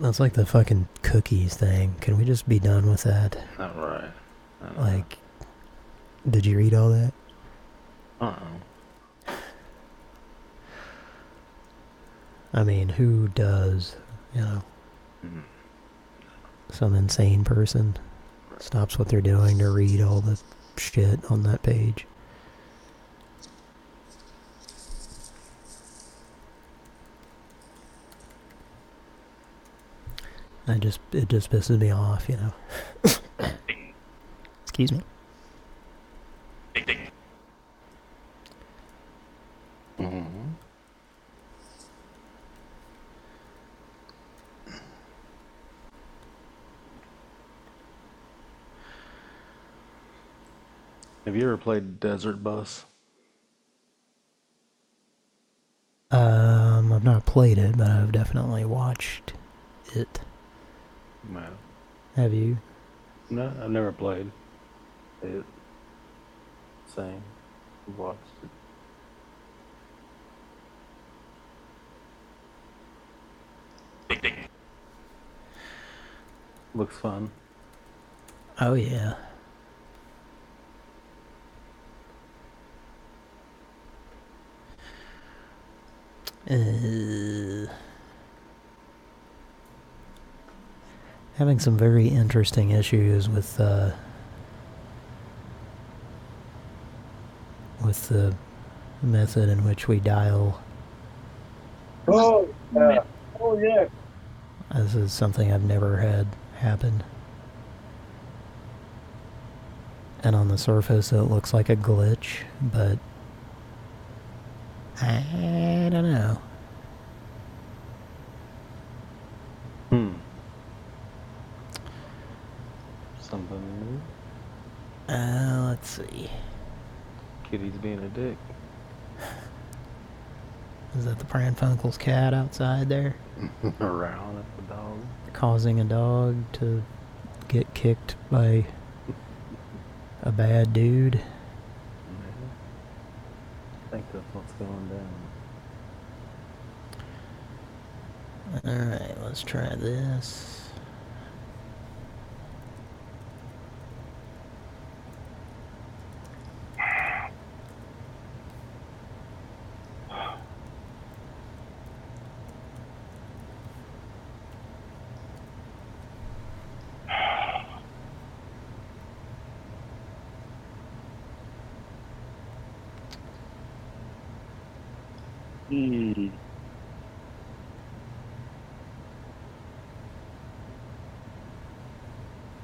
That's like the fucking cookies thing. Can we just be done with that? Not right. Like, did you read all that? Uh-oh. I mean, who does, you know? Some insane person stops what they're doing to read all the shit on that page. I just it just pisses me off, you know. Excuse me. Mm-hmm. Have you ever played Desert Bus? Um, I've not played it, but I've definitely watched it. No. Have you? No, I've never played it. Same. Watched it. Looks fun. Oh yeah. Uh, having some very interesting issues with uh, with the method in which we dial. Oh, yeah. Oh, yeah. This is something I've never had happen. And on the surface it looks like a glitch, but I don't know. Hmm. Something new. Uh, let's see. Kitty's being a dick. Is that the Pran Funkel's cat outside there? Around at the dog. Causing a dog to get kicked by a bad dude? I think that's what's going down. Alright, let's try this. Hmm.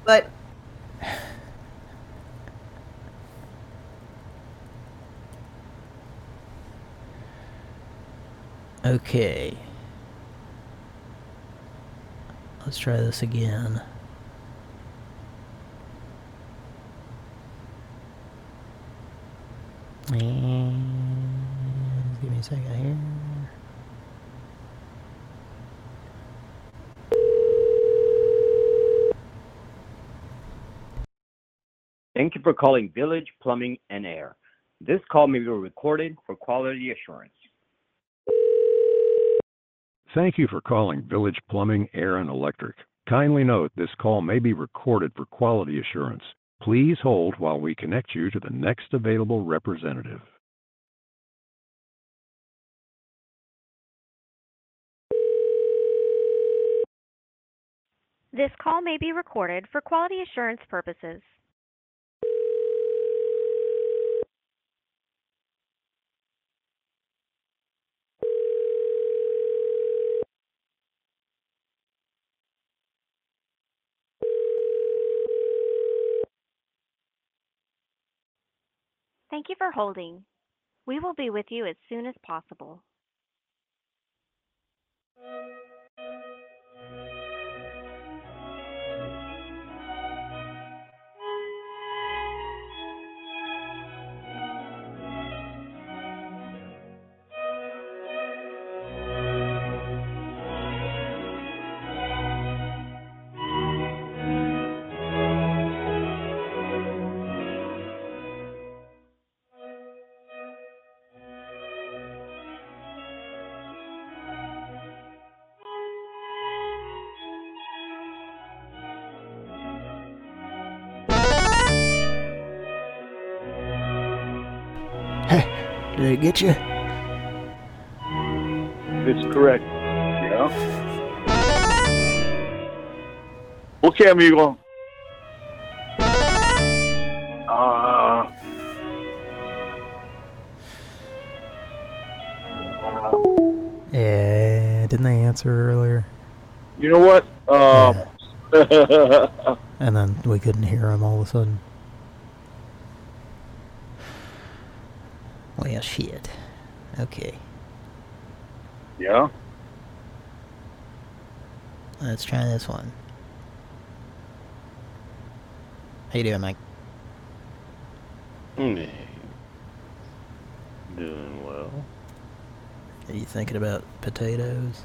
But Okay. Let's try this again. And give me a second here. Thank you for calling Village Plumbing and Air. This call may be recorded for quality assurance. Thank you for calling Village Plumbing, Air, and Electric. Kindly note this call may be recorded for quality assurance. Please hold while we connect you to the next available representative. This call may be recorded for quality assurance purposes. Thank you for holding. We will be with you as soon as possible. Get you? It's correct. Yeah. Okay, amigo. you? Uh, Yeah, didn't they answer earlier? you know what? Um. And then we couldn't hear him all of a sudden. Well, shit. Okay. yeah. Let's try this one. How you doing, Mike? Hey. Doing well. Are you thinking about potatoes?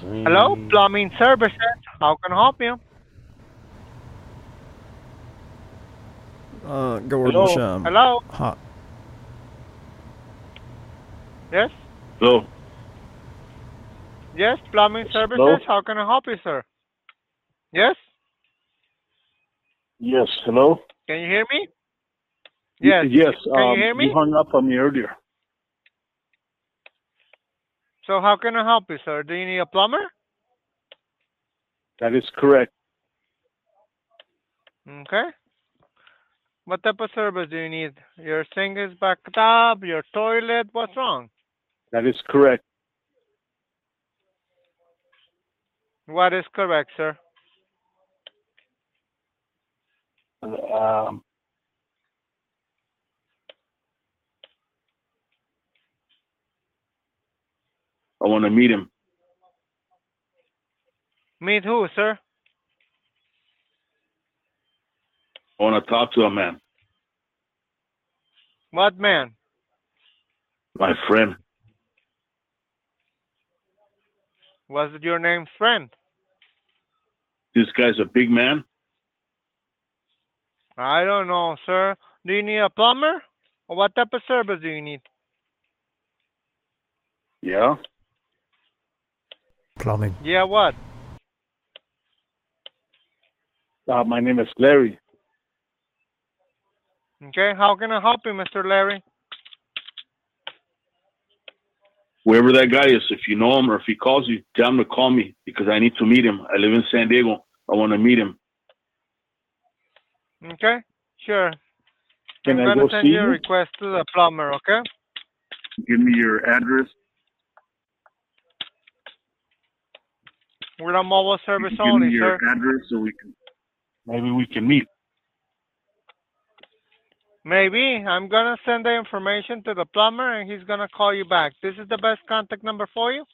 Hello, plumbing services. How can I help you? Gordon Hello? Shum. Hello? Hot. Yes? Hello. Yes, plumbing services. Hello? How can I help you, sir? Yes? Yes. Hello. Can you hear me? Yes. Yes. Can um, you hear me? You hung up on me earlier. So how can I help you, sir? Do you need a plumber? That is correct. Okay. What type of service do you need? Your sink is backed up, your toilet, what's wrong? That is correct. What is correct, sir? Um. I want to meet him. Meet who, sir? I want to talk to a man. What man? My friend. Was it your name, friend? This guy's a big man. I don't know, sir. Do you need a plumber? Or what type of service do you need? Yeah. Plumbing. Yeah, what? Uh, my name is Larry. Okay, how can I help you, Mr. Larry? Whoever that guy is, if you know him or if he calls you, tell him to call me because I need to meet him. I live in San Diego. I want to meet him. Okay, sure. Can I'm I go send see you a request to the plumber, okay? Give me your address. We're a mobile service only, Give me your sir. address so we can maybe we can meet. Maybe. I'm gonna send the information to the plumber and he's gonna call you back. This is the best contact number for you?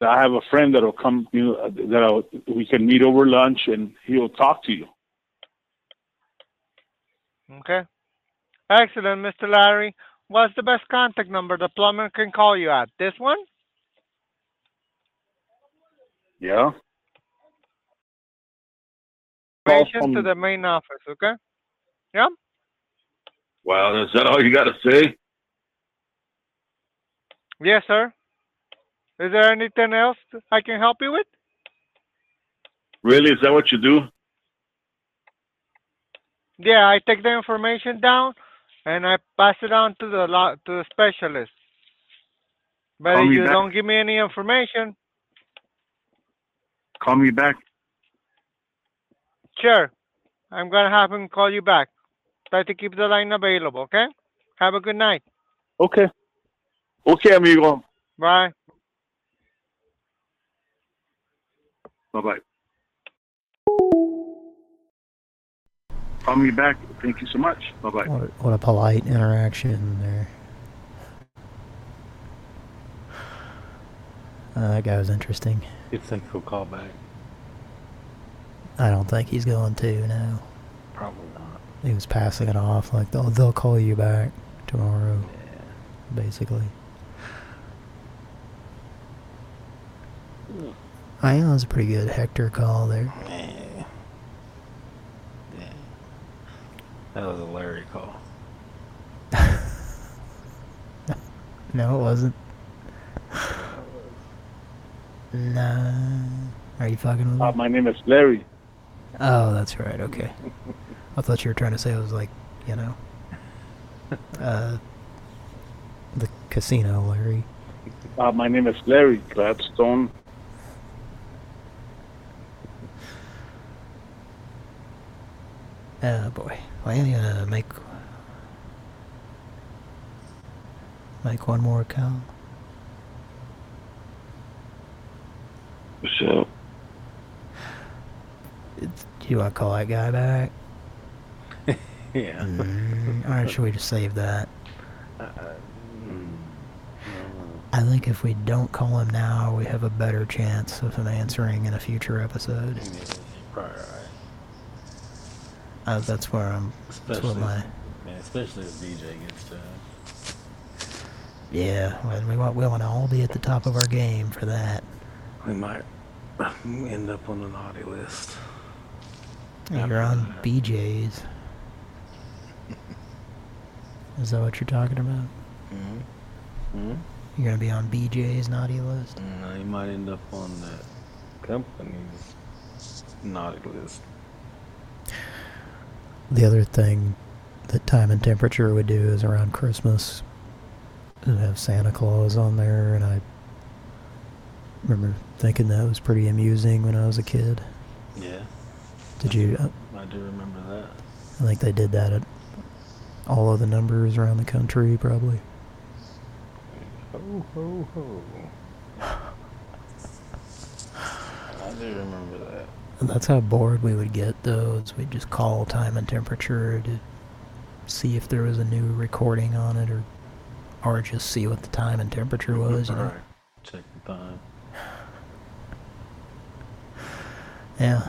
I have a friend that'll come. You know, that I'll, we can meet over lunch and he'll talk to you. Okay. Excellent, Mr. Larry. What's the best contact number the plumber can call you at? This one? Yeah. Information to the main office, okay? Yeah? Well, is that all you got to say? Yes, sir. Is there anything else I can help you with? Really? Is that what you do? Yeah, I take the information down and I pass it on to the to the specialist. But Call if you back. don't give me any information, Call me back. sure, I'm gonna have him call you back. Try to keep the line available, okay? Have a good night. Okay. Okay, amigo. Bye. Bye bye. Call me back. Thank you so much. Bye bye. What, what a polite interaction there. Uh, that guy was interesting. You think he'll call back? I don't think he's going to now. Probably not. He was passing it off like they'll they'll call you back tomorrow. Basically. I know it was a pretty good Hector call there. That was a Larry call. No, it wasn't. Nah. Are you fucking with me? Uh, my name is Larry. Oh, that's right. Okay. I thought you were trying to say it was like, you know, uh, the casino, Larry. Uh, my name is Larry Gladstone. Oh boy. Well, you uh, make Make one more call. What's up? Do you want to call that guy back? Yeah. Mm, or should we just save that? Uh, mm, I think if we don't call him now, we have a better chance of him answering in a future episode. right, right. Uh, that's where I'm. Especially, my. yeah, especially if DJ gets to. Yeah, well, we want we want to all be at the top of our game for that. We might end up on the naughty list. You're on BJ's. Is that what you're talking about? Mm-hmm. Mm-hmm. You're gonna be on BJ's naughty list. No, you might end up on that company's naughty list. The other thing that time and temperature would do is around Christmas, it'd have Santa Claus on there, and I remember thinking that was pretty amusing when I was a kid. Yeah. Did you? uh, I do remember that. I think they did that at all of the numbers around the country, probably. Ho, ho, ho. I do remember that. And that's how bored we would get, though, is we'd just call time and temperature to see if there was a new recording on it, or or just see what the time and temperature was, you know? Right. Check the time. Yeah.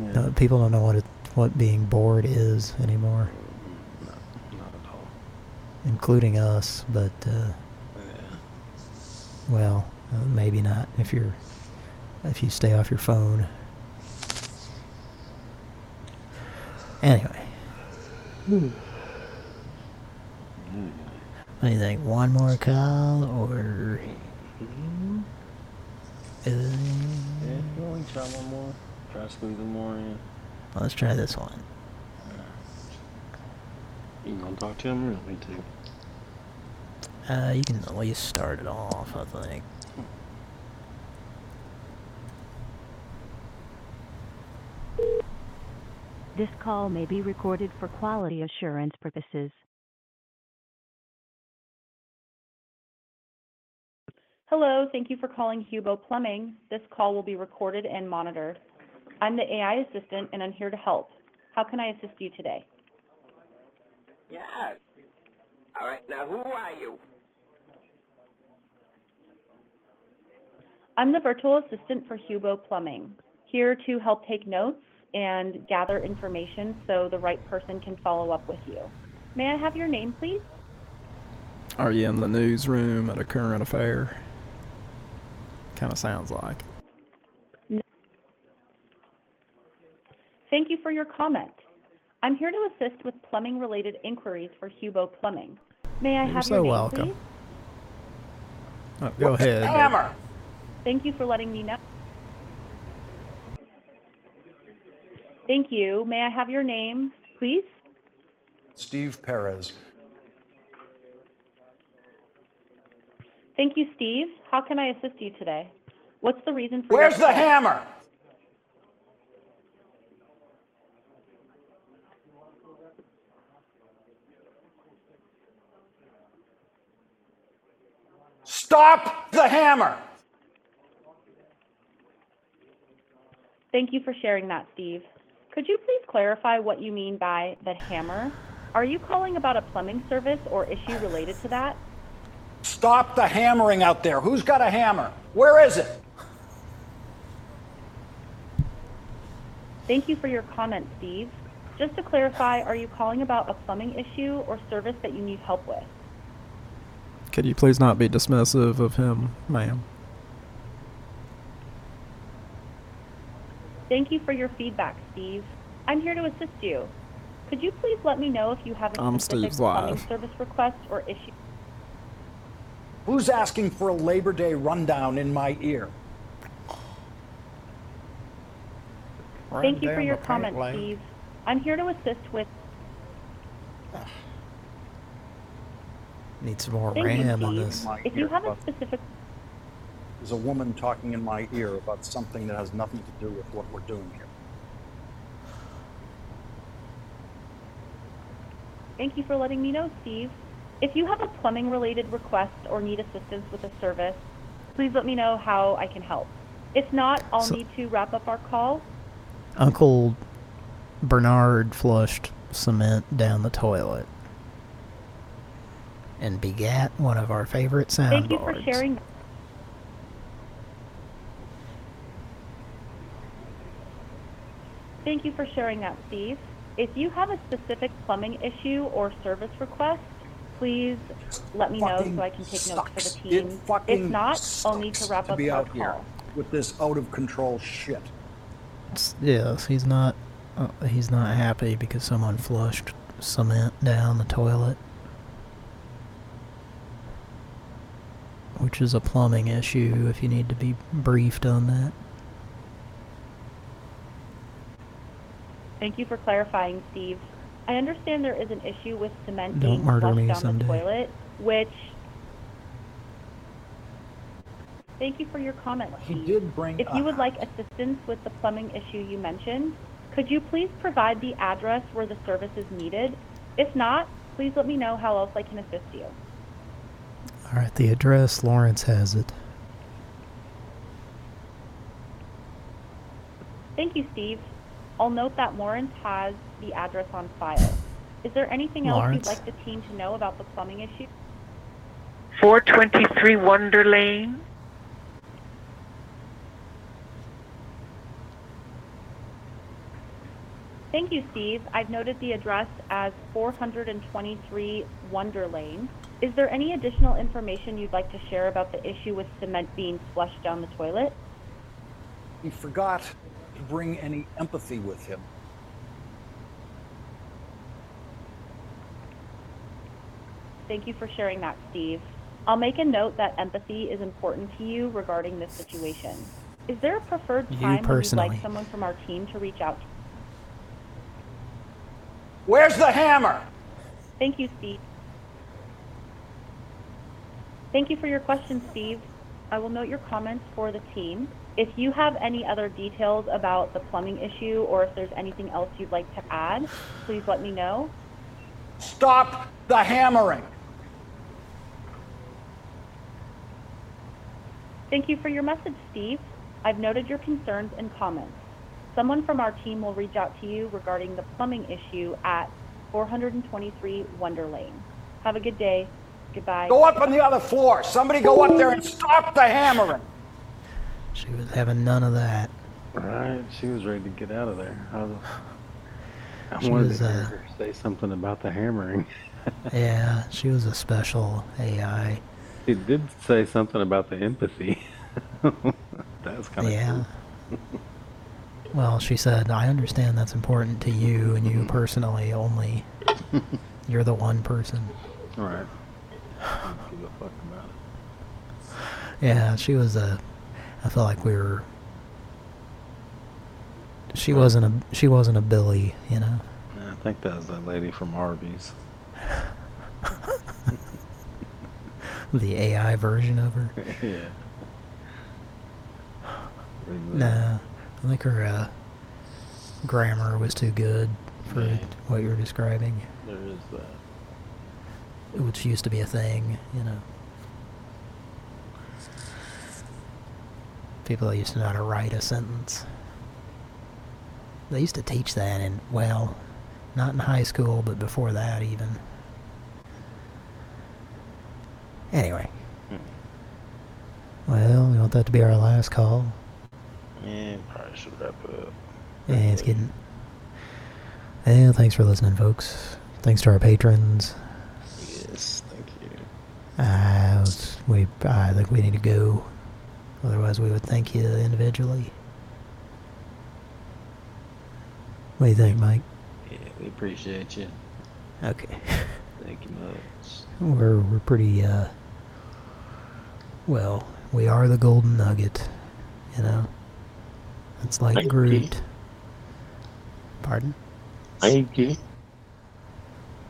Yeah. No, people don't know what it, what being bored is anymore. Not at all. Including us, but, uh, well, uh, maybe not if you're, if you stay off your phone. Anyway. What do you think? One more call, or... Uh, Yeah, you to try one more? Try squeezing more in. Let's try this one. You gonna talk to him or me to? Uh, you can at least start it off, I think. This call may be recorded for quality assurance purposes. Hello, thank you for calling Hubo Plumbing. This call will be recorded and monitored. I'm the AI assistant and I'm here to help. How can I assist you today? Yes. All right, now who are you? I'm the virtual assistant for Hubo Plumbing, here to help take notes and gather information so the right person can follow up with you. May I have your name, please? Are you in the newsroom at a current affair? Kind of sounds like. Thank you for your comment. I'm here to assist with plumbing-related inquiries for Hubo Plumbing. May I You're have so your name, welcome. please? Oh, go ahead. Hammer. Thank you for letting me know. Thank you. May I have your name, please? Steve Perez. Thank you, Steve. How can I assist you today? What's the reason for Where's your the hammer? Stop the hammer. Thank you for sharing that, Steve. Could you please clarify what you mean by the hammer? Are you calling about a plumbing service or issue related to that? Stop the hammering out there. Who's got a hammer? Where is it? Thank you for your comment, Steve. Just to clarify, are you calling about a plumbing issue or service that you need help with? Could you please not be dismissive of him, ma'am? Thank you for your feedback, Steve. I'm here to assist you. Could you please let me know if you have a I'm specific Steve's plumbing wife. service request or issue? Who's asking for a Labor Day rundown in my ear? Thank you for your comment, Steve. I'm here to assist with. Need some more Thank you, RAM in Steve. this. If you have a specific There's a woman talking in my ear about something that has nothing to do with what we're doing here. Thank you for letting me know, Steve. If you have a plumbing related request or need assistance with a service, please let me know how I can help. If not, I'll So- need to wrap up our call. Uncle Bernard flushed cement down the toilet and begat one of our favorite soundboards. Thank you for sharing. Thank you for sharing that, Steve. If you have a specific plumbing issue or service request, please let me know so I can take notes for the team. If fucking not, I'll need to sucks wrap to up be our out here call. with this out of control shit. It's- Yes, he's not. Uh, he's not happy because someone flushed cement down the toilet, which is a plumbing issue. If you need to be briefed on that. Thank you for clarifying, Steve. I understand there is an issue with cement Don't being murder flushed me down someday. the toilet, which. Thank you for your comment, He did bring. If you would like assistance with the plumbing issue you mentioned, could you please provide the address where the service is needed? If not, please let me know how else I can assist you. All right, the address. Lawrence has it. Thank you, Steve. I'll note that Lawrence has the address on file. Is there anything else Lawrence? you'd like the team to know about the plumbing issue? 423 Wonder Lane. Thank you, Steve. I've noted the address as 423 Wonder Lane. Is there any additional information you'd like to share about the issue with cement being flushed down the toilet? He forgot to bring any empathy with him. Thank you for sharing that, Steve. I'll make a note that empathy is important to you regarding this situation. Is there a preferred You time when you'd like someone from our team to reach out? To? Where's the hammer? Thank you, Steve. Thank you for your question, Steve. I will note your comments for the team. If you have any other details about the plumbing issue or if there's anything else you'd like to add, please let me know. Stop the hammering. Thank you for your message, Steve. I've noted your concerns and comments. Someone from our team will reach out to you regarding the plumbing issue at 423 Wonder Lane. Have a good day. Goodbye. Go up on the other floor. Somebody go up there and stop the hammering. She was having none of that. Right, she was ready to get out of there. I, was, I She wanted was, to hear uh, her say something about the hammering. Yeah, she was a special AI. She did say something about the empathy. That's kind of Yeah. Well, she said, I understand that's important to you and you personally only. You're the one person. All right. Give a fuck about it. Yeah, she was a. I felt like we were. She wasn't a. She wasn't a Billy, you know. I think that was that lady from Arby's. The AI version of her. yeah. No, I think her uh, grammar was too good for Yeah. what you're describing, There is that. Which used to be a thing, you know. People that used to know how to write a sentence. They used to teach that in, well, not in high school, but before that even. Anyway. Well, we want that to be our last call. Yeah, probably should wrap up. Yeah, it's getting. Well, thanks for listening, folks. Thanks to our patrons. Uh, we, I think we need to go. Otherwise, we would thank you individually. What do you think, Mike? Yeah, we appreciate you. Okay. Thank you much. We're we're pretty. uh Well, we are the golden nugget. You know. It's like Thank you. Groot. Pardon? Thank you.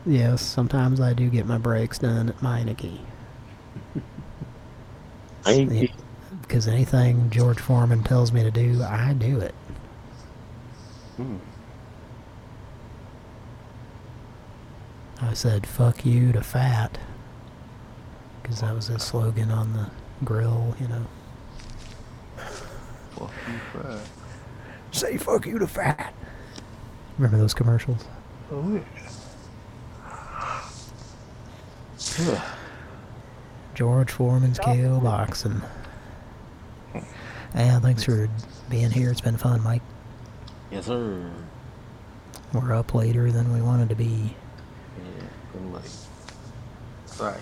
Yes, sometimes I do get my brakes done at Meineke. Thank Because anything George Foreman tells me to do, I do it. Hmm. I said, fuck you to fat. because that was his slogan on the grill, you know. Fuck you, fat. Say fuck you to fat. Remember those commercials? Oh, yeah. George Foreman's KO Boxing. Yeah, thanks for being here. It's been fun, Mike. Yes, sir. We're up later than we wanted to be. Yeah, good late. Sorry,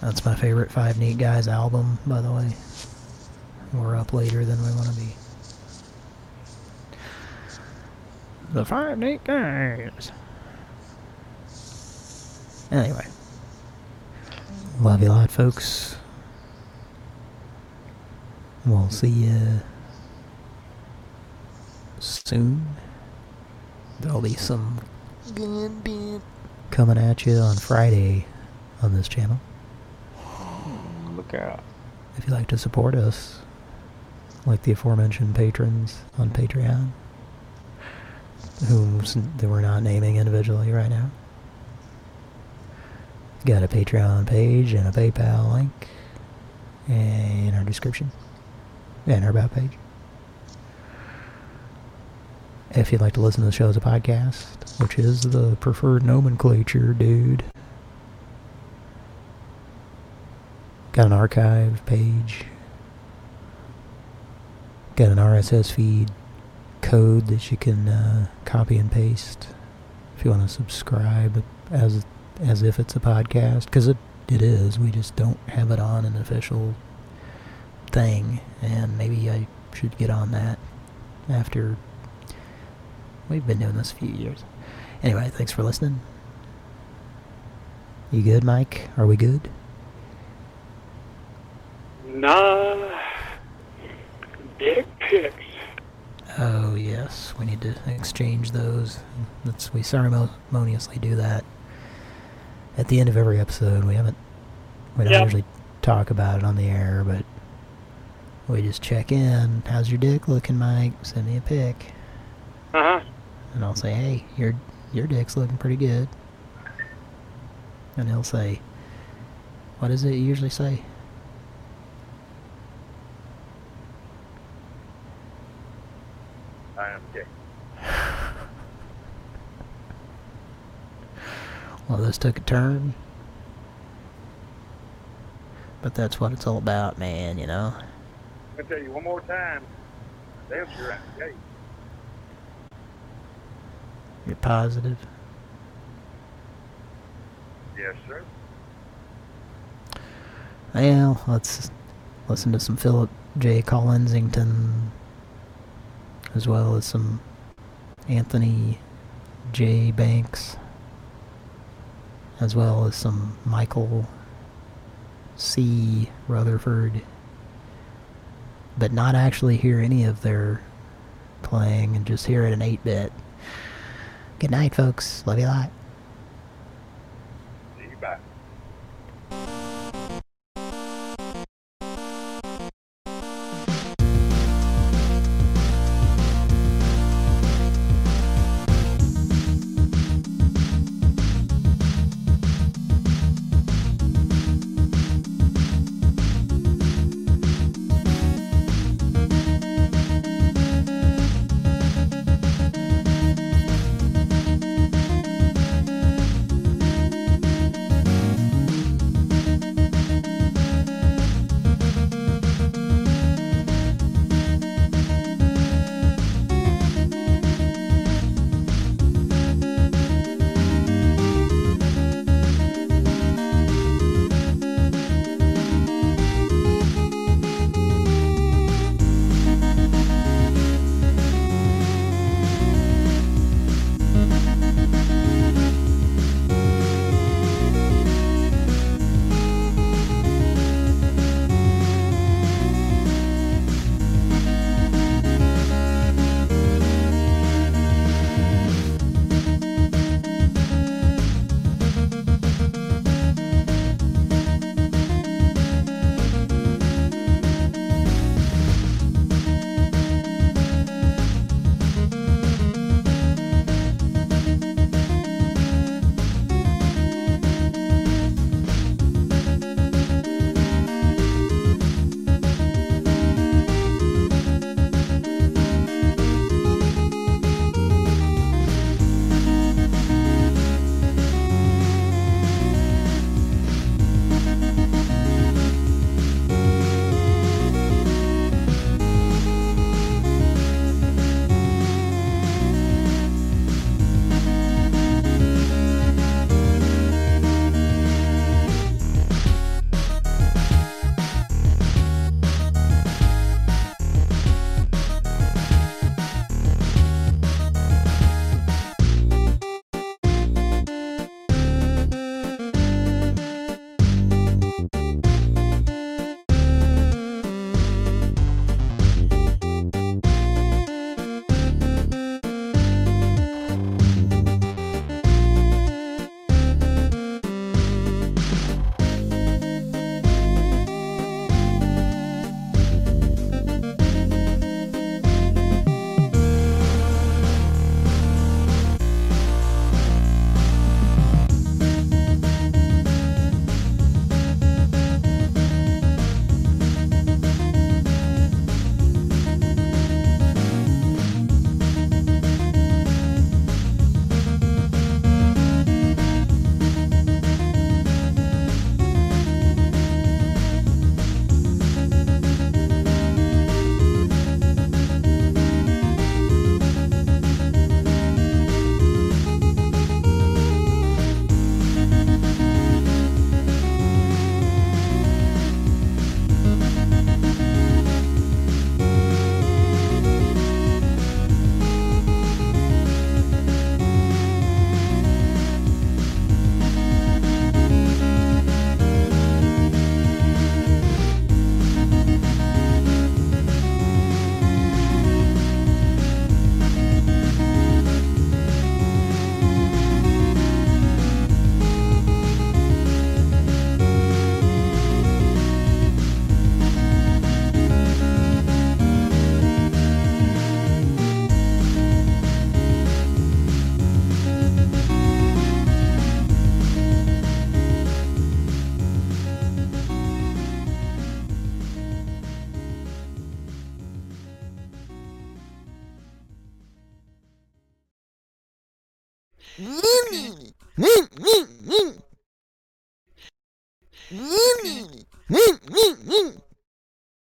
That's my favorite Five Neat Guys album, by the way. We're up later than we want to be. The Five Neat Guys. Anyway. Love you a lot, folks. We'll see you soon. There'll be some coming at you on Friday on this channel. Look out. If you'd like to support us, like the aforementioned patrons on Patreon, whom s- that we're not naming individually right now. Got a Patreon page and a PayPal link in our description and our about page. If you'd like to listen to the show as a podcast, which is the preferred nomenclature, dude. Got an archive page. Got an RSS feed code that you can uh, copy and paste if you want to subscribe as as if it's a podcast because it it is. We just don't have it on an official thing, and maybe I should get on that after we've been doing this a few years. Anyway, thanks for listening. You good, Mike? Are we good? Nah. Dick pics. Oh yes, we need to exchange those. Let's we ceremoniously do that at the end of every episode. We haven't we don't usually talk about it on the air, but we just check in. How's your dick looking, Mike? Send me a pic, Uh huh. and I'll say, hey, your your dick's looking pretty good. And he'll say, what does it usually say? I am gay. Well, this took a turn. But that's what it's all about, man, you know? I'm gonna tell you one more time. Damn sure I'm gay. You're positive. Yes, sir. Well, let's listen to some Philip J. Collinsington, as well as some Anthony J. Banks, as well as some Michael C. Rutherford, but not actually hear any of their playing and just hear it in 8-bit. Good night, folks. Love you a lot.